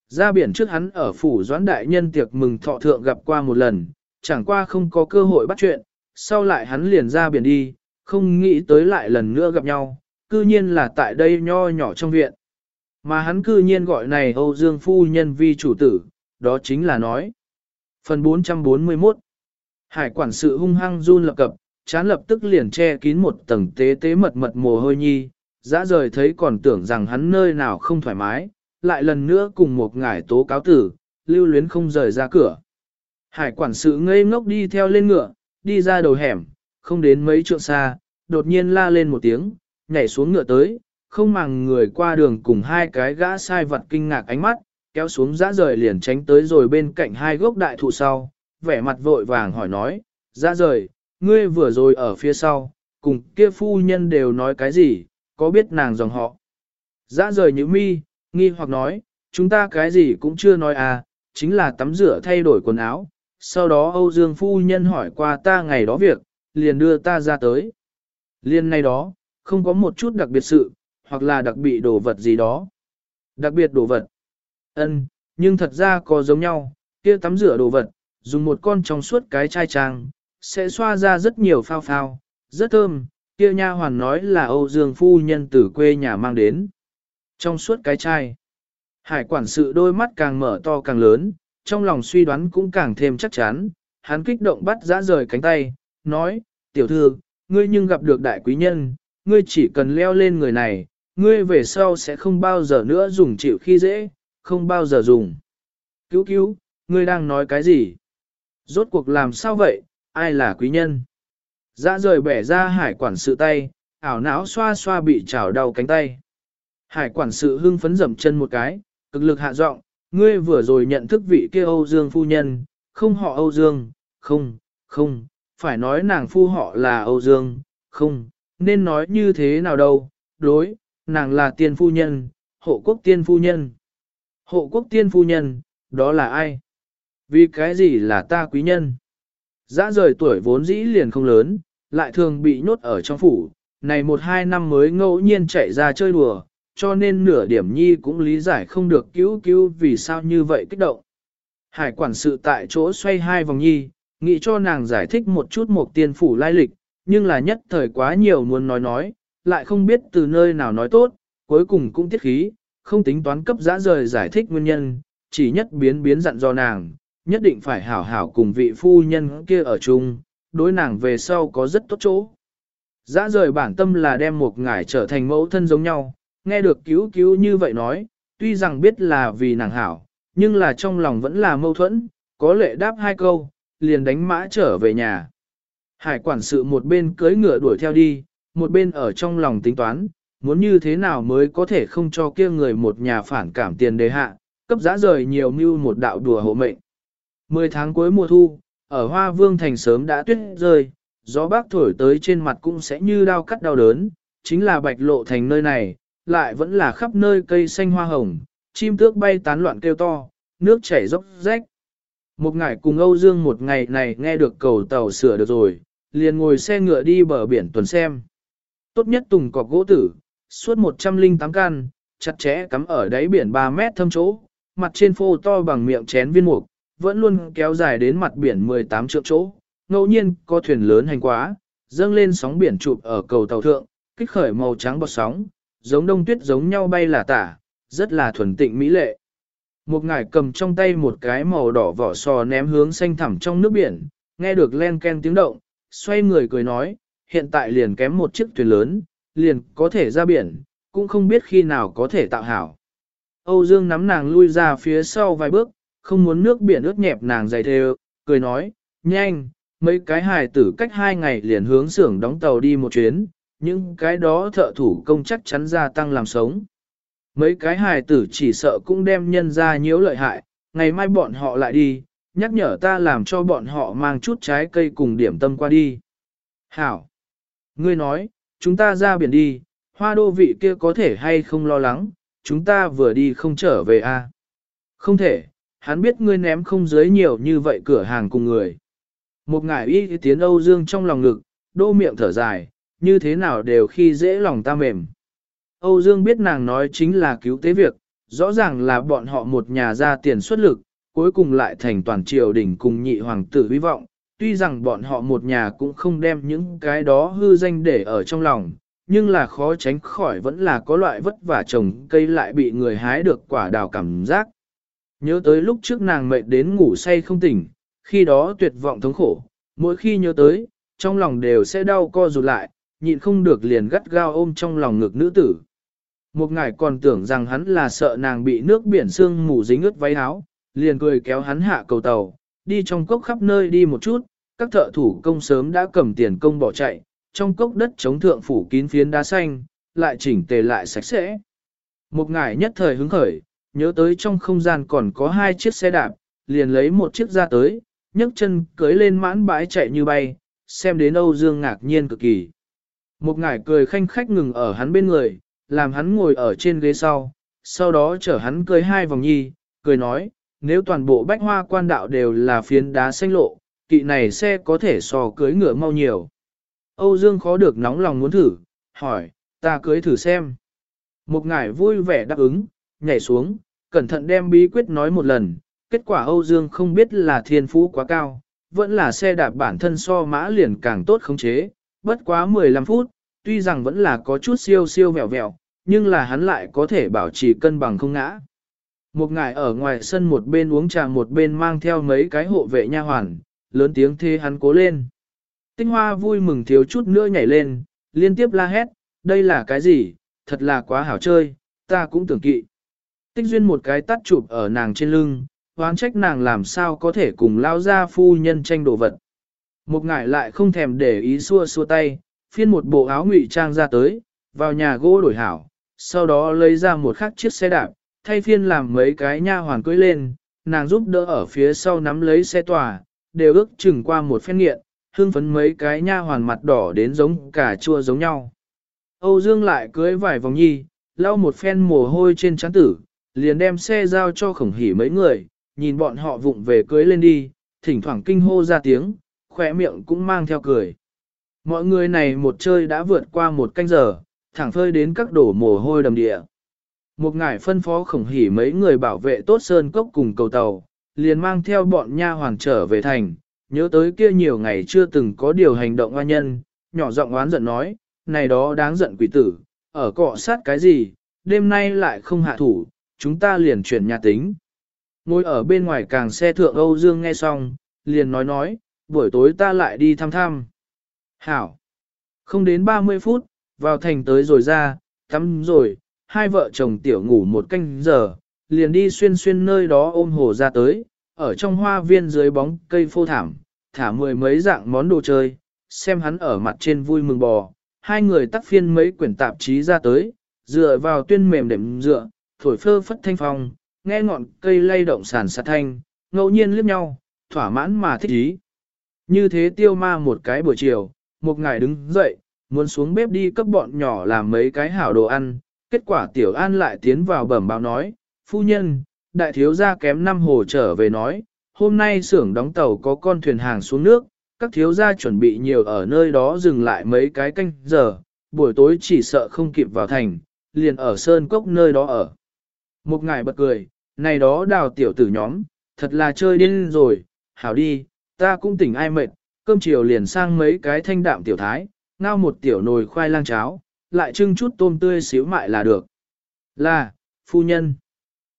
Ra biển trước hắn ở phủ doãn đại nhân tiệc mừng thọ thượng gặp qua một lần, chẳng qua không có cơ hội bắt chuyện, sau lại hắn liền ra biển đi, không nghĩ tới lại lần nữa gặp nhau, cư nhiên là tại đây nho nhỏ trong viện. Mà hắn cư nhiên gọi này Âu Dương Phu Nhân vi chủ tử, đó chính là nói. Phần 441 Hải quản sự hung hăng run lập cập, chán lập tức liền che kín một tầng tế tế mật mật mồ hôi nhi, dã rời thấy còn tưởng rằng hắn nơi nào không thoải mái, lại lần nữa cùng một ngải tố cáo tử, lưu luyến không rời ra cửa. Hải quản sự ngây ngốc đi theo lên ngựa, đi ra đầu hẻm, không đến mấy trượng xa, đột nhiên la lên một tiếng, nhảy xuống ngựa tới, không màng người qua đường cùng hai cái gã sai vật kinh ngạc ánh mắt, kéo xuống dã rời liền tránh tới rồi bên cạnh hai gốc đại thụ sau, vẻ mặt vội vàng hỏi nói, dã rời, ngươi vừa rồi ở phía sau, cùng kia phu nhân đều nói cái gì, có biết nàng dòng họ. Dã rời như mi, nghi hoặc nói, chúng ta cái gì cũng chưa nói à, chính là tắm rửa thay đổi quần áo, sau đó Âu Dương phu nhân hỏi qua ta ngày đó việc, liền đưa ta ra tới. Liên nay đó, không có một chút đặc biệt sự, hoặc là đặc biệt đồ vật gì đó. Đặc biệt đồ vật ân nhưng thật ra có giống nhau, kia tắm rửa đồ vật, dùng một con trong suốt cái chai trang, sẽ xoa ra rất nhiều phao phao, rất thơm, kia nha hoàn nói là Âu Dương phu nhân từ quê nhà mang đến. Trong suốt cái chai, hải quản sự đôi mắt càng mở to càng lớn, trong lòng suy đoán cũng càng thêm chắc chắn, hắn kích động bắt giã rời cánh tay, nói, tiểu thư, ngươi nhưng gặp được đại quý nhân, ngươi chỉ cần leo lên người này, ngươi về sau sẽ không bao giờ nữa dùng chịu khi dễ, không bao giờ dùng. Cứu cứu, ngươi đang nói cái gì? Rốt cuộc làm sao vậy, ai là quý nhân? Dã rời bẻ ra hải quản sự tay, ảo não xoa xoa bị chảo đau cánh tay. Hải quản sự hưng phấn dậm chân một cái, cực lực hạ giọng, ngươi vừa rồi nhận thức vị kia Âu Dương phu nhân, không họ Âu Dương, không, không, phải nói nàng phu họ là Âu Dương, không, nên nói như thế nào đâu, đối, nàng là tiên phu nhân, hộ quốc tiên phu nhân. Hộ quốc tiên phu nhân, đó là ai? Vì cái gì là ta quý nhân? Dã rời tuổi vốn dĩ liền không lớn, lại thường bị nhốt ở trong phủ, này một hai năm mới ngẫu nhiên chạy ra chơi đùa, cho nên nửa điểm nhi cũng lý giải không được cứu cứu vì sao như vậy kích động. Hải quản sự tại chỗ xoay hai vòng nhi, nghĩ cho nàng giải thích một chút một tiên phủ lai lịch, nhưng là nhất thời quá nhiều muốn nói nói, lại không biết từ nơi nào nói tốt, cuối cùng cũng tiết khí, không tính toán cấp dã rời giải thích nguyên nhân, chỉ nhất biến biến dặn do nàng, nhất định phải hảo hảo cùng vị phu nhân kia ở chung, đối nàng về sau có rất tốt chỗ. Dã rời bản tâm là đem một ngải trở thành mẫu thân giống nhau, nghe được cứu cứu như vậy nói, tuy rằng biết là vì nàng hảo, nhưng là trong lòng vẫn là mâu thuẫn, có lệ đáp hai câu, liền đánh mã trở về nhà. Hải quản sự một bên cưới ngựa đuổi theo đi, một bên ở trong lòng tính toán, muốn như thế nào mới có thể không cho kia người một nhà phản cảm tiền đề hạ, cấp giá rời nhiều mưu một đạo đùa hộ mệnh. Mười tháng cuối mùa thu, ở Hoa Vương Thành sớm đã tuyết rơi, gió bác thổi tới trên mặt cũng sẽ như đau cắt đau đớn, chính là bạch lộ thành nơi này, lại vẫn là khắp nơi cây xanh hoa hồng, chim tước bay tán loạn kêu to, nước chảy dốc rách. Một ngày cùng Âu Dương một ngày này nghe được cầu tàu sửa được rồi, liền ngồi xe ngựa đi bờ biển tuần xem. Tốt nhất tùng cọc gỗ tử, suốt 108 căn, chặt chẽ cắm ở đáy biển 3 mét thâm chỗ, mặt trên phô to bằng miệng chén viên mục, vẫn luôn kéo dài đến mặt biển 18 trượng chỗ. Ngẫu nhiên có thuyền lớn hành quá, dâng lên sóng biển chụp ở cầu tàu thượng, kích khởi màu trắng bọt sóng, giống đông tuyết giống nhau bay là tả, rất là thuần tịnh mỹ lệ. Một ngải cầm trong tay một cái màu đỏ vỏ sò ném hướng xanh thẳm trong nước biển, nghe được len ken tiếng động, xoay người cười nói, hiện tại liền kém một chiếc thuyền lớn, liền có thể ra biển, cũng không biết khi nào có thể tạo hảo. Âu Dương nắm nàng lui ra phía sau vài bước, không muốn nước biển ướt nhẹp nàng dày thề, cười nói, nhanh, mấy cái hài tử cách hai ngày liền hướng xưởng đóng tàu đi một chuyến, những cái đó thợ thủ công chắc chắn gia tăng làm sống. Mấy cái hài tử chỉ sợ cũng đem nhân ra nhiễu lợi hại, ngày mai bọn họ lại đi, nhắc nhở ta làm cho bọn họ mang chút trái cây cùng điểm tâm qua đi. Hảo! Ngươi nói, chúng ta ra biển đi, hoa đô vị kia có thể hay không lo lắng, chúng ta vừa đi không trở về a à? Không thể, hắn biết ngươi ném không dưới nhiều như vậy cửa hàng cùng người. Một ngải y tiến Âu Dương trong lòng ngực, đô miệng thở dài, như thế nào đều khi dễ lòng ta mềm. Âu Dương biết nàng nói chính là cứu tế việc, rõ ràng là bọn họ một nhà ra tiền xuất lực, cuối cùng lại thành toàn triều đình cùng nhị hoàng tử hy vọng. Tuy rằng bọn họ một nhà cũng không đem những cái đó hư danh để ở trong lòng, nhưng là khó tránh khỏi vẫn là có loại vất vả trồng cây lại bị người hái được quả đào cảm giác. Nhớ tới lúc trước nàng mệt đến ngủ say không tỉnh, khi đó tuyệt vọng thống khổ, mỗi khi nhớ tới, trong lòng đều sẽ đau co rụt lại, nhịn không được liền gắt gao ôm trong lòng ngực nữ tử. Một ngài còn tưởng rằng hắn là sợ nàng bị nước biển sương mù dính ướt váy áo, liền cười kéo hắn hạ cầu tàu, đi trong cốc khắp nơi đi một chút, các thợ thủ công sớm đã cầm tiền công bỏ chạy, trong cốc đất chống thượng phủ kín phiến đá xanh, lại chỉnh tề lại sạch sẽ. Một ngài nhất thời hứng khởi, nhớ tới trong không gian còn có hai chiếc xe đạp, liền lấy một chiếc ra tới, nhấc chân cưới lên mãn bãi chạy như bay, xem đến Âu Dương ngạc nhiên cực kỳ. Một ngải cười khanh khách ngừng ở hắn bên người, làm hắn ngồi ở trên ghế sau, sau đó chở hắn cười hai vòng nhi, cười nói, nếu toàn bộ bách hoa quan đạo đều là phiến đá xanh lộ, kỵ này xe có thể so cưới ngựa mau nhiều. Âu Dương khó được nóng lòng muốn thử, hỏi, ta cưới thử xem. Một ngải vui vẻ đáp ứng, nhảy xuống, cẩn thận đem bí quyết nói một lần, kết quả Âu Dương không biết là thiên phú quá cao, vẫn là xe đạp bản thân so mã liền càng tốt khống chế, bất quá 15 phút, tuy rằng vẫn là có chút siêu siêu vẹo vẹo, nhưng là hắn lại có thể bảo trì cân bằng không ngã. Một ngài ở ngoài sân một bên uống trà một bên mang theo mấy cái hộ vệ nha hoàn, lớn tiếng thê hắn cố lên. Tinh hoa vui mừng thiếu chút nữa nhảy lên, liên tiếp la hét, đây là cái gì, thật là quá hảo chơi, ta cũng tưởng kỵ. Tích duyên một cái tắt chụp ở nàng trên lưng, hoán trách nàng làm sao có thể cùng lao ra phu nhân tranh đồ vật. Một ngải lại không thèm để ý xua xua tay, phiên một bộ áo ngụy trang ra tới, vào nhà gỗ đổi hảo, sau đó lấy ra một khắc chiếc xe đạp, thay phiên làm mấy cái nha hoàn cưới lên, nàng giúp đỡ ở phía sau nắm lấy xe tòa, đều ước chừng qua một phen nghiện, hương phấn mấy cái nha hoàn mặt đỏ đến giống cả chua giống nhau. Âu Dương lại cưới vài vòng nhi, lau một phen mồ hôi trên trán tử, liền đem xe giao cho khổng hỉ mấy người, nhìn bọn họ vụng về cưới lên đi, thỉnh thoảng kinh hô ra tiếng, khỏe miệng cũng mang theo cười. Mọi người này một chơi đã vượt qua một canh giờ, thẳng phơi đến các đổ mồ hôi đầm địa. Một ngải phân phó khổng hỉ mấy người bảo vệ tốt sơn cốc cùng cầu tàu, liền mang theo bọn nha hoàng trở về thành, nhớ tới kia nhiều ngày chưa từng có điều hành động oan nhân, nhỏ giọng oán giận nói, này đó đáng giận quỷ tử, ở cọ sát cái gì, đêm nay lại không hạ thủ, chúng ta liền chuyển nhà tính. Ngồi ở bên ngoài càng xe thượng Âu Dương nghe xong, liền nói nói, buổi tối ta lại đi thăm thăm. Hảo! Không đến 30 phút, vào thành tới rồi ra, tắm rồi, hai vợ chồng tiểu ngủ một canh giờ, liền đi xuyên xuyên nơi đó ôm hồ ra tới, ở trong hoa viên dưới bóng cây phô thảm, thả mười mấy dạng món đồ chơi, xem hắn ở mặt trên vui mừng bò. Hai người tắt phiên mấy quyển tạp chí ra tới, dựa vào tuyên mềm đệm dựa, thổi phơ phất thanh phong, nghe ngọn cây lay động sàn sạt thanh, ngẫu nhiên liếc nhau, thỏa mãn mà thích ý. Như thế tiêu ma một cái buổi chiều, một ngày đứng dậy, muốn xuống bếp đi cấp bọn nhỏ làm mấy cái hảo đồ ăn, kết quả tiểu an lại tiến vào bẩm báo nói, phu nhân, đại thiếu gia kém năm hồ trở về nói, hôm nay xưởng đóng tàu có con thuyền hàng xuống nước, các thiếu gia chuẩn bị nhiều ở nơi đó dừng lại mấy cái canh giờ, buổi tối chỉ sợ không kịp vào thành, liền ở sơn cốc nơi đó ở. Một ngài bật cười, này đó đào tiểu tử nhóm, thật là chơi điên rồi, hảo đi, ta cũng tỉnh ai mệt, cơm chiều liền sang mấy cái thanh đạm tiểu thái, ngao một tiểu nồi khoai lang cháo, lại trưng chút tôm tươi xíu mại là được. Là, phu nhân.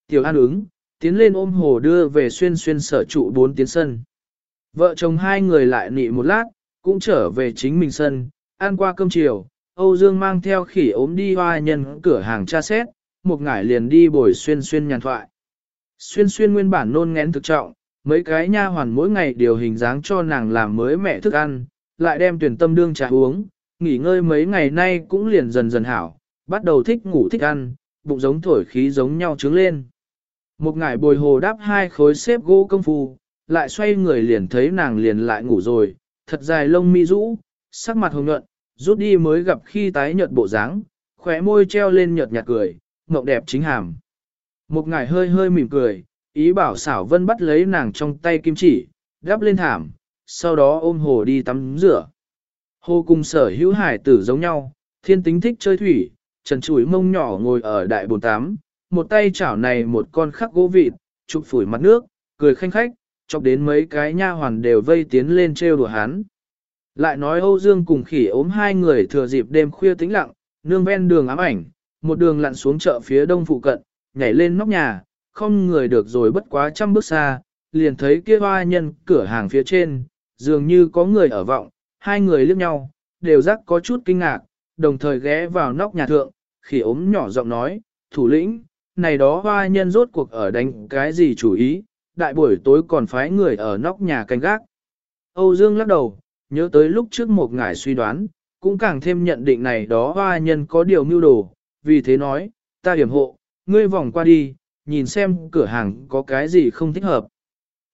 Tiểu an ứng, tiến lên ôm hồ đưa về xuyên xuyên sở trụ bốn tiến sân. Vợ chồng hai người lại nị một lát, cũng trở về chính mình sân, ăn qua cơm chiều, Âu Dương mang theo khỉ ốm đi hoa nhân cửa hàng tra xét, một ngải liền đi bồi xuyên xuyên nhàn thoại. Xuyên xuyên nguyên bản nôn ngén thực trọng, mấy cái nha hoàn mỗi ngày điều hình dáng cho nàng làm mới mẹ thức ăn, lại đem tuyển tâm đương trà uống, nghỉ ngơi mấy ngày nay cũng liền dần dần hảo, bắt đầu thích ngủ thích ăn, bụng giống thổi khí giống nhau trứng lên. Một ngải bồi hồ đáp hai khối xếp gỗ công phu, lại xoay người liền thấy nàng liền lại ngủ rồi, thật dài lông mi rũ, sắc mặt hồng nhuận, rút đi mới gặp khi tái nhợt bộ dáng, khóe môi treo lên nhợt nhạt cười, ngọc đẹp chính hàm. Một ngải hơi hơi mỉm cười, ý bảo xảo vân bắt lấy nàng trong tay kim chỉ, gắp lên thảm, sau đó ôm hồ đi tắm rửa. Hồ cùng sở hữu hải tử giống nhau, thiên tính thích chơi thủy, trần chuối mông nhỏ ngồi ở đại bồn tám, một tay chảo này một con khắc gỗ vịt, chụp phủi mặt nước, cười khanh khách, chọc đến mấy cái nha hoàn đều vây tiến lên trêu đùa hắn. Lại nói Âu Dương cùng khỉ ốm hai người thừa dịp đêm khuya tĩnh lặng, nương ven đường ám ảnh, một đường lặn xuống chợ phía đông phụ cận, nhảy lên nóc nhà, không người được rồi bất quá trăm bước xa, liền thấy kia hoa nhân cửa hàng phía trên, dường như có người ở vọng, hai người liếc nhau, đều rắc có chút kinh ngạc, đồng thời ghé vào nóc nhà thượng, khỉ ốm nhỏ giọng nói, thủ lĩnh, này đó hoa nhân rốt cuộc ở đánh cái gì chủ ý, đại buổi tối còn phái người ở nóc nhà canh gác. Âu Dương lắc đầu, nhớ tới lúc trước một ngài suy đoán, cũng càng thêm nhận định này đó hoa nhân có điều mưu đồ, vì thế nói, ta hiểm hộ, ngươi vòng qua đi, nhìn xem cửa hàng có cái gì không thích hợp.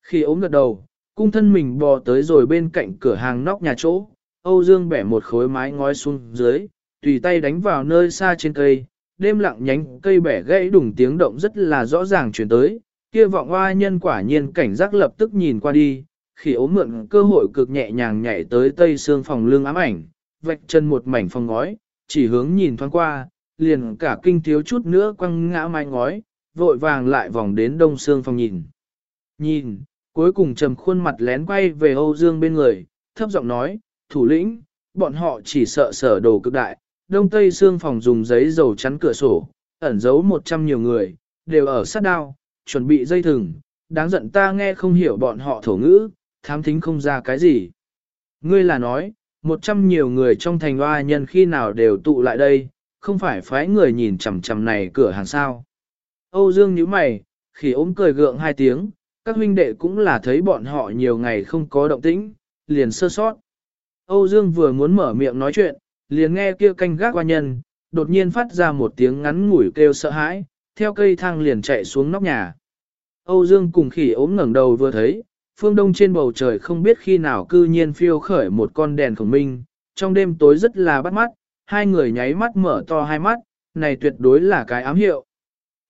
Khi ốm gật đầu, cung thân mình bò tới rồi bên cạnh cửa hàng nóc nhà chỗ, Âu Dương bẻ một khối mái ngói xuống dưới, tùy tay đánh vào nơi xa trên cây, đêm lặng nhánh cây bẻ gãy đùng tiếng động rất là rõ ràng chuyển tới, kia vọng hoa nhân quả nhiên cảnh giác lập tức nhìn qua đi, khi ốm mượn cơ hội cực nhẹ nhàng nhảy tới tây xương phòng lương ám ảnh, vạch chân một mảnh phòng ngói, chỉ hướng nhìn thoáng qua, liền cả kinh thiếu chút nữa quăng ngã mái ngói, vội vàng lại vòng đến đông xương phòng nhìn. Nhìn, cuối cùng trầm khuôn mặt lén quay về Âu Dương bên người, thấp giọng nói, thủ lĩnh, bọn họ chỉ sợ sở đồ cực đại, đông tây xương phòng dùng giấy dầu chắn cửa sổ, ẩn giấu một trăm nhiều người, đều ở sát đao, chuẩn bị dây thừng, đáng giận ta nghe không hiểu bọn họ thổ ngữ, thám thính không ra cái gì. Ngươi là nói, một trăm nhiều người trong thành hoa nhân khi nào đều tụ lại đây, không phải phái người nhìn chằm chằm này cửa hàng sao. Âu Dương nhíu mày, khi ốm cười gượng hai tiếng, các huynh đệ cũng là thấy bọn họ nhiều ngày không có động tĩnh, liền sơ sót. Âu Dương vừa muốn mở miệng nói chuyện, liền nghe kia canh gác qua nhân, đột nhiên phát ra một tiếng ngắn ngủi kêu sợ hãi, theo cây thang liền chạy xuống nóc nhà. Âu Dương cùng khỉ ốm ngẩng đầu vừa thấy, phương đông trên bầu trời không biết khi nào cư nhiên phiêu khởi một con đèn khổng minh, trong đêm tối rất là bắt mắt, hai người nháy mắt mở to hai mắt, này tuyệt đối là cái ám hiệu.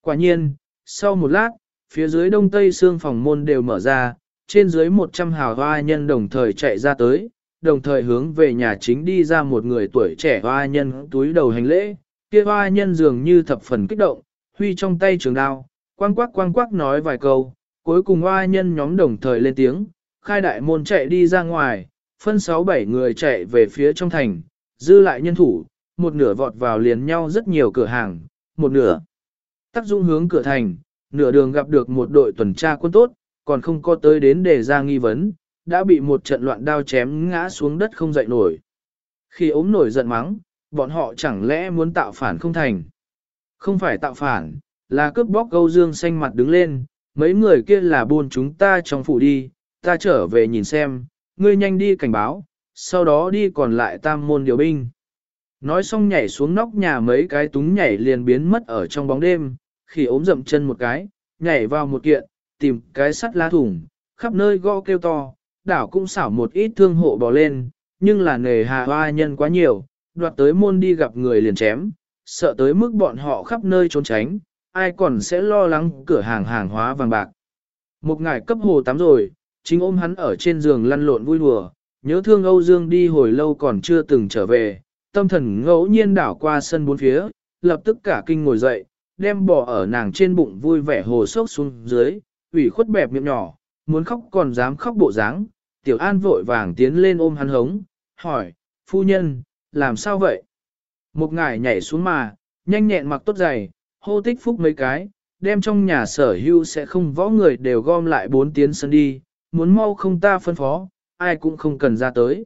Quả nhiên, sau một lát, phía dưới đông tây xương phòng môn đều mở ra, trên dưới 100 hào hoa nhân đồng thời chạy ra tới, đồng thời hướng về nhà chính đi ra một người tuổi trẻ hoa nhân túi đầu hành lễ, kia hoa nhân dường như thập phần kích động, huy trong tay trường đao, quang quắc quang quắc nói vài câu, cuối cùng hoa nhân nhóm đồng thời lên tiếng, khai đại môn chạy đi ra ngoài, phân sáu bảy người chạy về phía trong thành, dư lại nhân thủ, một nửa vọt vào liền nhau rất nhiều cửa hàng, một nửa. Tác dụng hướng cửa thành, nửa đường gặp được một đội tuần tra quân tốt, còn không có tới đến để ra nghi vấn, đã bị một trận loạn đao chém ngã xuống đất không dậy nổi. Khi ốm nổi giận mắng, bọn họ chẳng lẽ muốn tạo phản không thành. Không phải tạo phản, là cướp bóc câu dương xanh mặt đứng lên, mấy người kia là buôn chúng ta trong phủ đi, ta trở về nhìn xem, ngươi nhanh đi cảnh báo, sau đó đi còn lại tam môn điều binh. Nói xong nhảy xuống nóc nhà mấy cái túng nhảy liền biến mất ở trong bóng đêm, khi ốm dậm chân một cái, nhảy vào một kiện, tìm cái sắt lá thủng, khắp nơi gõ kêu to, đảo cũng xảo một ít thương hộ bò lên, nhưng là nề hà hoa nhân quá nhiều, đoạt tới môn đi gặp người liền chém, sợ tới mức bọn họ khắp nơi trốn tránh, ai còn sẽ lo lắng cửa hàng hàng hóa vàng bạc. Một ngày cấp hồ tắm rồi, chính ôm hắn ở trên giường lăn lộn vui đùa, nhớ thương Âu Dương đi hồi lâu còn chưa từng trở về, tâm thần ngẫu nhiên đảo qua sân bốn phía, lập tức cả kinh ngồi dậy, đem bỏ ở nàng trên bụng vui vẻ hồ sốc xuống dưới, ủy khuất bẹp miệng nhỏ, muốn khóc còn dám khóc bộ dáng. Tiểu An vội vàng tiến lên ôm hắn hống, hỏi, phu nhân, làm sao vậy? Một ngải nhảy xuống mà, nhanh nhẹn mặc tốt giày, hô tích phúc mấy cái, đem trong nhà sở hưu sẽ không võ người đều gom lại bốn tiến sân đi, muốn mau không ta phân phó, ai cũng không cần ra tới.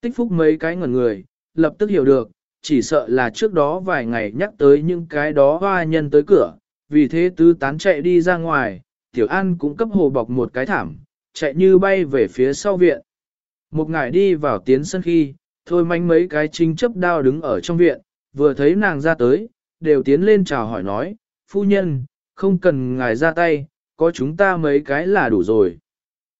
Tích phúc mấy cái ngẩn người, lập tức hiểu được, chỉ sợ là trước đó vài ngày nhắc tới những cái đó hoa nhân tới cửa, vì thế tứ tán chạy đi ra ngoài, tiểu an cũng cấp hồ bọc một cái thảm, chạy như bay về phía sau viện. Một ngải đi vào tiến sân khi, thôi manh mấy cái chính chấp đao đứng ở trong viện, vừa thấy nàng ra tới, đều tiến lên chào hỏi nói, phu nhân, không cần ngài ra tay, có chúng ta mấy cái là đủ rồi.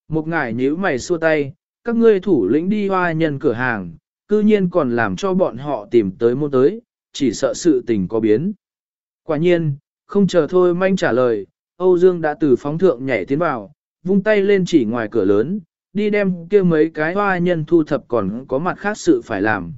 Một ngải nhíu mày xua tay, các ngươi thủ lĩnh đi hoa nhân cửa hàng, cư nhiên còn làm cho bọn họ tìm tới môn tới, chỉ sợ sự tình có biến. Quả nhiên, không chờ thôi manh trả lời, Âu Dương đã từ phóng thượng nhảy tiến vào, vung tay lên chỉ ngoài cửa lớn, đi đem kia mấy cái hoa nhân thu thập còn có mặt khác sự phải làm.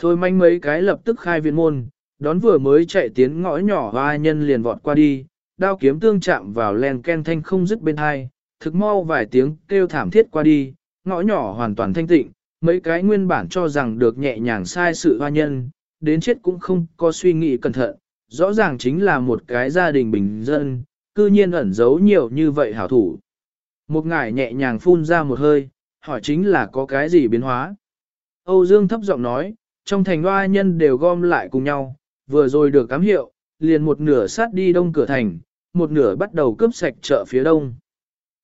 Thôi manh mấy cái lập tức khai viện môn, đón vừa mới chạy tiến ngõ nhỏ hoa nhân liền vọt qua đi, đao kiếm tương chạm vào len ken thanh không dứt bên hai, thực mau vài tiếng kêu thảm thiết qua đi, ngõ nhỏ hoàn toàn thanh tịnh, mấy cái nguyên bản cho rằng được nhẹ nhàng sai sự hoa nhân, đến chết cũng không có suy nghĩ cẩn thận, rõ ràng chính là một cái gia đình bình dân, cư nhiên ẩn giấu nhiều như vậy hảo thủ. Một ngải nhẹ nhàng phun ra một hơi, hỏi chính là có cái gì biến hóa. Âu Dương thấp giọng nói, trong thành hoa nhân đều gom lại cùng nhau, vừa rồi được cám hiệu, liền một nửa sát đi đông cửa thành, một nửa bắt đầu cướp sạch chợ phía đông.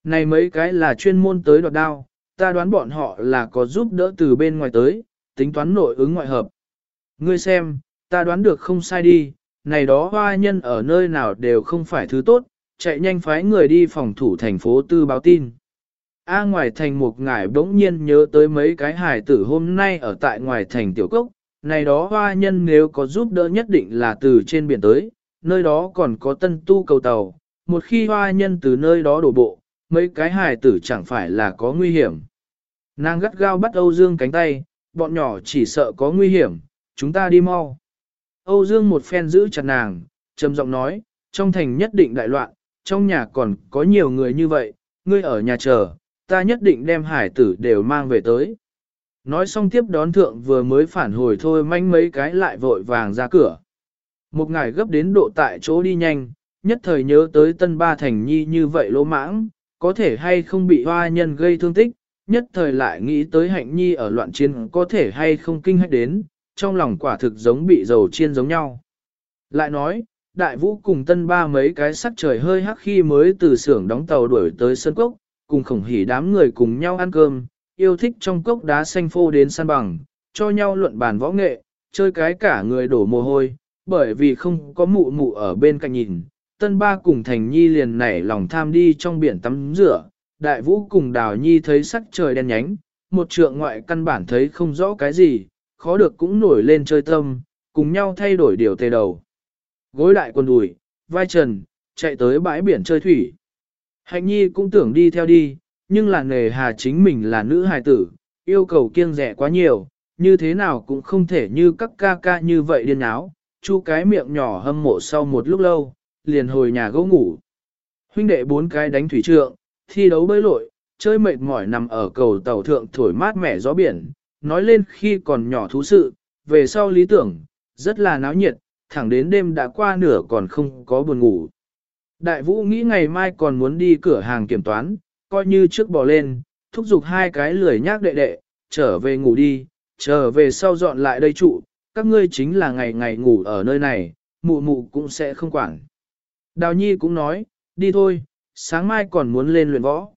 Này mấy cái là chuyên môn tới đoạt đao, ta đoán bọn họ là có giúp đỡ từ bên ngoài tới, tính toán nội ứng ngoại hợp. Ngươi xem, ta đoán được không sai đi, này đó hoa nhân ở nơi nào đều không phải thứ tốt, chạy nhanh phái người đi phòng thủ thành phố tư báo tin. A ngoài thành một ngải bỗng nhiên nhớ tới mấy cái hải tử hôm nay ở tại ngoài thành tiểu cốc, này đó hoa nhân nếu có giúp đỡ nhất định là từ trên biển tới, nơi đó còn có tân tu cầu tàu, một khi hoa nhân từ nơi đó đổ bộ, mấy cái hải tử chẳng phải là có nguy hiểm. Nàng gắt gao bắt Âu Dương cánh tay, bọn nhỏ chỉ sợ có nguy hiểm, chúng ta đi mau. Âu Dương một phen giữ chặt nàng, trầm giọng nói, trong thành nhất định đại loạn, trong nhà còn có nhiều người như vậy, ngươi ở nhà chờ, ta nhất định đem hải tử đều mang về tới. Nói xong tiếp đón thượng vừa mới phản hồi thôi manh mấy cái lại vội vàng ra cửa. Một ngày gấp đến độ tại chỗ đi nhanh, nhất thời nhớ tới tân ba thành nhi như vậy lỗ mãng, có thể hay không bị hoa nhân gây thương tích, nhất thời lại nghĩ tới hạnh nhi ở loạn chiến có thể hay không kinh hách đến, trong lòng quả thực giống bị dầu chiên giống nhau. Lại nói, đại vũ cùng tân ba mấy cái sắc trời hơi hắc khi mới từ xưởng đóng tàu đuổi tới sân cốc, cùng khổng hỉ đám người cùng nhau ăn cơm, yêu thích trong cốc đá xanh phô đến săn bằng, cho nhau luận bàn võ nghệ, chơi cái cả người đổ mồ hôi, bởi vì không có mụ mụ ở bên cạnh nhìn. Tân ba cùng thành nhi liền nảy lòng tham đi trong biển tắm rửa, đại vũ cùng đào nhi thấy sắc trời đen nhánh, một trượng ngoại căn bản thấy không rõ cái gì, khó được cũng nổi lên chơi tâm, cùng nhau thay đổi điều tề đầu. Gối đại quần đùi, vai trần, chạy tới bãi biển chơi thủy. Hạnh nhi cũng tưởng đi theo đi, nhưng là nghề hà chính mình là nữ hài tử, yêu cầu kiêng rẻ quá nhiều, như thế nào cũng không thể như các ca ca như vậy điên áo, chu cái miệng nhỏ hâm mộ sau một lúc lâu, liền hồi nhà gỗ ngủ. Huynh đệ bốn cái đánh thủy trượng, thi đấu bơi lội, chơi mệt mỏi nằm ở cầu tàu thượng thổi mát mẻ gió biển, nói lên khi còn nhỏ thú sự, về sau lý tưởng, rất là náo nhiệt, thẳng đến đêm đã qua nửa còn không có buồn ngủ. Đại vũ nghĩ ngày mai còn muốn đi cửa hàng kiểm toán, coi như trước bỏ lên, thúc giục hai cái lười nhác đệ đệ, trở về ngủ đi, trở về sau dọn lại đây trụ, các ngươi chính là ngày ngày ngủ ở nơi này, mụ mụ cũng sẽ không quản. Đào Nhi cũng nói, đi thôi, sáng mai còn muốn lên luyện võ.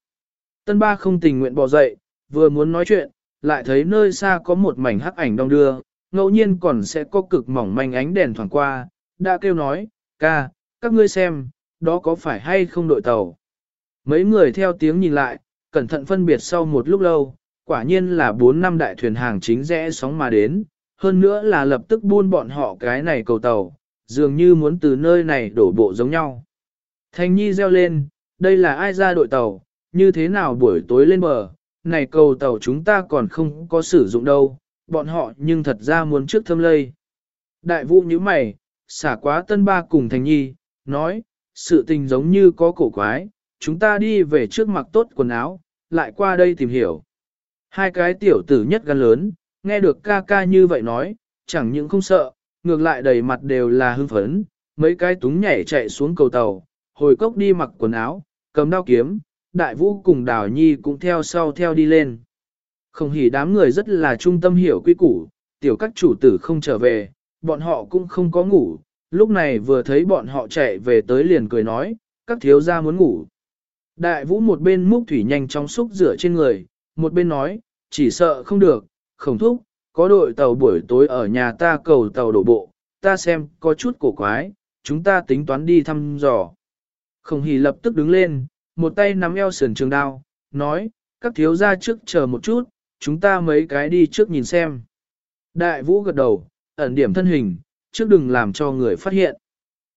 Tân ba không tình nguyện bỏ dậy, vừa muốn nói chuyện, lại thấy nơi xa có một mảnh hắc ảnh đông đưa, ngẫu nhiên còn sẽ có cực mỏng manh ánh đèn thoảng qua, đã kêu nói, ca, các ngươi xem, đó có phải hay không đội tàu. Mấy người theo tiếng nhìn lại, cẩn thận phân biệt sau một lúc lâu, quả nhiên là bốn năm đại thuyền hàng chính rẽ sóng mà đến, hơn nữa là lập tức buôn bọn họ cái này cầu tàu, dường như muốn từ nơi này đổ bộ giống nhau. Thành nhi reo lên, đây là ai ra đội tàu, như thế nào buổi tối lên bờ, này cầu tàu chúng ta còn không có sử dụng đâu, bọn họ nhưng thật ra muốn trước thâm lây. Đại vũ như mày, xả quá tân ba cùng thành nhi, nói, sự tình giống như có cổ quái, chúng ta đi về trước mặc tốt quần áo, lại qua đây tìm hiểu. Hai cái tiểu tử nhất gan lớn, nghe được ca ca như vậy nói, chẳng những không sợ, ngược lại đầy mặt đều là hưng phấn, mấy cái túng nhảy chạy xuống cầu tàu, hồi cốc đi mặc quần áo, cầm đao kiếm, đại vũ cùng đào nhi cũng theo sau theo đi lên. Không hỉ đám người rất là trung tâm hiểu quy củ, tiểu các chủ tử không trở về, bọn họ cũng không có ngủ, lúc này vừa thấy bọn họ chạy về tới liền cười nói, các thiếu gia muốn ngủ. Đại vũ một bên múc thủy nhanh chóng xúc rửa trên người, một bên nói, chỉ sợ không được, không thúc, có đội tàu buổi tối ở nhà ta cầu tàu đổ bộ, ta xem có chút cổ quái, chúng ta tính toán đi thăm dò. Không hỉ lập tức đứng lên, một tay nắm eo sườn trường đao, nói, các thiếu gia trước chờ một chút, chúng ta mấy cái đi trước nhìn xem. Đại vũ gật đầu, ẩn điểm thân hình, trước đừng làm cho người phát hiện.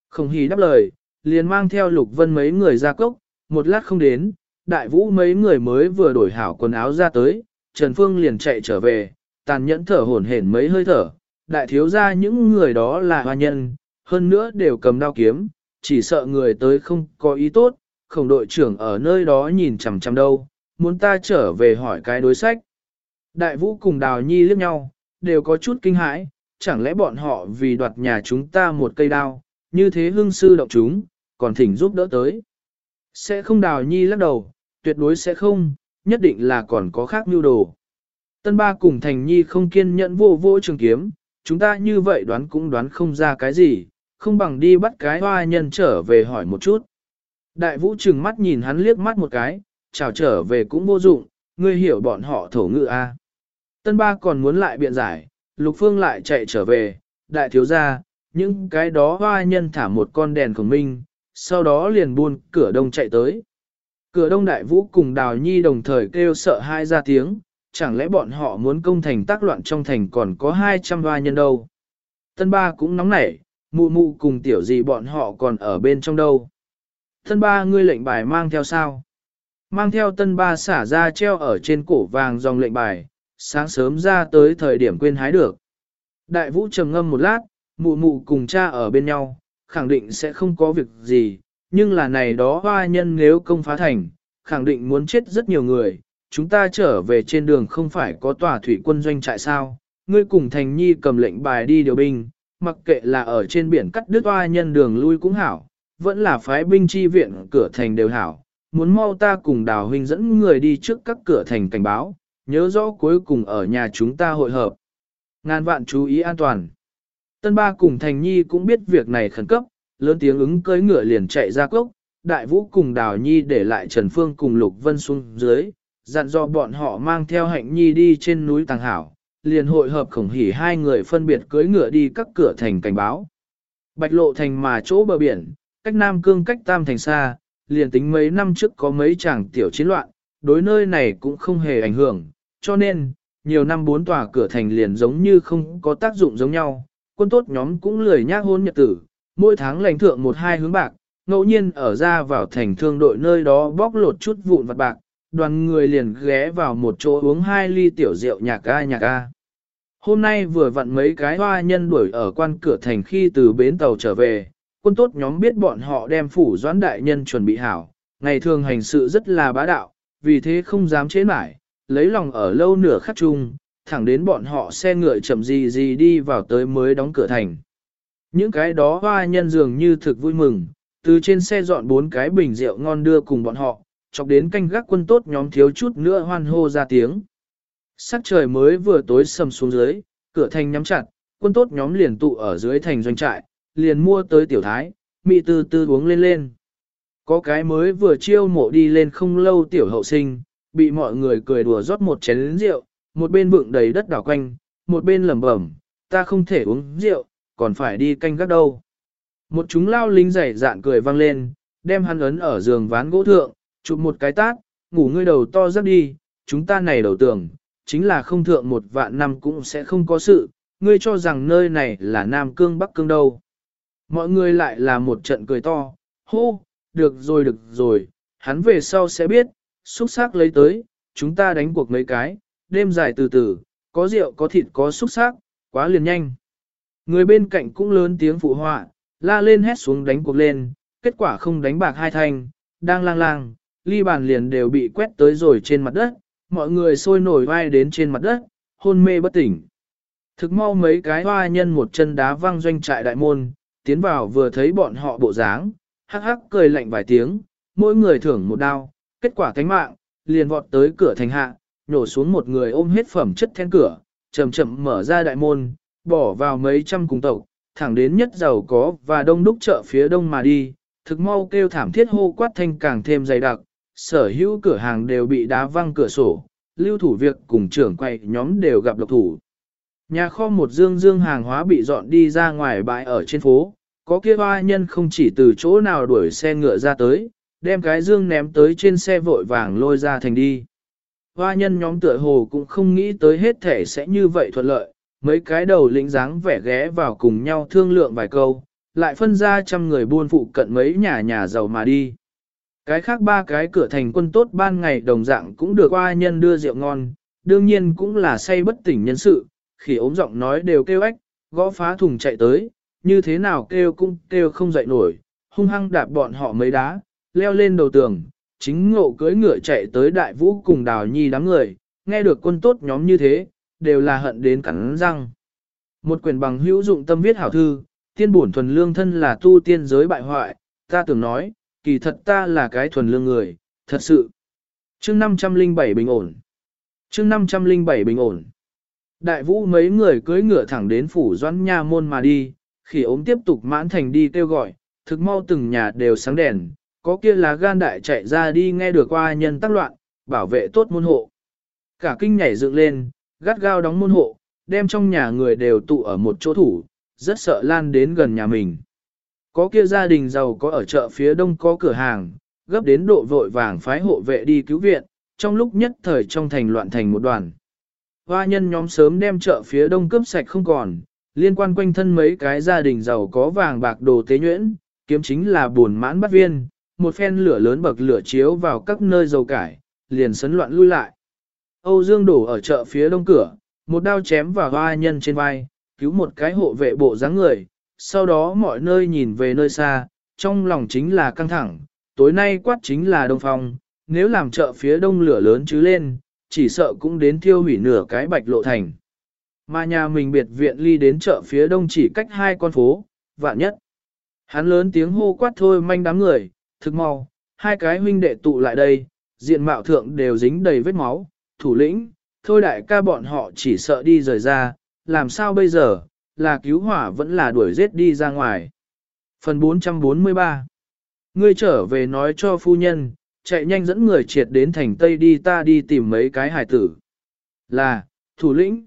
Không hỉ đáp lời, liền mang theo lục vân mấy người ra cốc, một lát không đến, đại vũ mấy người mới vừa đổi hảo quần áo ra tới, Trần Phương liền chạy trở về, tàn nhẫn thở hổn hển mấy hơi thở, đại thiếu gia những người đó là hoa nhân, hơn nữa đều cầm đao kiếm, chỉ sợ người tới không có ý tốt, khổng đội trưởng ở nơi đó nhìn chằm chằm đâu, muốn ta trở về hỏi cái đối sách. Đại vũ cùng đào nhi liếc nhau, đều có chút kinh hãi, chẳng lẽ bọn họ vì đoạt nhà chúng ta một cây đao, như thế hương sư động chúng, còn thỉnh giúp đỡ tới. Sẽ không đào nhi lắc đầu, tuyệt đối sẽ không, nhất định là còn có khác mưu đồ. Tân ba cùng thành nhi không kiên nhẫn vô vô trường kiếm, chúng ta như vậy đoán cũng đoán không ra cái gì, không bằng đi bắt cái hoa nhân trở về hỏi một chút. Đại vũ trừng mắt nhìn hắn liếc mắt một cái, chào trở về cũng vô dụng, ngươi hiểu bọn họ thổ ngữ a. À. Tân ba còn muốn lại biện giải, lục phương lại chạy trở về, đại thiếu gia, những cái đó hoa nhân thả một con đèn của mình, sau đó liền buôn cửa đông chạy tới. Cửa đông đại vũ cùng đào nhi đồng thời kêu sợ hai ra tiếng, chẳng lẽ bọn họ muốn công thành tác loạn trong thành còn có 200 hoa nhân đâu. Tân ba cũng nóng nảy, mụ mụ cùng tiểu gì bọn họ còn ở bên trong đâu. Tân ba ngươi lệnh bài mang theo sao? Mang theo tân ba xả ra treo ở trên cổ vàng dòng lệnh bài, sáng sớm ra tới thời điểm quên hái được. Đại vũ trầm ngâm một lát, mụ mụ cùng cha ở bên nhau, khẳng định sẽ không có việc gì, nhưng là này đó hoa nhân nếu công phá thành, khẳng định muốn chết rất nhiều người, chúng ta trở về trên đường không phải có tòa thủy quân doanh trại sao, ngươi cùng thành nhi cầm lệnh bài đi điều binh, mặc kệ là ở trên biển cắt đứt oa nhân đường lui cũng hảo, vẫn là phái binh chi viện cửa thành đều hảo, muốn mau ta cùng đào huynh dẫn người đi trước các cửa thành cảnh báo, nhớ rõ cuối cùng ở nhà chúng ta hội hợp. Ngàn vạn chú ý an toàn. Tân ba cùng thành nhi cũng biết việc này khẩn cấp, lớn tiếng ứng cưới ngựa liền chạy ra cốc, đại vũ cùng đào nhi để lại Trần Phương cùng Lục Vân xuống dưới, dặn dò bọn họ mang theo hạnh nhi đi trên núi Tàng Hảo, liền hội hợp khổng hỉ hai người phân biệt cưỡi ngựa đi các cửa thành cảnh báo. Bạch lộ thành mà chỗ bờ biển, cách Nam Cương cách Tam thành xa, liền tính mấy năm trước có mấy chàng tiểu chiến loạn, đối nơi này cũng không hề ảnh hưởng, cho nên, nhiều năm bốn tòa cửa thành liền giống như không có tác dụng giống nhau, quân tốt nhóm cũng lười nhác hôn nhật tử, mỗi tháng lãnh thượng một hai hướng bạc, ngẫu nhiên ở ra vào thành thương đội nơi đó bóc lột chút vụn vặt bạc, đoàn người liền ghé vào một chỗ uống hai ly tiểu rượu nhạc ca nhạc ca. Hôm nay vừa vặn mấy cái hoa nhân đuổi ở quan cửa thành khi từ bến tàu trở về, quân tốt nhóm biết bọn họ đem phủ doãn đại nhân chuẩn bị hảo, ngày thường hành sự rất là bá đạo, vì thế không dám chế mãi, lấy lòng ở lâu nửa khắc chung, thẳng đến bọn họ xe ngựa chậm gì gì đi vào tới mới đóng cửa thành. Những cái đó hoa nhân dường như thực vui mừng, từ trên xe dọn bốn cái bình rượu ngon đưa cùng bọn họ, chọc đến canh gác quân tốt nhóm thiếu chút nữa hoan hô ra tiếng. Sắc trời mới vừa tối sầm xuống dưới, cửa thành nhắm chặt, quân tốt nhóm liền tụ ở dưới thành doanh trại, liền mua tới tiểu thái, mị từ từ uống lên lên. Có cái mới vừa chiêu mộ đi lên không lâu tiểu hậu sinh, bị mọi người cười đùa rót một chén rượu, một bên vượng đầy đất đảo quanh, một bên lẩm bẩm, ta không thể uống rượu, còn phải đi canh gác đâu. Một chúng lao lính dày dạn cười vang lên, đem hắn ấn ở giường ván gỗ thượng, chụp một cái tát, ngủ ngươi đầu to rất đi, chúng ta này đầu tưởng, chính là không thượng một vạn năm cũng sẽ không có sự, ngươi cho rằng nơi này là Nam Cương Bắc Cương đâu. Mọi người lại là một trận cười to, hô, được rồi được rồi, hắn về sau sẽ biết, xúc sắc lấy tới, chúng ta đánh cuộc mấy cái, đêm dài từ từ, có rượu có thịt có xúc sắc, quá liền nhanh. Người bên cạnh cũng lớn tiếng phụ họa, la lên hét xuống đánh cuộc lên, kết quả không đánh bạc hai thanh, đang lang lang, ly bàn liền đều bị quét tới rồi trên mặt đất, mọi người sôi nổi vai đến trên mặt đất, hôn mê bất tỉnh. Thực mau mấy cái hoa nhân một chân đá văng doanh trại đại môn, tiến vào vừa thấy bọn họ bộ dáng, hắc hắc cười lạnh vài tiếng, mỗi người thưởng một đao, kết quả thánh mạng, liền vọt tới cửa thành hạ, nhổ xuống một người ôm hết phẩm chất then cửa, chậm chậm mở ra đại môn, bỏ vào mấy trăm cùng tộc, thẳng đến nhất giàu có và đông đúc chợ phía đông mà đi, thực mau kêu thảm thiết hô quát thanh càng thêm dày đặc, sở hữu cửa hàng đều bị đá văng cửa sổ, lưu thủ việc cùng trưởng quay nhóm đều gặp độc thủ. Nhà kho một dương dương hàng hóa bị dọn đi ra ngoài bãi ở trên phố, có kia hoa nhân không chỉ từ chỗ nào đuổi xe ngựa ra tới, đem cái dương ném tới trên xe vội vàng lôi ra thành đi. Hoa nhân nhóm tựa hồ cũng không nghĩ tới hết thể sẽ như vậy thuận lợi, mấy cái đầu lĩnh dáng vẻ ghé vào cùng nhau thương lượng vài câu, lại phân ra trăm người buôn phụ cận mấy nhà nhà giàu mà đi. Cái khác ba cái cửa thành quân tốt ban ngày đồng dạng cũng được qua nhân đưa rượu ngon, đương nhiên cũng là say bất tỉnh nhân sự, khi ốm giọng nói đều kêu ếch, gõ phá thùng chạy tới, như thế nào kêu cũng kêu không dậy nổi, hung hăng đạp bọn họ mấy đá, leo lên đầu tường, chính ngộ cưỡi ngựa chạy tới đại vũ cùng đào nhi đám người, nghe được quân tốt nhóm như thế, đều là hận đến cắn răng. Một quyển bằng hữu dụng tâm viết hảo thư, tiên bổn thuần lương thân là tu tiên giới bại hoại, ta tưởng nói, kỳ thật ta là cái thuần lương người, thật sự. chương 507 bình ổn. chương 507 bình ổn. Đại vũ mấy người cưỡi ngựa thẳng đến phủ doãn nha môn mà đi, khi ốm tiếp tục mãn thành đi kêu gọi, thực mau từng nhà đều sáng đèn, có kia là gan đại chạy ra đi nghe được qua nhân tác loạn, bảo vệ tốt môn hộ. Cả kinh nhảy dựng lên, gắt gao đóng môn hộ, đem trong nhà người đều tụ ở một chỗ thủ, rất sợ lan đến gần nhà mình. Có kia gia đình giàu có ở chợ phía đông có cửa hàng, gấp đến độ vội vàng phái hộ vệ đi cứu viện, trong lúc nhất thời trong thành loạn thành một đoàn. Hoa nhân nhóm sớm đem chợ phía đông cướp sạch không còn, liên quan quanh thân mấy cái gia đình giàu có vàng bạc đồ tế nhuyễn, kiếm chính là buồn mãn bắt viên, một phen lửa lớn bậc lửa chiếu vào các nơi dầu cải, liền sấn loạn lui lại. Âu Dương đổ ở chợ phía đông cửa, một đao chém vào hoa nhân trên vai, cứu một cái hộ vệ bộ dáng người, sau đó mọi nơi nhìn về nơi xa, trong lòng chính là căng thẳng, tối nay quát chính là đông phong, nếu làm chợ phía đông lửa lớn chứ lên, chỉ sợ cũng đến thiêu hủy nửa cái bạch lộ thành. Mà nhà mình biệt viện ly đến chợ phía đông chỉ cách hai con phố, vạn nhất. Hắn lớn tiếng hô quát thôi manh đám người, thực mau, hai cái huynh đệ tụ lại đây, diện mạo thượng đều dính đầy vết máu, thủ lĩnh, thôi đại ca bọn họ chỉ sợ đi rời ra, làm sao bây giờ, là cứu hỏa vẫn là đuổi giết đi ra ngoài. Phần 443 Ngươi trở về nói cho phu nhân, chạy nhanh dẫn người triệt đến thành Tây đi ta đi tìm mấy cái hải tử. Là, thủ lĩnh.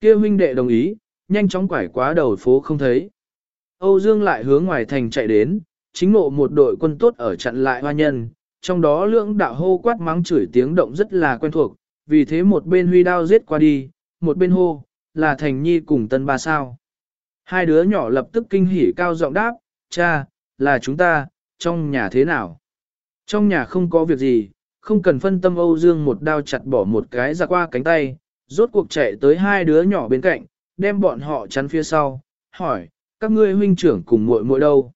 kia huynh đệ đồng ý, nhanh chóng quải quá đầu phố không thấy. Âu Dương lại hướng ngoài thành chạy đến, chính ngộ một đội quân tốt ở chặn lại hoa nhân, trong đó lưỡng đạo hô quát mắng chửi tiếng động rất là quen thuộc, vì thế một bên huy đao giết qua đi, một bên hô, là Thành Nhi cùng Tân Ba sao. Hai đứa nhỏ lập tức kinh hỉ cao giọng đáp, cha, là chúng ta, trong nhà thế nào? Trong nhà không có việc gì, không cần phân tâm Âu Dương một đao chặt bỏ một cái ra qua cánh tay, rốt cuộc chạy tới hai đứa nhỏ bên cạnh, đem bọn họ chắn phía sau, hỏi, các ngươi huynh trưởng cùng muội muội đâu?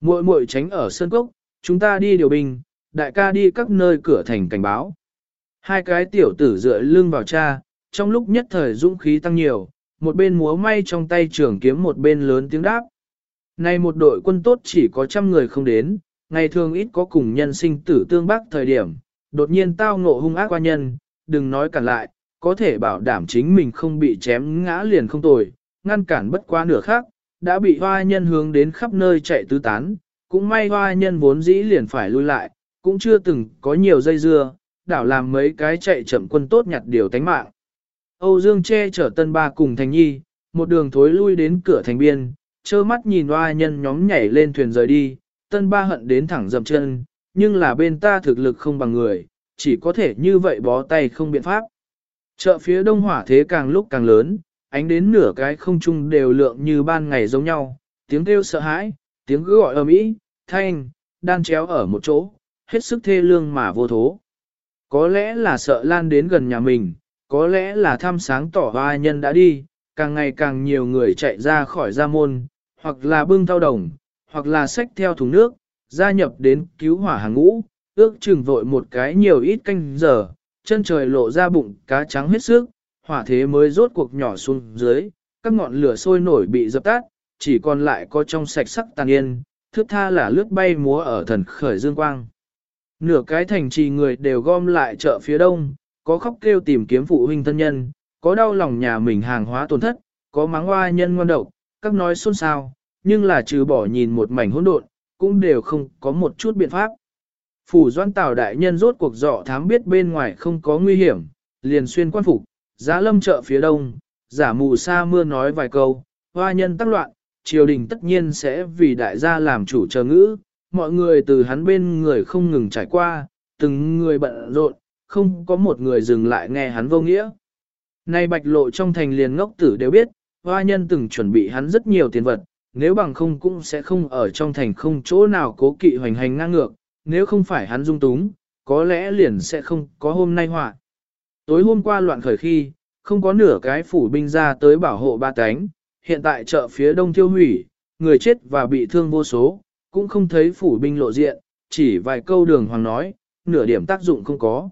Muội muội tránh ở sân cốc, chúng ta đi điều binh, đại ca đi các nơi cửa thành cảnh báo. Hai cái tiểu tử dựa lưng vào cha, trong lúc nhất thời dũng khí tăng nhiều, một bên múa may trong tay trường kiếm một bên lớn tiếng đáp. Nay một đội quân tốt chỉ có trăm người không đến, ngày thường ít có cùng nhân sinh tử tương bắc thời điểm, đột nhiên tao ngộ hung ác qua nhân, đừng nói cản lại, có thể bảo đảm chính mình không bị chém ngã liền không tồi, ngăn cản bất qua nửa khác, đã bị hoa nhân hướng đến khắp nơi chạy tứ tán, cũng may hoa nhân vốn dĩ liền phải lui lại, cũng chưa từng có nhiều dây dưa, đảo làm mấy cái chạy chậm quân tốt nhặt điều tánh mạng. Âu Dương che chở tân ba cùng thành nhi, một đường thối lui đến cửa thành biên, trơ mắt nhìn hoa nhân nhóm nhảy lên thuyền rời đi, tân ba hận đến thẳng dầm chân, nhưng là bên ta thực lực không bằng người, chỉ có thể như vậy bó tay không biện pháp. Chợ phía đông hỏa thế càng lúc càng lớn, ánh đến nửa cái không trung đều lượng như ban ngày giống nhau, tiếng kêu sợ hãi, tiếng gọi ầm ĩ, thanh, đan chéo ở một chỗ, hết sức thê lương mà vô thố. Có lẽ là sợ lan đến gần nhà mình, có lẽ là thăm sáng tỏ hoa nhân đã đi, càng ngày càng nhiều người chạy ra khỏi gia môn, hoặc là bưng thao đồng, hoặc là xách theo thùng nước, gia nhập đến cứu hỏa hàng ngũ, ước chừng vội một cái nhiều ít canh giờ, chân trời lộ ra bụng cá trắng hết sức, hỏa thế mới rốt cuộc nhỏ xuống dưới, các ngọn lửa sôi nổi bị dập tắt, chỉ còn lại có trong sạch sắc tàn yên, thước tha là lướt bay múa ở thần khởi dương quang. Nửa cái thành trì người đều gom lại chợ phía đông, có khóc kêu tìm kiếm phụ huynh thân nhân, có đau lòng nhà mình hàng hóa tổn thất, có mắng hoa nhân ngoan độc, các nói xôn xao, nhưng là trừ bỏ nhìn một mảnh hỗn độn, cũng đều không có một chút biện pháp. Phủ doan tào đại nhân rốt cuộc dọ thám biết bên ngoài không có nguy hiểm, liền xuyên quan phục, giá lâm chợ phía đông, giả mù sa mưa nói vài câu, hoa nhân tắc loạn, triều đình tất nhiên sẽ vì đại gia làm chủ chờ ngữ, mọi người từ hắn bên người không ngừng trải qua, từng người bận rộn, không có một người dừng lại nghe hắn vô nghĩa. Nay bạch lộ trong thành liền ngốc tử đều biết, hoa nhân từng chuẩn bị hắn rất nhiều tiền vật, nếu bằng không cũng sẽ không ở trong thành không chỗ nào cố kỵ hoành hành ngang ngược, nếu không phải hắn dung túng, có lẽ liền sẽ không có hôm nay họa. Tối hôm qua loạn khởi khi, không có nửa cái phủ binh ra tới bảo hộ ba cánh, hiện tại chợ phía đông tiêu hủy, người chết và bị thương vô số, cũng không thấy phủ binh lộ diện, chỉ vài câu đường hoàng nói, nửa điểm tác dụng không có.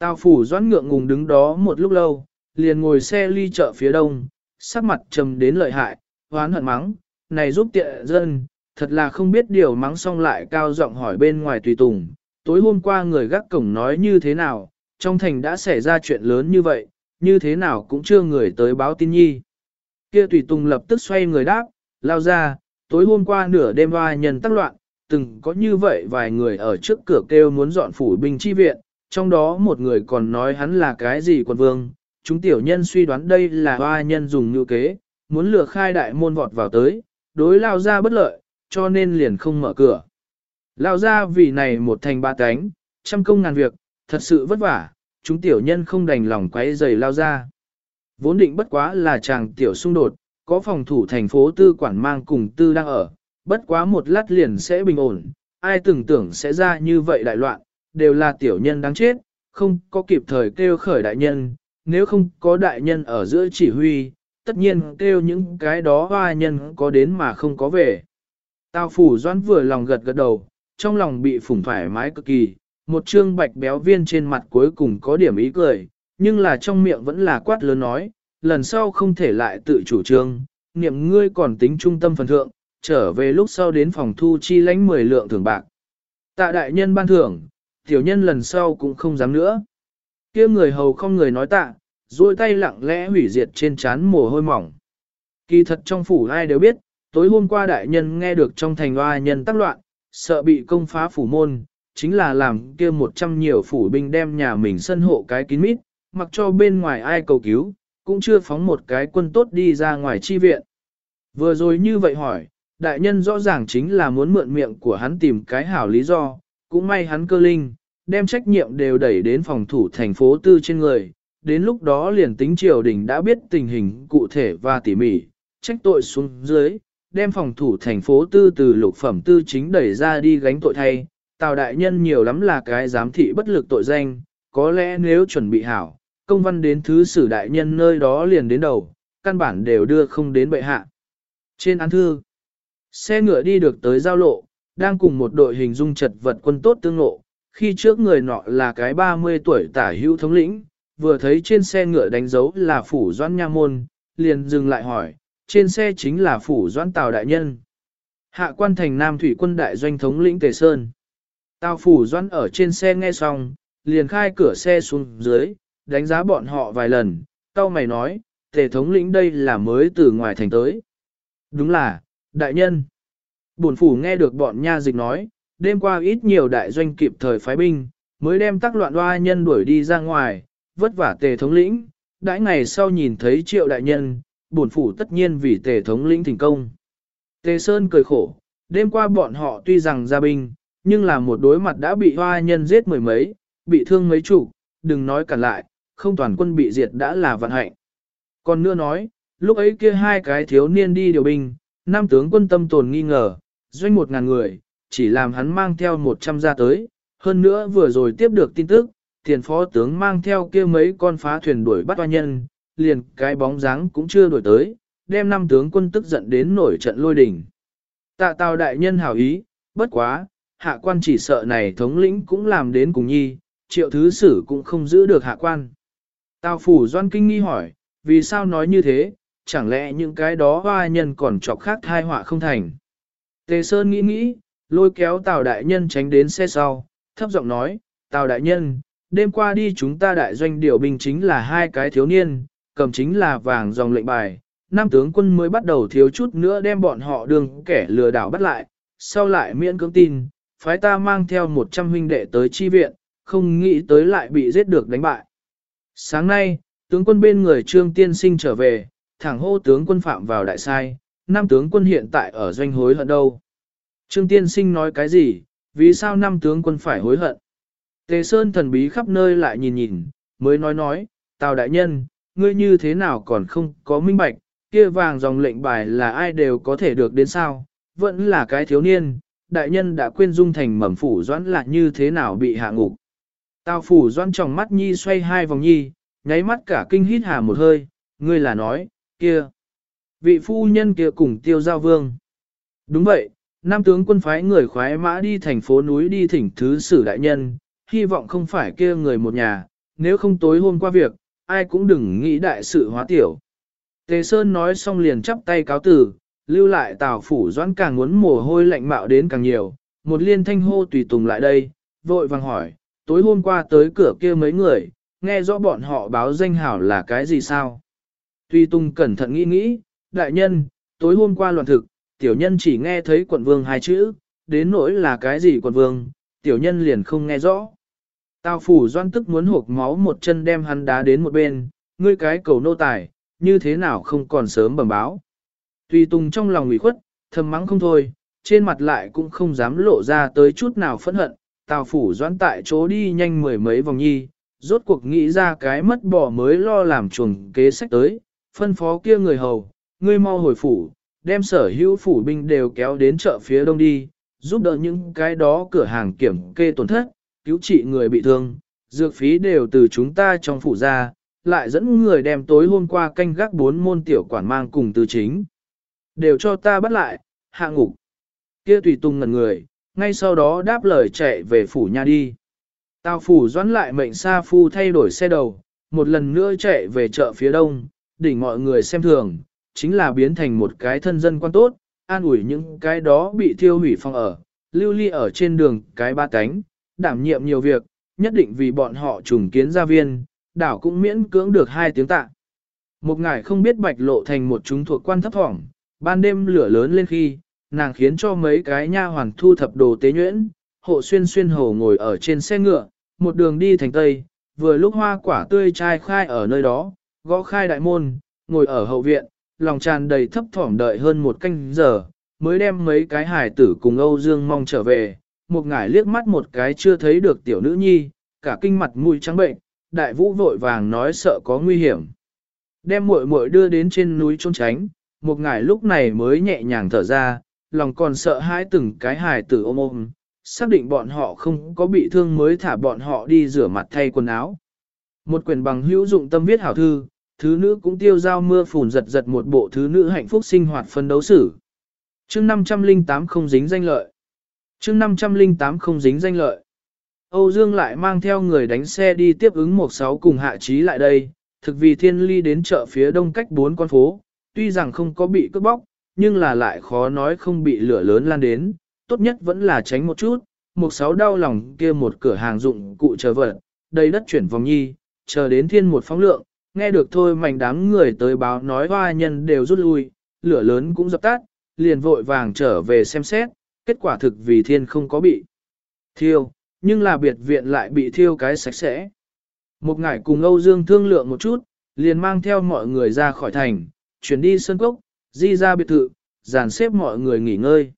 Tào phủ doãn ngượng ngùng đứng đó một lúc lâu, liền ngồi xe ly chợ phía đông, sắc mặt trầm đến lợi hại, hoán hận mắng, này giúp tiện dân, thật là không biết điều mắng xong lại cao giọng hỏi bên ngoài tùy tùng, tối hôm qua người gác cổng nói như thế nào, trong thành đã xảy ra chuyện lớn như vậy, như thế nào cũng chưa người tới báo tin nhi. Kia tùy tùng lập tức xoay người đáp, lao ra, tối hôm qua nửa đêm hoa nhân tắc loạn, từng có như vậy vài người ở trước cửa kêu muốn dọn phủ binh chi viện, trong đó một người còn nói hắn là cái gì quân vương, chúng tiểu nhân suy đoán đây là hoa nhân dùng ngữ kế, muốn lừa khai đại môn vọt vào tới, đối lao ra bất lợi, cho nên liền không mở cửa. Lao ra vì này một thành ba cánh, trăm công ngàn việc, thật sự vất vả, chúng tiểu nhân không đành lòng quấy giày lao ra. Vốn định bất quá là chàng tiểu xung đột, có phòng thủ thành phố tư quản mang cùng tư đang ở, bất quá một lát liền sẽ bình ổn, ai tưởng tưởng sẽ ra như vậy đại loạn, đều là tiểu nhân đáng chết, không có kịp thời kêu khởi đại nhân, nếu không có đại nhân ở giữa chỉ huy, tất nhiên kêu những cái đó hoa nhân có đến mà không có về. Tào phủ doãn vừa lòng gật gật đầu, trong lòng bị phủng thoải mái cực kỳ, một trương bạch béo viên trên mặt cuối cùng có điểm ý cười, nhưng là trong miệng vẫn là quát lớn nói, lần sau không thể lại tự chủ trương, niệm ngươi còn tính trung tâm phần thượng, trở về lúc sau đến phòng thu chi lãnh 10 lượng thưởng bạc. Tạ đại nhân ban thưởng, tiểu nhân lần sau cũng không dám nữa. kia người hầu không người nói tạ, duỗi tay lặng lẽ hủy diệt trên chán mồ hôi mỏng. Kỳ thật trong phủ ai đều biết, tối hôm qua đại nhân nghe được trong thành hoa nhân tác loạn, sợ bị công phá phủ môn, chính là làm kia một trăm nhiều phủ binh đem nhà mình sân hộ cái kín mít, mặc cho bên ngoài ai cầu cứu, cũng chưa phóng một cái quân tốt đi ra ngoài chi viện. Vừa rồi như vậy hỏi, đại nhân rõ ràng chính là muốn mượn miệng của hắn tìm cái hảo lý do, cũng may hắn cơ linh, đem trách nhiệm đều đẩy đến phòng thủ thành phố tư trên người, đến lúc đó liền tính triều đình đã biết tình hình cụ thể và tỉ mỉ, trách tội xuống dưới, đem phòng thủ thành phố tư từ lục phẩm tư chính đẩy ra đi gánh tội thay, tào đại nhân nhiều lắm là cái giám thị bất lực tội danh, có lẽ nếu chuẩn bị hảo, công văn đến thứ sử đại nhân nơi đó liền đến đầu, căn bản đều đưa không đến bệ hạ. Trên án thư, xe ngựa đi được tới giao lộ, đang cùng một đội hình dung chật vật quân tốt tương ngộ, khi trước người nọ là cái 30 tuổi tả hữu thống lĩnh, vừa thấy trên xe ngựa đánh dấu là phủ doãn nha môn, liền dừng lại hỏi, trên xe chính là phủ doãn tào đại nhân. Hạ quan thành Nam Thủy quân đại doanh thống lĩnh Tề Sơn. Tào phủ doãn ở trên xe nghe xong, liền khai cửa xe xuống dưới, đánh giá bọn họ vài lần, tao mày nói, Tề thống lĩnh đây là mới từ ngoài thành tới. Đúng là, đại nhân. Bổn phủ nghe được bọn nha dịch nói, đêm qua ít nhiều đại doanh kịp thời phái binh, mới đem tác loạn hoa nhân đuổi đi ra ngoài, vất vả tề thống lĩnh, đãi ngày sau nhìn thấy triệu đại nhân, bổn phủ tất nhiên vì tề thống lĩnh thành công. Tề Sơn cười khổ, đêm qua bọn họ tuy rằng ra binh, nhưng là một đối mặt đã bị hoa nhân giết mười mấy, bị thương mấy chủ, đừng nói cản lại, không toàn quân bị diệt đã là vận hạnh. Còn nữa nói, lúc ấy kia hai cái thiếu niên đi điều binh, nam tướng quân tâm tồn nghi ngờ, doanh một ngàn người, chỉ làm hắn mang theo một trăm ra tới, hơn nữa vừa rồi tiếp được tin tức, tiền phó tướng mang theo kia mấy con phá thuyền đuổi bắt oa nhân, liền cái bóng dáng cũng chưa đuổi tới, đem năm tướng quân tức giận đến nổi trận lôi đình. Tạ tào đại nhân hảo ý, bất quá, hạ quan chỉ sợ này thống lĩnh cũng làm đến cùng nhi, triệu thứ sử cũng không giữ được hạ quan. Tào phủ doan kinh nghi hỏi, vì sao nói như thế, chẳng lẽ những cái đó hoa nhân còn chọc khác thai họa không thành. Tề Sơn nghĩ nghĩ, lôi kéo Tào đại nhân tránh đến xe sau, thấp giọng nói, Tào đại nhân, đêm qua đi chúng ta đại doanh điều binh chính là hai cái thiếu niên, cầm chính là vàng dòng lệnh bài, nam tướng quân mới bắt đầu thiếu chút nữa đem bọn họ đường kẻ lừa đảo bắt lại, sau lại miễn cưỡng tin, phái ta mang theo 100 huynh đệ tới chi viện, không nghĩ tới lại bị giết được đánh bại. Sáng nay, tướng quân bên người trương tiên sinh trở về, thẳng hô tướng quân phạm vào đại sai, nam tướng quân hiện tại ở doanh hối hận đâu. Trương tiên sinh nói cái gì, vì sao năm tướng quân phải hối hận? Tề Sơn thần bí khắp nơi lại nhìn nhìn, mới nói nói, Tào đại nhân, ngươi như thế nào còn không có minh bạch, kia vàng dòng lệnh bài là ai đều có thể được đến sao, vẫn là cái thiếu niên, đại nhân đã quên dung thành mầm phủ doãn là như thế nào bị hạ ngục. Tào phủ doãn trong mắt nhi xoay hai vòng nhi, nháy mắt cả kinh hít hà một hơi, ngươi là nói, kia. Vị phu nhân kia cùng tiêu giao vương. Đúng vậy, Nam tướng quân phái người khoái mã đi thành phố núi đi thỉnh thứ sử đại nhân, hy vọng không phải kia người một nhà, nếu không tối hôm qua việc, ai cũng đừng nghĩ đại sự hóa tiểu. Tề Sơn nói xong liền chắp tay cáo tử, lưu lại tào phủ doãn càng muốn mồ hôi lạnh mạo đến càng nhiều, một liên thanh hô tùy tùng lại đây, vội vàng hỏi, tối hôm qua tới cửa kia mấy người, nghe rõ bọn họ báo danh hảo là cái gì sao? Tùy tùng cẩn thận nghĩ nghĩ, đại nhân, tối hôm qua loạn thực, tiểu nhân chỉ nghe thấy quận vương hai chữ, đến nỗi là cái gì quận vương, tiểu nhân liền không nghe rõ. Tào phủ doan tức muốn hộp máu một chân đem hắn đá đến một bên, ngươi cái cầu nô tài, như thế nào không còn sớm bẩm báo. Tùy tùng trong lòng ủy khuất, thầm mắng không thôi, trên mặt lại cũng không dám lộ ra tới chút nào phẫn hận. Tào phủ doan tại chỗ đi nhanh mười mấy vòng nhi, rốt cuộc nghĩ ra cái mất bỏ mới lo làm chuồng kế sách tới, phân phó kia người hầu, ngươi mau hồi phủ, đem sở hữu phủ binh đều kéo đến chợ phía đông đi, giúp đỡ những cái đó cửa hàng kiểm kê tổn thất, cứu trị người bị thương, dược phí đều từ chúng ta trong phủ ra, lại dẫn người đem tối hôm qua canh gác bốn môn tiểu quản mang cùng từ chính. Đều cho ta bắt lại, hạ ngục. Kia tùy tung ngần người, ngay sau đó đáp lời chạy về phủ nha đi. Tào phủ doãn lại mệnh sa phu thay đổi xe đầu, một lần nữa chạy về chợ phía đông, đỉnh mọi người xem thường, chính là biến thành một cái thân dân quan tốt, an ủi những cái đó bị thiêu hủy phong ở, lưu ly ở trên đường cái ba cánh, đảm nhiệm nhiều việc, nhất định vì bọn họ trùng kiến gia viên, đảo cũng miễn cưỡng được hai tiếng tạ. Một ngải không biết bạch lộ thành một chúng thuộc quan thấp thỏng, ban đêm lửa lớn lên khi, nàng khiến cho mấy cái nha hoàn thu thập đồ tế nhuyễn, hộ xuyên xuyên hồ ngồi ở trên xe ngựa, một đường đi thành Tây, vừa lúc hoa quả tươi trai khai ở nơi đó, gõ khai đại môn, ngồi ở hậu viện, lòng tràn đầy thấp thỏm đợi hơn một canh giờ, mới đem mấy cái hải tử cùng Âu Dương mong trở về, một ngải liếc mắt một cái chưa thấy được tiểu nữ nhi, cả kinh mặt mũi trắng bệnh, đại vũ vội vàng nói sợ có nguy hiểm. Đem muội muội đưa đến trên núi trốn tránh, một ngải lúc này mới nhẹ nhàng thở ra, lòng còn sợ hãi từng cái hài tử ôm ôm, xác định bọn họ không có bị thương mới thả bọn họ đi rửa mặt thay quần áo. Một quyển bằng hữu dụng tâm viết hảo thư, thứ nữ cũng tiêu giao mưa phùn giật giật một bộ thứ nữ hạnh phúc sinh hoạt phân đấu xử. chương 508 không dính danh lợi. chương 508 không dính danh lợi. Âu Dương lại mang theo người đánh xe đi tiếp ứng một sáu cùng hạ trí lại đây, thực vì thiên ly đến chợ phía đông cách bốn con phố, tuy rằng không có bị cướp bóc, nhưng là lại khó nói không bị lửa lớn lan đến, tốt nhất vẫn là tránh một chút, một sáu đau lòng kia một cửa hàng dụng cụ chờ vật, đầy đất chuyển vòng nhi, chờ đến thiên một phóng lượng, nghe được thôi mảnh đám người tới báo nói hoa nhân đều rút lui, lửa lớn cũng dập tắt, liền vội vàng trở về xem xét, kết quả thực vì thiên không có bị thiêu, nhưng là biệt viện lại bị thiêu cái sạch sẽ. Một ngải cùng Âu Dương thương lượng một chút, liền mang theo mọi người ra khỏi thành, chuyển đi sân cốc, di ra biệt thự, dàn xếp mọi người nghỉ ngơi.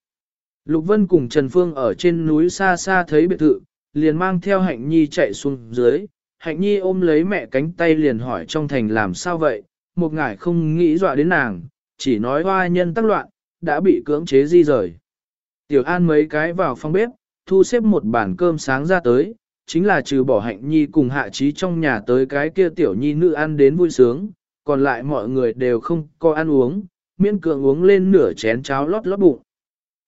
Lục Vân cùng Trần Phương ở trên núi xa xa thấy biệt thự, liền mang theo Hạnh Nhi chạy xuống dưới. Hạnh Nhi ôm lấy mẹ cánh tay liền hỏi trong thành làm sao vậy, một ngải không nghĩ dọa đến nàng, chỉ nói hoa nhân tác loạn, đã bị cưỡng chế di rời. Tiểu An mấy cái vào phòng bếp, thu xếp một bàn cơm sáng ra tới, chính là trừ bỏ hạnh nhi cùng hạ trí trong nhà tới cái kia tiểu nhi nữ ăn đến vui sướng, còn lại mọi người đều không có ăn uống, miễn cưỡng uống lên nửa chén cháo lót lót bụng.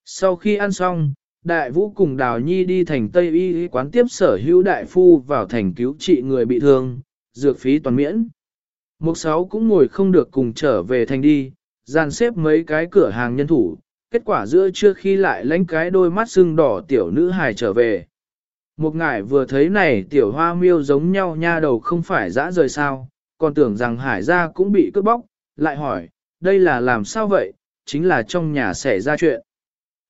Sau khi ăn xong, đại vũ cùng đào nhi đi thành Tây Y quán tiếp sở hữu đại phu vào thành cứu trị người bị thương, dược phí toàn miễn. Mục sáu cũng ngồi không được cùng trở về thành đi, dàn xếp mấy cái cửa hàng nhân thủ, kết quả giữa trưa khi lại lánh cái đôi mắt sưng đỏ tiểu nữ hài trở về. Một ngải vừa thấy này tiểu hoa miêu giống nhau nha đầu không phải dã rời sao, còn tưởng rằng hải gia cũng bị cướp bóc, lại hỏi, đây là làm sao vậy, chính là trong nhà xảy ra chuyện.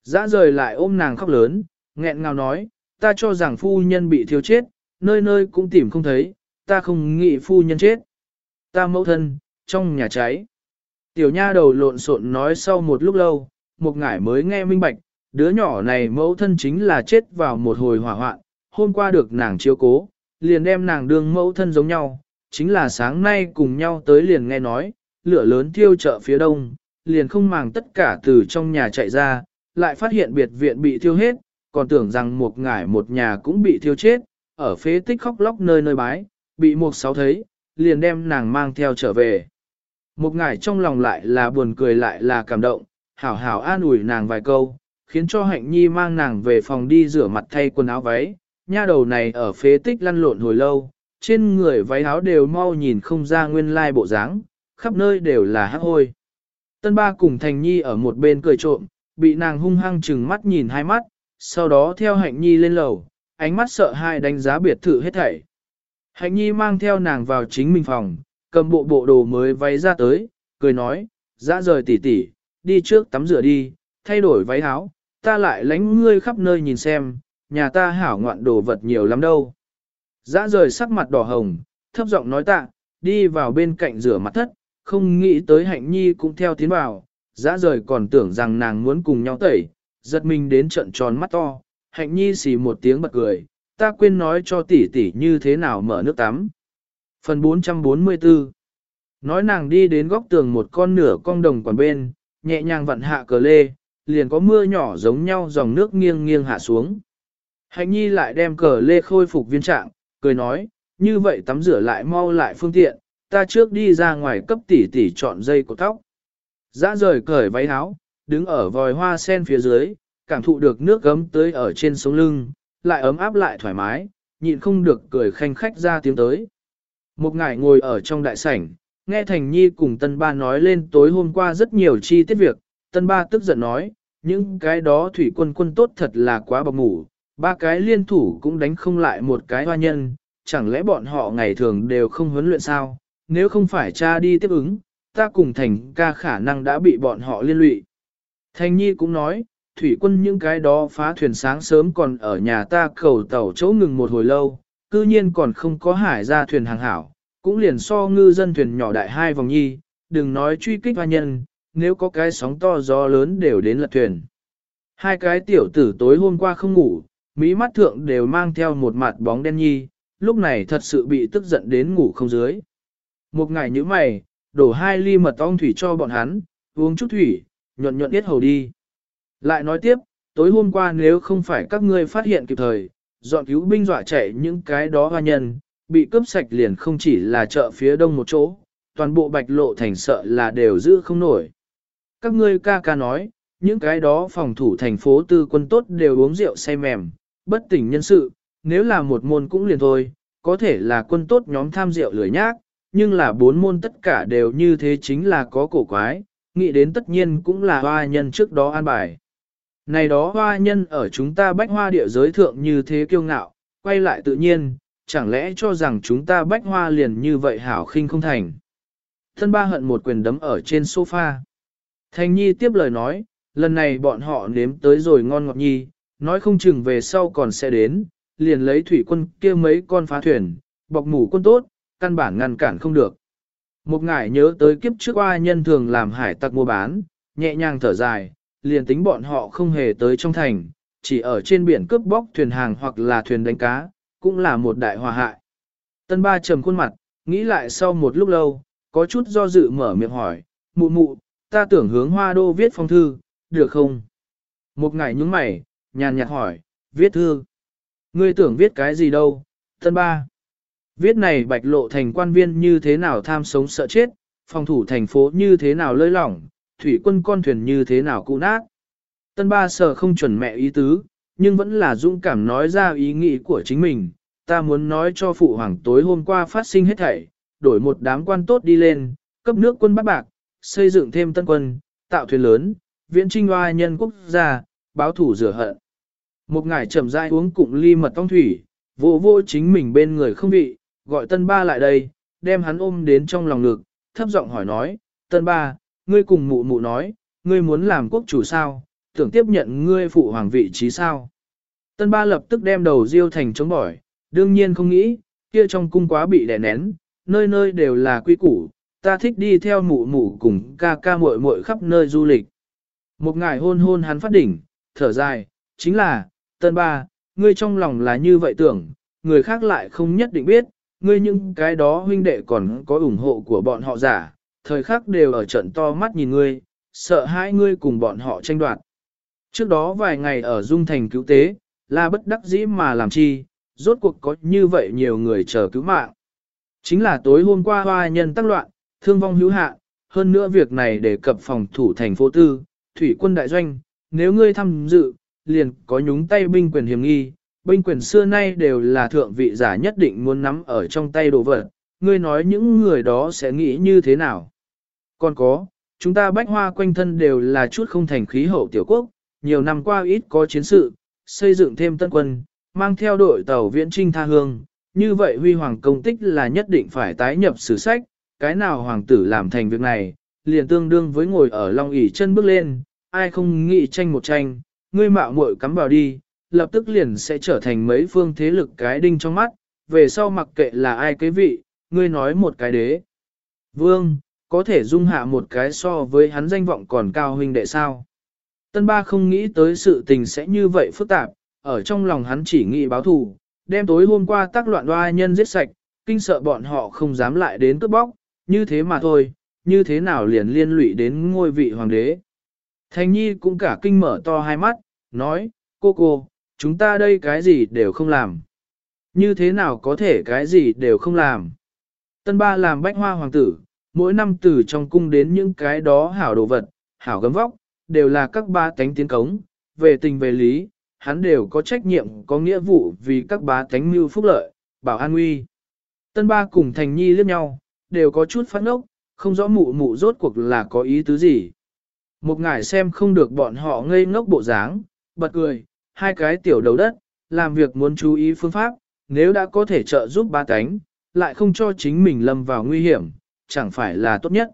Dã rời lại ôm nàng khóc lớn, nghẹn ngào nói, ta cho rằng phu nhân bị thiếu chết, nơi nơi cũng tìm không thấy, ta không nghĩ phu nhân chết. Ta mẫu thân, trong nhà cháy. Tiểu nha đầu lộn xộn nói sau một lúc lâu, một ngải mới nghe minh bạch, đứa nhỏ này mẫu thân chính là chết vào một hồi hỏa hoạn, hôm qua được nàng chiếu cố, liền đem nàng đương mẫu thân giống nhau, chính là sáng nay cùng nhau tới liền nghe nói, lửa lớn thiêu chợ phía đông, liền không màng tất cả từ trong nhà chạy ra, lại phát hiện biệt viện bị thiêu hết, còn tưởng rằng một ngải một nhà cũng bị thiêu chết, ở phế tích khóc lóc nơi nơi bái, bị một sáu thấy, liền đem nàng mang theo trở về. Một ngải trong lòng lại là buồn cười lại là cảm động, hảo hảo an ủi nàng vài câu, khiến cho hạnh nhi mang nàng về phòng đi rửa mặt thay quần áo váy, nha đầu này ở phế tích lăn lộn hồi lâu, trên người váy áo đều mau nhìn không ra nguyên lai bộ dáng, khắp nơi đều là hắc hôi. Tân ba cùng thành nhi ở một bên cười trộm, bị nàng hung hăng chừng mắt nhìn hai mắt, sau đó theo hạnh nhi lên lầu, ánh mắt sợ hai đánh giá biệt thự hết thảy. Hạnh nhi mang theo nàng vào chính mình phòng, cầm bộ bộ đồ mới váy ra tới, cười nói, dã rời tỉ tỉ, đi trước tắm rửa đi, thay đổi váy áo, ta lại lánh ngươi khắp nơi nhìn xem, nhà ta hảo ngoạn đồ vật nhiều lắm đâu. Dã rời sắc mặt đỏ hồng, thấp giọng nói tạ, đi vào bên cạnh rửa mặt thất, không nghĩ tới hạnh nhi cũng theo tiến vào, dã rời còn tưởng rằng nàng muốn cùng nhau tẩy, giật mình đến trận tròn mắt to, hạnh nhi xì một tiếng bật cười, ta quên nói cho tỷ tỷ như thế nào mở nước tắm. Phần 444 Nói nàng đi đến góc tường một con nửa con đồng quản bên, nhẹ nhàng vặn hạ cờ lê, liền có mưa nhỏ giống nhau dòng nước nghiêng nghiêng hạ xuống. Hạnh nhi lại đem cờ lê khôi phục viên trạng, cười nói, như vậy tắm rửa lại mau lại phương tiện, ta trước đi ra ngoài cấp tỷ tỷ chọn dây của tóc. Dã rời cởi váy áo, đứng ở vòi hoa sen phía dưới, cảm thụ được nước gấm tới ở trên sống lưng, lại ấm áp lại thoải mái, nhịn không được cười khanh khách ra tiếng tới. Một ngải ngồi ở trong đại sảnh, nghe Thành Nhi cùng Tân Ba nói lên tối hôm qua rất nhiều chi tiết việc, Tân Ba tức giận nói, những cái đó thủy quân quân tốt thật là quá bọc ngủ, ba cái liên thủ cũng đánh không lại một cái hoa nhân, chẳng lẽ bọn họ ngày thường đều không huấn luyện sao, nếu không phải cha đi tiếp ứng, ta cùng Thành ca khả năng đã bị bọn họ liên lụy. Thành Nhi cũng nói, thủy quân những cái đó phá thuyền sáng sớm còn ở nhà ta cầu tàu chỗ ngừng một hồi lâu, cư nhiên còn không có hải ra thuyền hàng hảo, cũng liền so ngư dân thuyền nhỏ đại hai vòng nhi, đừng nói truy kích hoa nhân, nếu có cái sóng to gió lớn đều đến lật thuyền. Hai cái tiểu tử tối hôm qua không ngủ, mỹ mắt thượng đều mang theo một mặt bóng đen nhi, lúc này thật sự bị tức giận đến ngủ không dưới. Một ngày như mày, đổ hai ly mật ong thủy cho bọn hắn, uống chút thủy, nhuận nhuận biết hầu đi. Lại nói tiếp, tối hôm qua nếu không phải các ngươi phát hiện kịp thời, dọn cứu binh dọa chạy những cái đó hoa nhân, bị cướp sạch liền không chỉ là chợ phía đông một chỗ, toàn bộ bạch lộ thành sợ là đều giữ không nổi. Các ngươi ca ca nói, những cái đó phòng thủ thành phố tư quân tốt đều uống rượu say mềm, bất tỉnh nhân sự, nếu là một môn cũng liền thôi, có thể là quân tốt nhóm tham rượu lười nhác, nhưng là bốn môn tất cả đều như thế chính là có cổ quái, nghĩ đến tất nhiên cũng là hoa nhân trước đó an bài. Này đó hoa nhân ở chúng ta bách hoa địa giới thượng như thế kiêu ngạo, quay lại tự nhiên, chẳng lẽ cho rằng chúng ta bách hoa liền như vậy hảo khinh không thành. Thân ba hận một quyền đấm ở trên sofa. Thanh Nhi tiếp lời nói, lần này bọn họ nếm tới rồi ngon ngọt nhi, nói không chừng về sau còn sẽ đến, liền lấy thủy quân kia mấy con phá thuyền, bọc mủ quân tốt, căn bản ngăn cản không được. Một ngải nhớ tới kiếp trước qua nhân thường làm hải tặc mua bán, nhẹ nhàng thở dài, liền tính bọn họ không hề tới trong thành, chỉ ở trên biển cướp bóc thuyền hàng hoặc là thuyền đánh cá, cũng là một đại hòa hại. Tân ba trầm khuôn mặt, nghĩ lại sau một lúc lâu, có chút do dự mở miệng hỏi, mụ mụ, ta tưởng hướng hoa đô viết phong thư, được không? Một ngày nhúng mày, nhàn nhạt hỏi, viết thư. Ngươi tưởng viết cái gì đâu? Tân ba. Viết này bạch lộ thành quan viên như thế nào tham sống sợ chết, phòng thủ thành phố như thế nào lơi lỏng, thủy quân con thuyền như thế nào cụ nát. Tân ba sợ không chuẩn mẹ ý tứ, nhưng vẫn là dũng cảm nói ra ý nghĩ của chính mình. Ta muốn nói cho phụ hoàng tối hôm qua phát sinh hết thảy, đổi một đám quan tốt đi lên, cấp nước quân bắt bạc, xây dựng thêm tân quân, tạo thuyền lớn, viễn trinh hoa nhân quốc gia, báo thủ rửa hận. Một ngày chậm rãi uống cụm ly mật tông thủy, vô vô chính mình bên người không vị, gọi tân ba lại đây, đem hắn ôm đến trong lòng ngực, thấp giọng hỏi nói, tân ba, ngươi cùng mụ mụ nói, ngươi muốn làm quốc chủ sao, tưởng tiếp nhận ngươi phụ hoàng vị trí sao. Tân ba lập tức đem đầu diêu thành chống bỏi, đương nhiên không nghĩ, kia trong cung quá bị đè nén, nơi nơi đều là quy củ, ta thích đi theo mụ mụ cùng ca ca muội muội khắp nơi du lịch. Một ngày hôn hôn hắn phát đỉnh, thở dài, chính là, tân ba, ngươi trong lòng là như vậy tưởng, người khác lại không nhất định biết, ngươi những cái đó huynh đệ còn có ủng hộ của bọn họ giả, thời khắc đều ở trận to mắt nhìn ngươi, sợ hai ngươi cùng bọn họ tranh đoạt. Trước đó vài ngày ở Dung Thành cứu tế, là bất đắc dĩ mà làm chi, rốt cuộc có như vậy nhiều người chờ cứu mạng. Chính là tối hôm qua hoa nhân tác loạn, thương vong hữu hạ, hơn nữa việc này để cập phòng thủ thành phố tư, thủy quân đại doanh, nếu ngươi tham dự, liền có nhúng tay binh quyền hiểm nghi, binh quyền xưa nay đều là thượng vị giả nhất định muốn nắm ở trong tay đồ vật, ngươi nói những người đó sẽ nghĩ như thế nào. Còn có, chúng ta bách hoa quanh thân đều là chút không thành khí hậu tiểu quốc, nhiều năm qua ít có chiến sự, xây dựng thêm tân quân, mang theo đội tàu viễn trinh tha hương, như vậy huy hoàng công tích là nhất định phải tái nhập sử sách, cái nào hoàng tử làm thành việc này, liền tương đương với ngồi ở long ỷ chân bước lên, ai không nghĩ tranh một tranh, ngươi mạo muội cắm vào đi, lập tức liền sẽ trở thành mấy phương thế lực cái đinh trong mắt, về sau mặc kệ là ai cái vị, ngươi nói một cái đế. Vương, có thể dung hạ một cái so với hắn danh vọng còn cao huynh đệ sao. Tân ba không nghĩ tới sự tình sẽ như vậy phức tạp, ở trong lòng hắn chỉ nghĩ báo thù, đem tối hôm qua tác loạn đoa nhân giết sạch, kinh sợ bọn họ không dám lại đến cướp bóc, như thế mà thôi, như thế nào liền liên lụy đến ngôi vị hoàng đế. Thành nhi cũng cả kinh mở to hai mắt, nói, cô cô, chúng ta đây cái gì đều không làm. Như thế nào có thể cái gì đều không làm. Tân ba làm bách hoa hoàng tử, mỗi năm từ trong cung đến những cái đó hảo đồ vật, hảo gấm vóc, đều là các ba tánh tiến cống, về tình về lý, hắn đều có trách nhiệm có nghĩa vụ vì các bá tánh mưu phúc lợi, bảo an nguy. Tân ba cùng thành nhi liếc nhau, đều có chút phát ngốc, không rõ mụ mụ rốt cuộc là có ý tứ gì. Một ngải xem không được bọn họ ngây ngốc bộ dáng, bật cười, hai cái tiểu đầu đất, làm việc muốn chú ý phương pháp, nếu đã có thể trợ giúp ba cánh, lại không cho chính mình lâm vào nguy hiểm, chẳng phải là tốt nhất.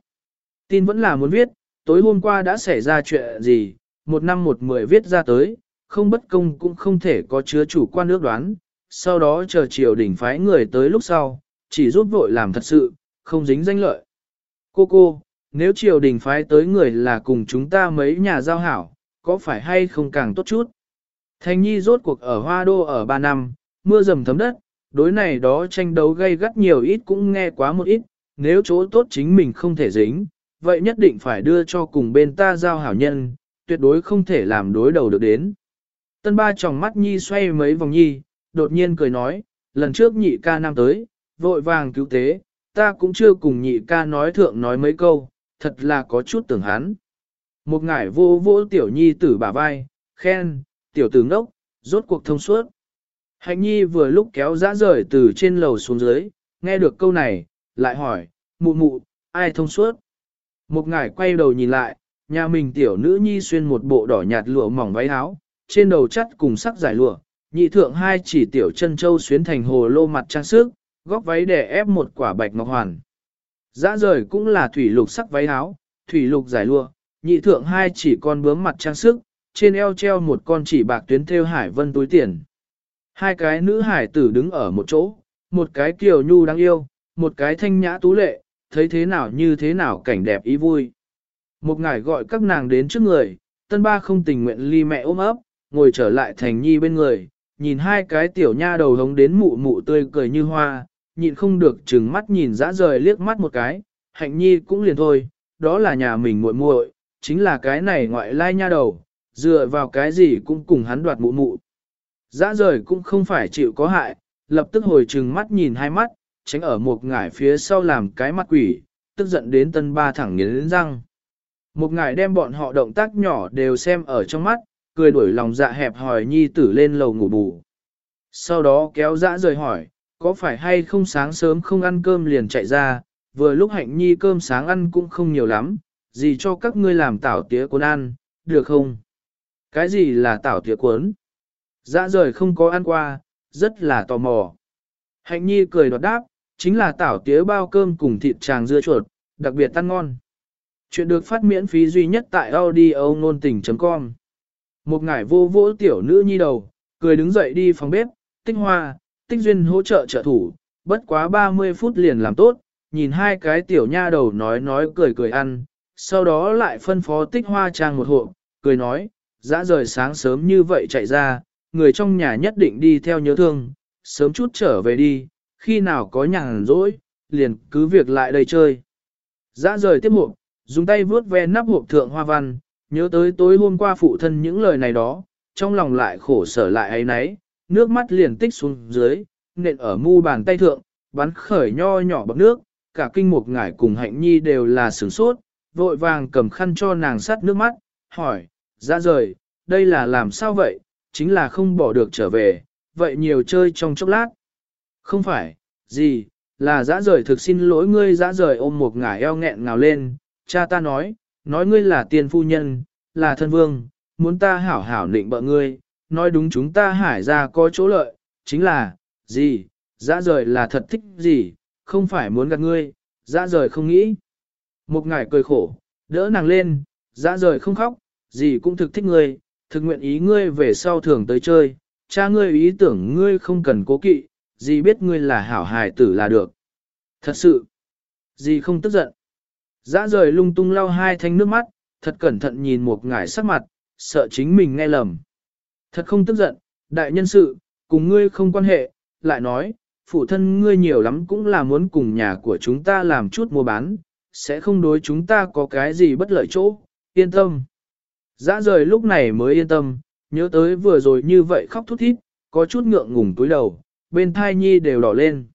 Tin vẫn là muốn viết, tối hôm qua đã xảy ra chuyện gì, một năm một mười viết ra tới, không bất công cũng không thể có chứa chủ quan ước đoán, sau đó chờ triều đỉnh phái người tới lúc sau, chỉ giúp vội làm thật sự, không dính danh lợi. Cô cô, nếu triều đình phái tới người là cùng chúng ta mấy nhà giao hảo, có phải hay không càng tốt chút? Thành nhi rốt cuộc ở hoa đô ở 3 năm, mưa dầm thấm đất, đối này đó tranh đấu gây gắt nhiều ít cũng nghe quá một ít, nếu chỗ tốt chính mình không thể dính, vậy nhất định phải đưa cho cùng bên ta giao hảo nhân, tuyệt đối không thể làm đối đầu được đến. Tân ba tròng mắt nhi xoay mấy vòng nhi, đột nhiên cười nói, lần trước nhị ca nam tới, vội vàng cứu tế, ta cũng chưa cùng nhị ca nói thượng nói mấy câu, thật là có chút tưởng hắn. Một ngải vô vô tiểu nhi tử bả vai, khen, tiểu tử ngốc, rốt cuộc thông suốt. Hạnh nhi vừa lúc kéo dã rời từ trên lầu xuống dưới, nghe được câu này, lại hỏi, mụ mụ, ai thông suốt? Một ngải quay đầu nhìn lại, nhà mình tiểu nữ nhi xuyên một bộ đỏ nhạt lụa mỏng váy áo, trên đầu chắt cùng sắc giải lụa, nhị thượng hai chỉ tiểu chân châu xuyến thành hồ lô mặt trang sức, góc váy để ép một quả bạch ngọc hoàn. Dã rời cũng là thủy lục sắc váy áo, thủy lục giải lụa, nhị thượng hai chỉ con bướm mặt trang sức, trên eo treo một con chỉ bạc tuyến theo hải vân túi tiền. Hai cái nữ hải tử đứng ở một chỗ, một cái kiều nhu đáng yêu, một cái thanh nhã tú lệ, thấy thế nào như thế nào cảnh đẹp ý vui. Một ngài gọi các nàng đến trước người, tân ba không tình nguyện ly mẹ ôm ấp, ngồi trở lại thành nhi bên người, nhìn hai cái tiểu nha đầu hống đến mụ mụ tươi cười như hoa, nhịn không được chừng mắt nhìn dã rời liếc mắt một cái, hạnh nhi cũng liền thôi, đó là nhà mình muội muội, chính là cái này ngoại lai nha đầu, dựa vào cái gì cũng cùng hắn đoạt mụ mụ. Dã rời cũng không phải chịu có hại, lập tức hồi trừng mắt nhìn hai mắt, tránh ở một ngải phía sau làm cái mặt quỷ, tức giận đến tân ba thẳng nghiến răng. Một ngải đem bọn họ động tác nhỏ đều xem ở trong mắt, cười đuổi lòng dạ hẹp hỏi nhi tử lên lầu ngủ bù. Sau đó kéo dã rời hỏi, có phải hay không sáng sớm không ăn cơm liền chạy ra, vừa lúc hạnh nhi cơm sáng ăn cũng không nhiều lắm, gì cho các ngươi làm tảo tía cuốn ăn, được không? Cái gì là tảo tía cuốn? Dã rời không có ăn qua, rất là tò mò. Hạnh nhi cười đọt đáp, chính là tảo tía bao cơm cùng thịt tràng dưa chuột, đặc biệt ăn ngon. Chuyện được phát miễn phí duy nhất tại audio nôn tình.com Một ngải vô vỗ tiểu nữ nhi đầu, cười đứng dậy đi phòng bếp, tích hoa, tích duyên hỗ trợ trợ thủ, bất quá 30 phút liền làm tốt, nhìn hai cái tiểu nha đầu nói nói cười cười ăn, sau đó lại phân phó tích hoa trang một hộp, cười nói, dã rời sáng sớm như vậy chạy ra, người trong nhà nhất định đi theo nhớ thương, sớm chút trở về đi, khi nào có nhàn rỗi, liền cứ việc lại đây chơi. Dã rời tiếp hộp, dùng tay vuốt ve nắp hộp thượng hoa văn, nhớ tới tối hôm qua phụ thân những lời này đó, trong lòng lại khổ sở lại ấy nấy, nước mắt liền tích xuống dưới, nện ở mu bàn tay thượng, bắn khởi nho nhỏ bọc nước, cả kinh một ngải cùng hạnh nhi đều là sửng sốt, vội vàng cầm khăn cho nàng sắt nước mắt, hỏi, ra rời, đây là làm sao vậy, chính là không bỏ được trở về, vậy nhiều chơi trong chốc lát. Không phải, gì, là dã rời thực xin lỗi ngươi dã rời ôm một ngải eo nghẹn ngào lên, cha ta nói, nói ngươi là tiền phu nhân, là thân vương, muốn ta hảo hảo định bợ ngươi, nói đúng chúng ta hải ra có chỗ lợi, chính là, gì, dã rời là thật thích gì, không phải muốn gạt ngươi, dã rời không nghĩ. Một ngải cười khổ, đỡ nàng lên, dã rời không khóc, gì cũng thực thích ngươi, thực nguyện ý ngươi về sau thường tới chơi, cha ngươi ý tưởng ngươi không cần cố kỵ, gì biết ngươi là hảo hài tử là được. Thật sự, gì không tức giận. Dã rời lung tung lau hai thanh nước mắt, thật cẩn thận nhìn một ngải sắc mặt, sợ chính mình nghe lầm. Thật không tức giận, đại nhân sự, cùng ngươi không quan hệ, lại nói, phụ thân ngươi nhiều lắm cũng là muốn cùng nhà của chúng ta làm chút mua bán, sẽ không đối chúng ta có cái gì bất lợi chỗ, yên tâm. Dã rời lúc này mới yên tâm, nhớ tới vừa rồi như vậy khóc thút thít, có chút ngượng ngùng túi đầu, bên thai nhi đều đỏ lên.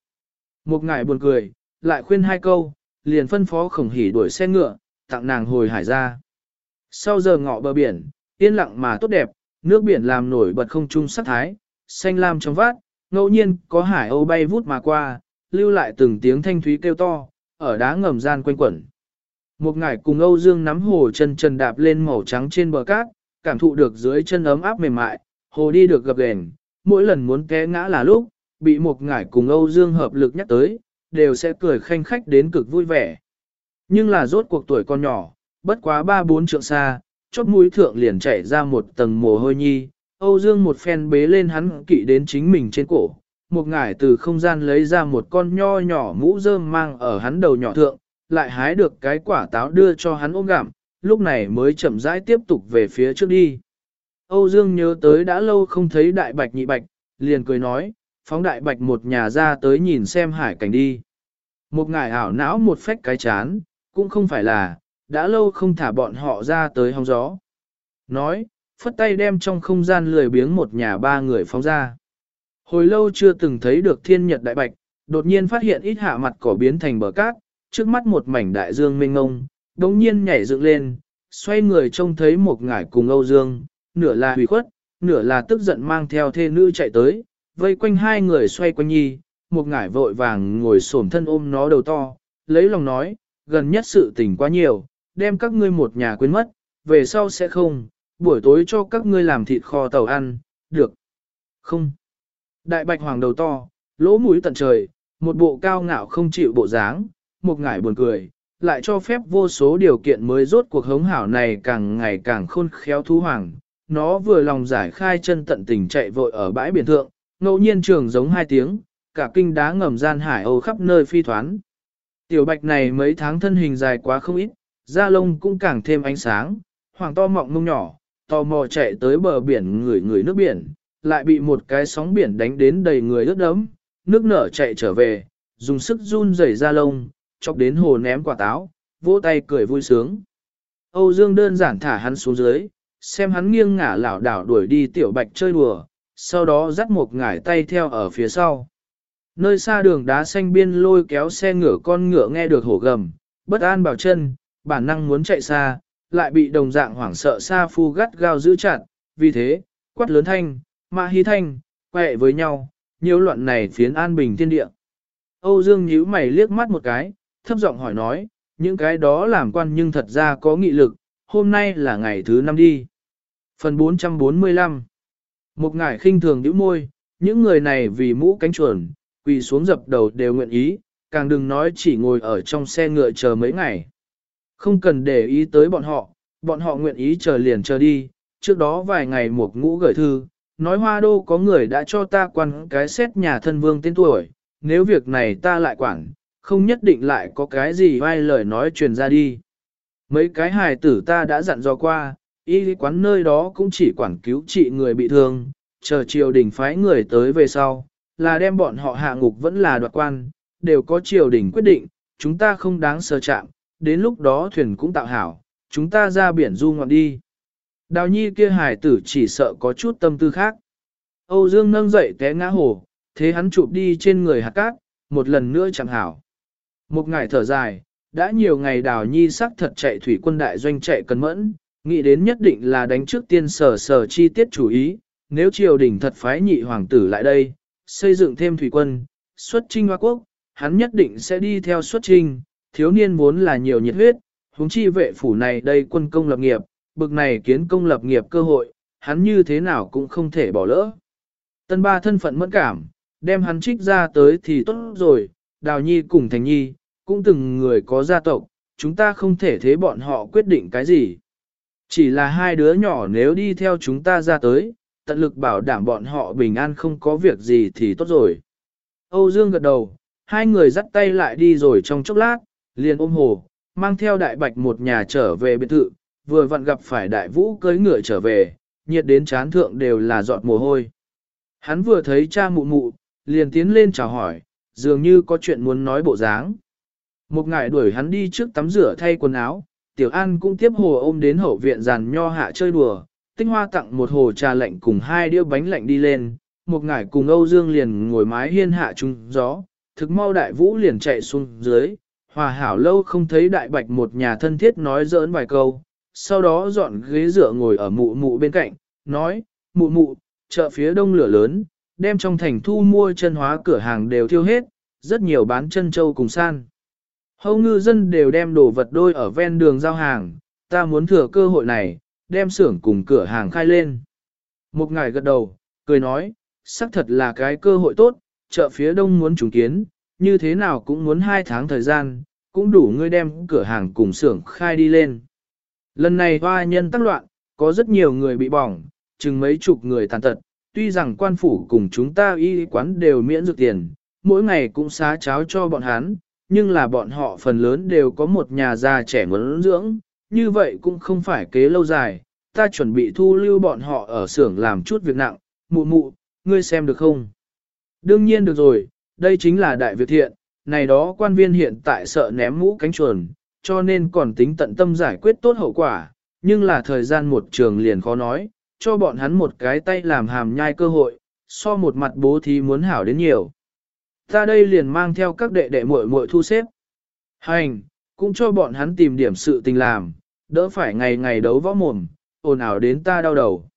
Một ngải buồn cười, lại khuyên hai câu, liền phân phó khổng hỉ đuổi xe ngựa, tặng nàng hồi hải ra. Sau giờ ngọ bờ biển, yên lặng mà tốt đẹp, nước biển làm nổi bật không trung sắc thái, xanh lam trong vát, ngẫu nhiên có hải âu bay vút mà qua, lưu lại từng tiếng thanh thúy kêu to, ở đá ngầm gian quanh quẩn. Một ngải cùng Âu Dương nắm hồ chân chân đạp lên màu trắng trên bờ cát, cảm thụ được dưới chân ấm áp mềm mại, hồ đi được gập ghềnh, mỗi lần muốn té ngã là lúc, bị một ngải cùng Âu Dương hợp lực nhắc tới, đều sẽ cười khanh khách đến cực vui vẻ. Nhưng là rốt cuộc tuổi con nhỏ, bất quá ba bốn trượng xa, chót mũi thượng liền chảy ra một tầng mồ hôi nhi, Âu Dương một phen bế lên hắn kỵ đến chính mình trên cổ, một ngải từ không gian lấy ra một con nho nhỏ mũ rơm mang ở hắn đầu nhỏ thượng, lại hái được cái quả táo đưa cho hắn ôm gặm, lúc này mới chậm rãi tiếp tục về phía trước đi. Âu Dương nhớ tới đã lâu không thấy đại bạch nhị bạch, liền cười nói, phóng đại bạch một nhà ra tới nhìn xem hải cảnh đi. Một ngải ảo não một phách cái chán, cũng không phải là, đã lâu không thả bọn họ ra tới hóng gió. Nói, phất tay đem trong không gian lười biếng một nhà ba người phóng ra. Hồi lâu chưa từng thấy được thiên nhật đại bạch, đột nhiên phát hiện ít hạ mặt cỏ biến thành bờ cát, trước mắt một mảnh đại dương mênh ngông, đống nhiên nhảy dựng lên, xoay người trông thấy một ngải cùng Âu Dương, nửa là hủy khuất, nửa là tức giận mang theo thê nữ chạy tới, vây quanh hai người xoay quanh nhi, một ngải vội vàng ngồi xổm thân ôm nó đầu to, lấy lòng nói, gần nhất sự tình quá nhiều, đem các ngươi một nhà quên mất, về sau sẽ không, buổi tối cho các ngươi làm thịt kho tàu ăn, được. Không. Đại bạch hoàng đầu to, lỗ mũi tận trời, một bộ cao ngạo không chịu bộ dáng, một ngải buồn cười, lại cho phép vô số điều kiện mới rốt cuộc hống hảo này càng ngày càng khôn khéo thú hoàng. Nó vừa lòng giải khai chân tận tình chạy vội ở bãi biển thượng, ngẫu nhiên trường giống hai tiếng, cả kinh đá ngầm gian hải âu khắp nơi phi thoán. Tiểu bạch này mấy tháng thân hình dài quá không ít, da lông cũng càng thêm ánh sáng, hoàng to mọng mông nhỏ, tò mò chạy tới bờ biển ngửi ngửi nước biển, lại bị một cái sóng biển đánh đến đầy người ướt đẫm, nước nở chạy trở về, dùng sức run rẩy da lông, chọc đến hồ ném quả táo, vỗ tay cười vui sướng. Âu Dương đơn giản thả hắn xuống dưới, xem hắn nghiêng ngả lảo đảo đuổi đi tiểu bạch chơi đùa, sau đó dắt một ngải tay theo ở phía sau. Nơi xa đường đá xanh biên lôi kéo xe ngựa con ngựa nghe được hổ gầm, bất an bảo chân, bản năng muốn chạy xa, lại bị đồng dạng hoảng sợ xa phu gắt gao giữ chặt, vì thế, quát lớn thanh, mã hí thanh, quẹ với nhau, nhiều loạn này phiến an bình thiên địa. Âu Dương nhíu mày liếc mắt một cái, thấp giọng hỏi nói, những cái đó làm quan nhưng thật ra có nghị lực, hôm nay là ngày thứ năm đi. Phần 445 Một ngải khinh thường nhíu môi, những người này vì mũ cánh chuồn, quỳ xuống dập đầu đều nguyện ý, càng đừng nói chỉ ngồi ở trong xe ngựa chờ mấy ngày. Không cần để ý tới bọn họ, bọn họ nguyện ý chờ liền chờ đi, trước đó vài ngày một ngũ gửi thư, nói hoa đô có người đã cho ta quan cái xét nhà thân vương tên tuổi, nếu việc này ta lại quản, không nhất định lại có cái gì vai lời nói truyền ra đi. Mấy cái hài tử ta đã dặn dò qua, y quán nơi đó cũng chỉ quản cứu trị người bị thương, chờ triều đình phái người tới về sau, là đem bọn họ hạ ngục vẫn là đoạt quan, đều có triều đình quyết định, chúng ta không đáng sơ chạm, đến lúc đó thuyền cũng tạo hảo, chúng ta ra biển du ngoạn đi. Đào nhi kia hài tử chỉ sợ có chút tâm tư khác. Âu Dương nâng dậy té ngã hồ, thế hắn chụp đi trên người hạt cát, một lần nữa chẳng hảo. Một ngày thở dài, đã nhiều ngày đào nhi sắc thật chạy thủy quân đại doanh chạy cân mẫn, nghĩ đến nhất định là đánh trước tiên sở sở chi tiết chủ ý, nếu triều đình thật phái nhị hoàng tử lại đây, xây dựng thêm thủy quân, xuất trinh hoa quốc, hắn nhất định sẽ đi theo xuất trinh, thiếu niên vốn là nhiều nhiệt huyết, huống chi vệ phủ này đây quân công lập nghiệp, bực này kiến công lập nghiệp cơ hội, hắn như thế nào cũng không thể bỏ lỡ. Tân ba thân phận mẫn cảm, đem hắn trích ra tới thì tốt rồi, Đào Nhi cùng Thành Nhi, cũng từng người có gia tộc, chúng ta không thể thế bọn họ quyết định cái gì. Chỉ là hai đứa nhỏ nếu đi theo chúng ta ra tới, tận lực bảo đảm bọn họ bình an không có việc gì thì tốt rồi. Âu Dương gật đầu, hai người dắt tay lại đi rồi trong chốc lát, liền ôm hồ, mang theo đại bạch một nhà trở về biệt thự, vừa vặn gặp phải đại vũ cưới ngựa trở về, nhiệt đến chán thượng đều là giọt mồ hôi. Hắn vừa thấy cha mụ mụ, liền tiến lên chào hỏi, dường như có chuyện muốn nói bộ dáng. Một ngày đuổi hắn đi trước tắm rửa thay quần áo, Tiểu An cũng tiếp hồ ôm đến hậu viện giàn nho hạ chơi đùa, tinh hoa tặng một hồ trà lạnh cùng hai đĩa bánh lạnh đi lên, một ngày cùng Âu Dương liền ngồi mái hiên hạ trung gió, thực mau đại vũ liền chạy xuống dưới, hòa hảo lâu không thấy đại bạch một nhà thân thiết nói giỡn vài câu, sau đó dọn ghế dựa ngồi ở mụ mụ bên cạnh, nói, mụ mụ, chợ phía đông lửa lớn, đem trong thành thu mua chân hóa cửa hàng đều thiêu hết, rất nhiều bán chân châu cùng san. Hầu ngư dân đều đem đồ vật đôi ở ven đường giao hàng, ta muốn thừa cơ hội này, đem xưởng cùng cửa hàng khai lên. Một ngày gật đầu, cười nói, xác thật là cái cơ hội tốt, chợ phía đông muốn trùng kiến, như thế nào cũng muốn hai tháng thời gian, cũng đủ ngươi đem cửa hàng cùng xưởng khai đi lên. Lần này hoa nhân tác loạn, có rất nhiều người bị bỏng, chừng mấy chục người tàn tật, tuy rằng quan phủ cùng chúng ta y quán đều miễn dược tiền, mỗi ngày cũng xá cháo cho bọn hắn, nhưng là bọn họ phần lớn đều có một nhà già trẻ muốn dưỡng, như vậy cũng không phải kế lâu dài, ta chuẩn bị thu lưu bọn họ ở xưởng làm chút việc nặng, mụ mụ, ngươi xem được không? Đương nhiên được rồi, đây chính là đại việc thiện, này đó quan viên hiện tại sợ ném mũ cánh chuồn, cho nên còn tính tận tâm giải quyết tốt hậu quả, nhưng là thời gian một trường liền khó nói, cho bọn hắn một cái tay làm hàm nhai cơ hội, so một mặt bố thí muốn hảo đến nhiều. Ta đây liền mang theo các đệ đệ muội muội thu xếp. Hành, cũng cho bọn hắn tìm điểm sự tình làm, đỡ phải ngày ngày đấu võ mồm, ồn ào đến ta đau đầu.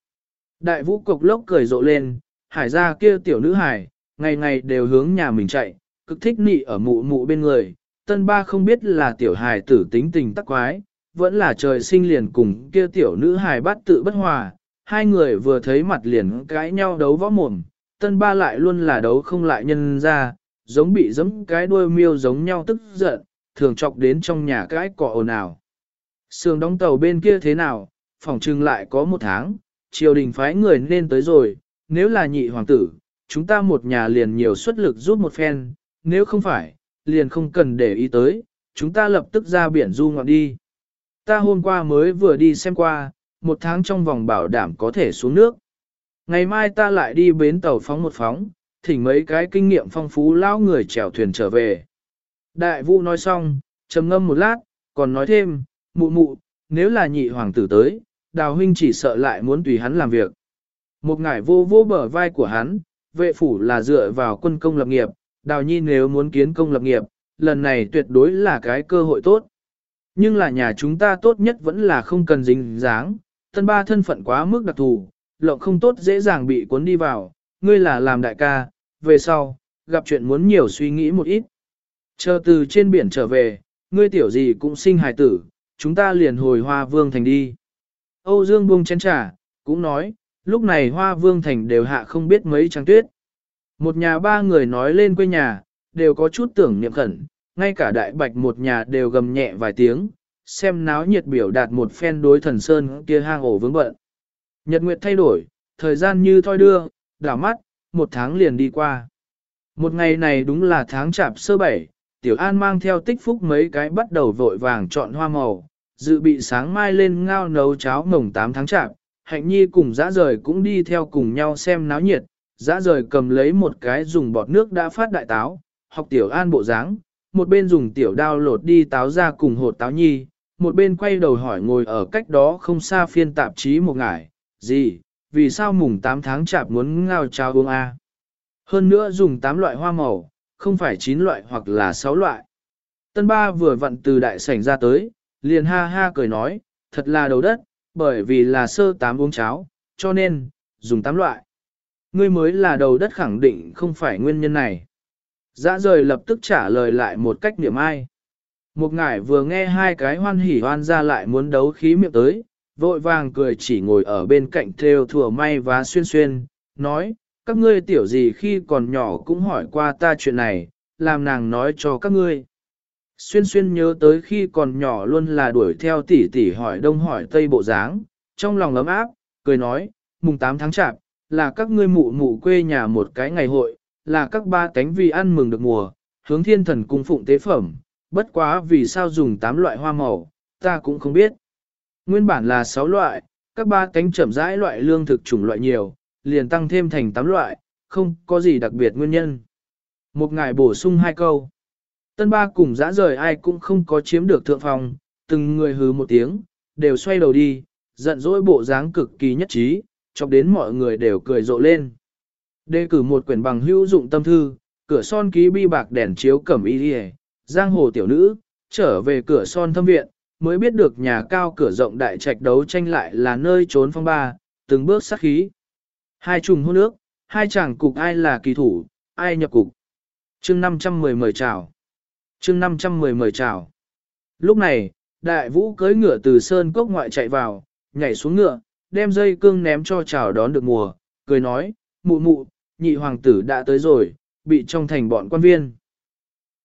Đại vũ cục lốc cười rộ lên, hải ra kia tiểu nữ hải, ngày ngày đều hướng nhà mình chạy, cực thích nị ở mụ mụ bên người, tân ba không biết là tiểu hài tử tính tình tắc quái, vẫn là trời sinh liền cùng kia tiểu nữ hài bắt tự bất hòa, hai người vừa thấy mặt liền cãi nhau đấu võ mồm, tân ba lại luôn là đấu không lại nhân ra, giống bị giấm cái đuôi miêu giống nhau tức giận, thường chọc đến trong nhà cãi cọ ồn ào. Sườn đóng tàu bên kia thế nào, phòng trưng lại có một tháng, triều đình phái người nên tới rồi, nếu là nhị hoàng tử, chúng ta một nhà liền nhiều xuất lực giúp một phen, nếu không phải, liền không cần để ý tới, chúng ta lập tức ra biển du ngoạn đi. Ta hôm qua mới vừa đi xem qua, một tháng trong vòng bảo đảm có thể xuống nước. Ngày mai ta lại đi bến tàu phóng một phóng, thỉnh mấy cái kinh nghiệm phong phú lão người chèo thuyền trở về. Đại vũ nói xong, trầm ngâm một lát, còn nói thêm, mụ mụ, nếu là nhị hoàng tử tới, đào huynh chỉ sợ lại muốn tùy hắn làm việc. Một ngải vô vô bờ vai của hắn, vệ phủ là dựa vào quân công lập nghiệp, đào nhi nếu muốn kiến công lập nghiệp, lần này tuyệt đối là cái cơ hội tốt. Nhưng là nhà chúng ta tốt nhất vẫn là không cần dính dáng, tân ba thân phận quá mức đặc thù, lộng không tốt dễ dàng bị cuốn đi vào, ngươi là làm đại ca, về sau, gặp chuyện muốn nhiều suy nghĩ một ít. Chờ từ trên biển trở về, ngươi tiểu gì cũng sinh hài tử, chúng ta liền hồi hoa vương thành đi. Âu Dương buông chén trà, cũng nói, lúc này hoa vương thành đều hạ không biết mấy trăng tuyết. Một nhà ba người nói lên quê nhà, đều có chút tưởng niệm khẩn, ngay cả đại bạch một nhà đều gầm nhẹ vài tiếng, xem náo nhiệt biểu đạt một phen đối thần sơn kia hang ổ vướng bận. Nhật nguyệt thay đổi, thời gian như thoi đưa, đảo mắt, một tháng liền đi qua. Một ngày này đúng là tháng chạp sơ bảy, Tiểu An mang theo tích phúc mấy cái bắt đầu vội vàng chọn hoa màu, dự bị sáng mai lên ngao nấu cháo mồng 8 tháng chạp, hạnh nhi cùng dã rời cũng đi theo cùng nhau xem náo nhiệt, dã rời cầm lấy một cái dùng bọt nước đã phát đại táo, học Tiểu An bộ dáng, một bên dùng tiểu đao lột đi táo ra cùng hột táo nhi, một bên quay đầu hỏi ngồi ở cách đó không xa phiên tạp chí một ngải, gì, vì sao mùng 8 tháng chạp muốn ngao cháo uống A. Hơn nữa dùng 8 loại hoa màu, không phải 9 loại hoặc là 6 loại. Tân ba vừa vặn từ đại sảnh ra tới, liền ha ha cười nói, thật là đầu đất, bởi vì là sơ tám uống cháo, cho nên, dùng 8 loại. Ngươi mới là đầu đất khẳng định không phải nguyên nhân này. Dã rời lập tức trả lời lại một cách niệm ai. Một ngải vừa nghe hai cái hoan hỉ hoan ra lại muốn đấu khí miệng tới, vội vàng cười chỉ ngồi ở bên cạnh theo thừa may và xuyên xuyên, nói, các ngươi tiểu gì khi còn nhỏ cũng hỏi qua ta chuyện này, làm nàng nói cho các ngươi. Xuyên xuyên nhớ tới khi còn nhỏ luôn là đuổi theo tỷ tỷ hỏi đông hỏi tây bộ dáng, trong lòng ấm áp, cười nói, mùng 8 tháng chạp, là các ngươi mụ mụ quê nhà một cái ngày hội, là các ba cánh vì ăn mừng được mùa, hướng thiên thần cung phụng tế phẩm, bất quá vì sao dùng 8 loại hoa màu, ta cũng không biết. Nguyên bản là 6 loại, các ba cánh chậm rãi loại lương thực chủng loại nhiều, liền tăng thêm thành 8 loại, không có gì đặc biệt nguyên nhân. Một ngài bổ sung hai câu. Tân ba cùng dã rời ai cũng không có chiếm được thượng phòng, từng người hứ một tiếng, đều xoay đầu đi, giận dỗi bộ dáng cực kỳ nhất trí, chọc đến mọi người đều cười rộ lên. Đề cử một quyển bằng hữu dụng tâm thư, cửa son ký bi bạc đèn chiếu cẩm y đi giang hồ tiểu nữ, trở về cửa son thâm viện, mới biết được nhà cao cửa rộng đại trạch đấu tranh lại là nơi trốn phong ba, từng bước sát khí. Hai trùng hôn nước, hai chàng cục ai là kỳ thủ, ai nhập cục. chương 510 mời chào. chương 510 mời chào. Lúc này, đại vũ cưỡi ngựa từ sơn cốc ngoại chạy vào, nhảy xuống ngựa, đem dây cương ném cho chào đón được mùa, cười nói, mụ mụ, nhị hoàng tử đã tới rồi, bị trong thành bọn quan viên.